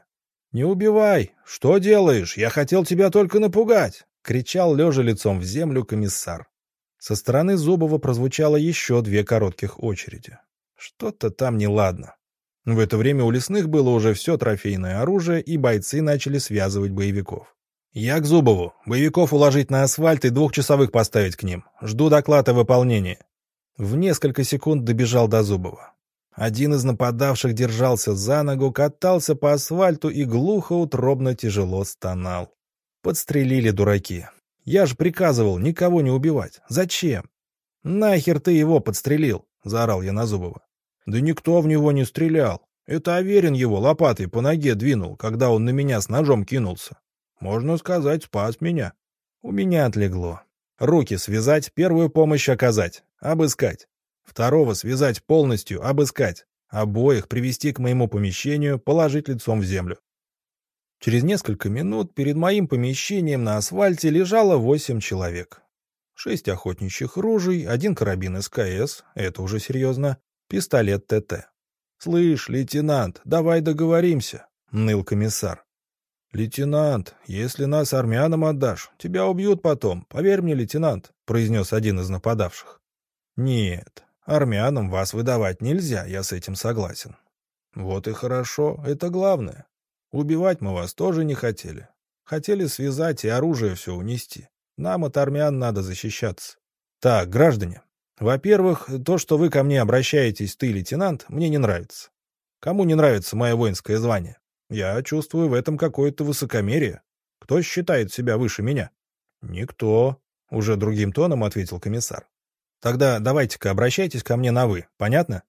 «Не убивай! Что делаешь? Я хотел тебя только напугать!» — кричал, лежа лицом в землю, комиссар. Со стороны Зубова прозвучало еще две коротких очереди. Что-то там неладно. В это время у лесных было уже все трофейное оружие, и бойцы начали связывать боевиков. «Я к Зубову. Боевиков уложить на асфальт и двухчасовых поставить к ним. Жду доклада выполнения». В несколько секунд добежал до Зубова. Один из нападавших держался за ногу, катался по асфальту и глухо, утробно, тяжело стонал. Подстрелили дураки. Я же приказывал никого не убивать. Зачем? «Нахер ты его подстрелил?» — заорал я на Зубова. «Да никто в него не стрелял. Это Аверин его лопатой по ноге двинул, когда он на меня с ножом кинулся. Можно сказать, спас меня. У меня отлегло. Руки связать, первую помощь оказать, обыскать. Второго связать полностью, обыскать. Обоих привести к моему помещению, положить лицом в землю. Через несколько минут перед моим помещением на асфальте лежало восемь человек. Шесть охотничьих ружей, один карабин СКС, это уже серьезно, пистолет ТТ. «Слышь, лейтенант, давай договоримся», — ныл комиссар. «Лейтенант, если нас армянам отдашь, тебя убьют потом, поверь мне, лейтенант», — произнес один из нападавших. «Нет, Армянам вас выдавать нельзя, я с этим согласен. Вот и хорошо, это главное. Убивать мы вас тоже не хотели. Хотели связать и оружие все унести. Нам от армян надо защищаться. Так, граждане, во-первых, то, что вы ко мне обращаетесь, ты, лейтенант, мне не нравится. Кому не нравится мое воинское звание? Я чувствую в этом какое-то высокомерие. Кто считает себя выше меня? Никто, — уже другим тоном ответил комиссар. Тогда давайте-ка обращайтесь ко мне на «вы». Понятно?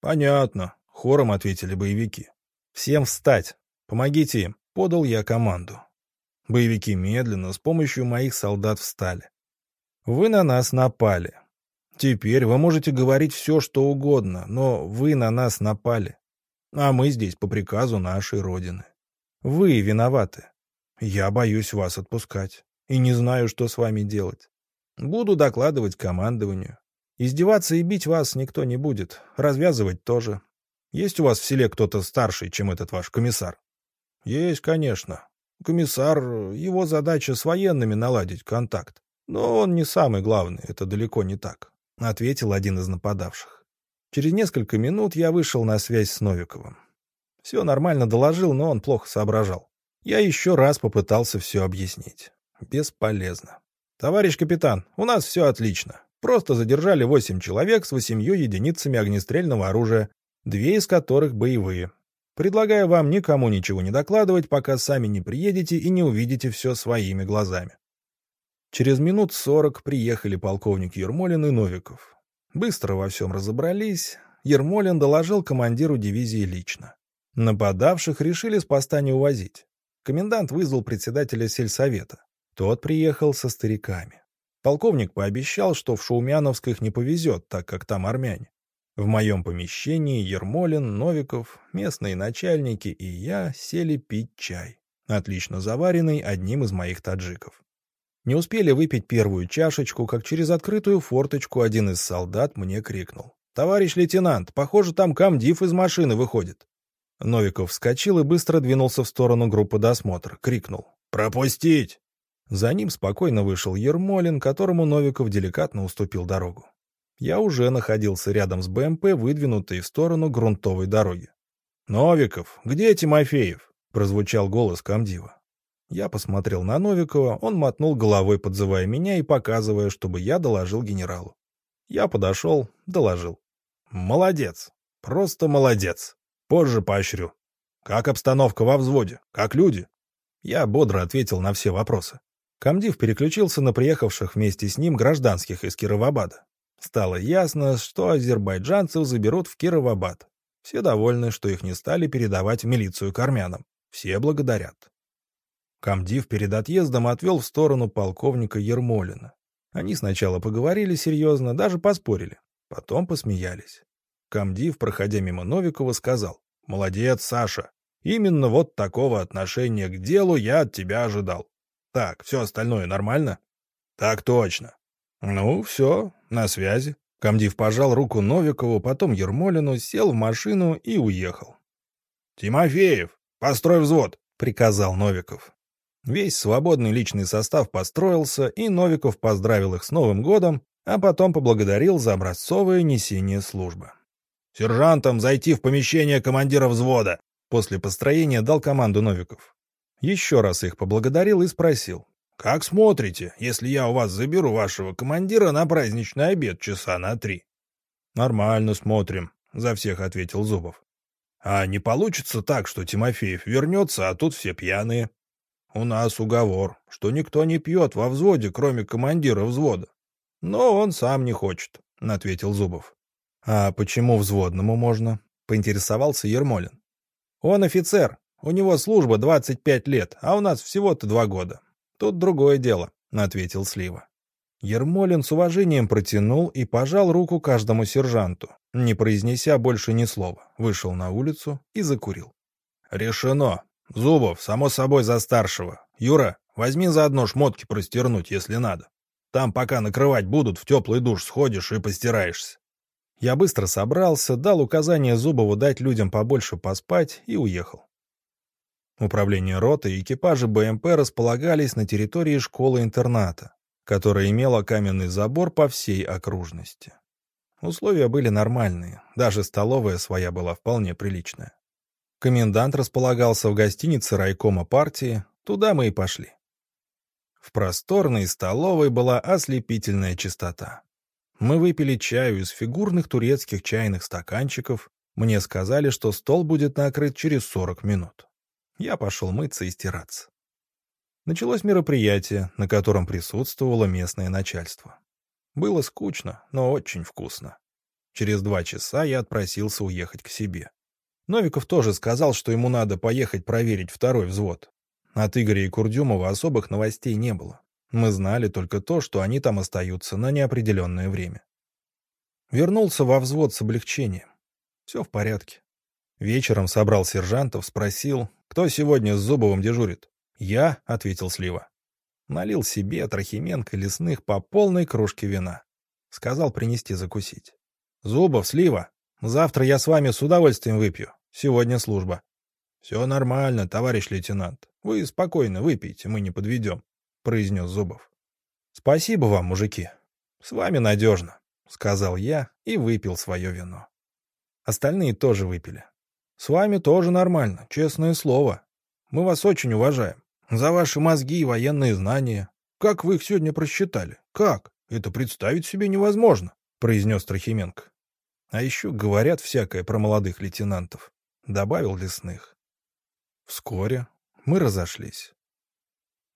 Понятно, хором ответили боевики. Всем встать. Помогите им. Подал я команду. Боевики медленно, с помощью моих солдат встали. Вы на нас напали. Теперь вы можете говорить все, что угодно, но вы на нас напали. А мы здесь по приказу нашей Родины. Вы виноваты. Я боюсь вас отпускать и не знаю, что с вами делать. Буду докладывать командованию. Издеваться и бить вас никто не будет, развязывать тоже. Есть у вас в селе кто-то старший, чем этот ваш комиссар? Есть, конечно. Комиссар, его задача с военными наладить контакт. Но он не самый главный, это далеко не так, — ответил один из нападавших. Через несколько минут я вышел на связь с Новиковым. Все нормально доложил, но он плохо соображал. Я еще раз попытался все объяснить. Бесполезно. «Товарищ капитан, у нас все отлично. Просто задержали восемь человек с восемью единицами огнестрельного оружия, две из которых боевые. Предлагаю вам никому ничего не докладывать, пока сами не приедете и не увидите все своими глазами». Через минут сорок приехали полковник Ермолин и Новиков. Быстро во всем разобрались. Ермолин доложил командиру дивизии лично. Нападавших решили с поста не увозить. Комендант вызвал председателя сельсовета. Тот приехал со стариками. Полковник пообещал, что в Шаумяновск их не повезет, так как там армяне. В моем помещении Ермолин, Новиков, местные начальники и я сели пить чай, отлично заваренный одним из моих таджиков. Не успели выпить первую чашечку, как через открытую форточку один из солдат мне крикнул. «Товарищ лейтенант, похоже, там комдив из машины выходит». Новиков вскочил и быстро двинулся в сторону группы досмотра. Крикнул. «Пропустить!» За ним спокойно вышел Ермолин, которому Новиков деликатно уступил дорогу. Я уже находился рядом с БМП, выдвинутой в сторону грунтовой дороги. «Новиков, где Тимофеев?» — прозвучал голос комдива. Я посмотрел на Новикова, он мотнул головой, подзывая меня и показывая, чтобы я доложил генералу. Я подошел, доложил. «Молодец! Просто молодец! Позже поощрю. Как обстановка во взводе? Как люди?» Я бодро ответил на все вопросы. Камдив переключился на приехавших вместе с ним гражданских из Кировабада. Стало ясно, что азербайджанцев заберут в Кировабад. Все довольны, что их не стали передавать в милицию к армянам. Все благодарят. Камдив перед отъездом отвел в сторону полковника Ермолина. Они сначала поговорили серьезно, даже поспорили. Потом посмеялись. Камдив, проходя мимо Новикова, сказал, «Молодец, Саша. Именно вот такого отношения к делу я от тебя ожидал. Так, все остальное нормально?» «Так точно». «Ну, все, на связи». Камдив пожал руку Новикову, потом Ермолину, сел в машину и уехал. «Тимофеев, построй взвод», — приказал Новиков. Весь свободный личный состав построился, и Новиков поздравил их с Новым годом, а потом поблагодарил за образцовое несение службы. «Сержантам зайти в помещение командира взвода!» После построения дал команду Новиков. Еще раз их поблагодарил и спросил. «Как смотрите, если я у вас заберу вашего командира на праздничный обед часа на три?» «Нормально смотрим», — за всех ответил Зубов. «А не получится так, что Тимофеев вернется, а тут все пьяные?» У нас уговор, что никто не пьет во взводе, кроме командира взвода. Но он сам не хочет, — ответил Зубов. А почему взводному можно? — поинтересовался Ермолин. Он офицер, у него служба 25 лет, а у нас всего-то два года. Тут другое дело, — ответил Слива. Ермолин с уважением протянул и пожал руку каждому сержанту, не произнеся больше ни слова, вышел на улицу и закурил. «Решено», «Зубов, само собой, за старшего. Юра, возьми заодно шмотки простернуть, если надо. Там пока накрывать будут, в теплый душ сходишь и постираешься». Я быстро собрался, дал указание Зубову дать людям побольше поспать и уехал. Управление роты и экипажи БМП располагались на территории школы-интерната, которая имела каменный забор по всей окружности. Условия были нормальные, даже столовая своя была вполне приличная. Комендант располагался в гостинице райкома партии, туда мы и пошли. В просторной столовой была ослепительная чистота. Мы выпили чаю из фигурных турецких чайных стаканчиков. Мне сказали, что стол будет накрыт через 40 минут. Я пошел мыться и стираться. Началось мероприятие, на котором присутствовало местное начальство. Было скучно, но очень вкусно. Через два часа я отпросился уехать к себе. Новиков тоже сказал, что ему надо поехать проверить второй взвод. От Игоря и Курдюмова особых новостей не было. Мы знали только то, что они там остаются на неопределенное время. Вернулся во взвод с облегчением. Все в порядке. Вечером собрал сержантов, спросил, кто сегодня с Зубовым дежурит. «Я», — ответил Слива. Налил себе, Трохименко, Лесных по полной кружке вина. Сказал принести закусить. «Зубов, Слива, Завтра я с вами с удовольствием выпью. Сегодня служба. — Все нормально, товарищ лейтенант. Вы спокойно выпейте, мы не подведем, — произнес Зубов. — Спасибо вам, мужики. С вами надежно, — сказал я и выпил свое вино. Остальные тоже выпили. С вами тоже нормально, честное слово. Мы вас очень уважаем. За ваши мозги и военные знания. Как вы их сегодня просчитали? Как? Это представить себе невозможно, — произнес Трохименко. А еще говорят всякое про молодых лейтенантов. Добавил лесных. Вскоре мы разошлись.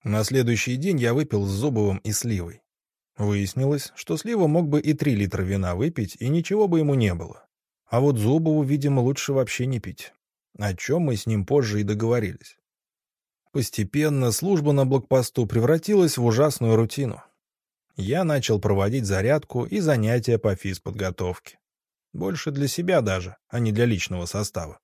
На следующий день я выпил с Зубовым и Сливой. Выяснилось, что Слива мог бы и три литра вина выпить, и ничего бы ему не было. А вот Зубову, видимо, лучше вообще не пить. О чем мы с ним позже и договорились. Постепенно служба на блокпосту превратилась в ужасную рутину. Я начал проводить зарядку и занятия по физподготовке. Больше для себя даже, а не для личного состава.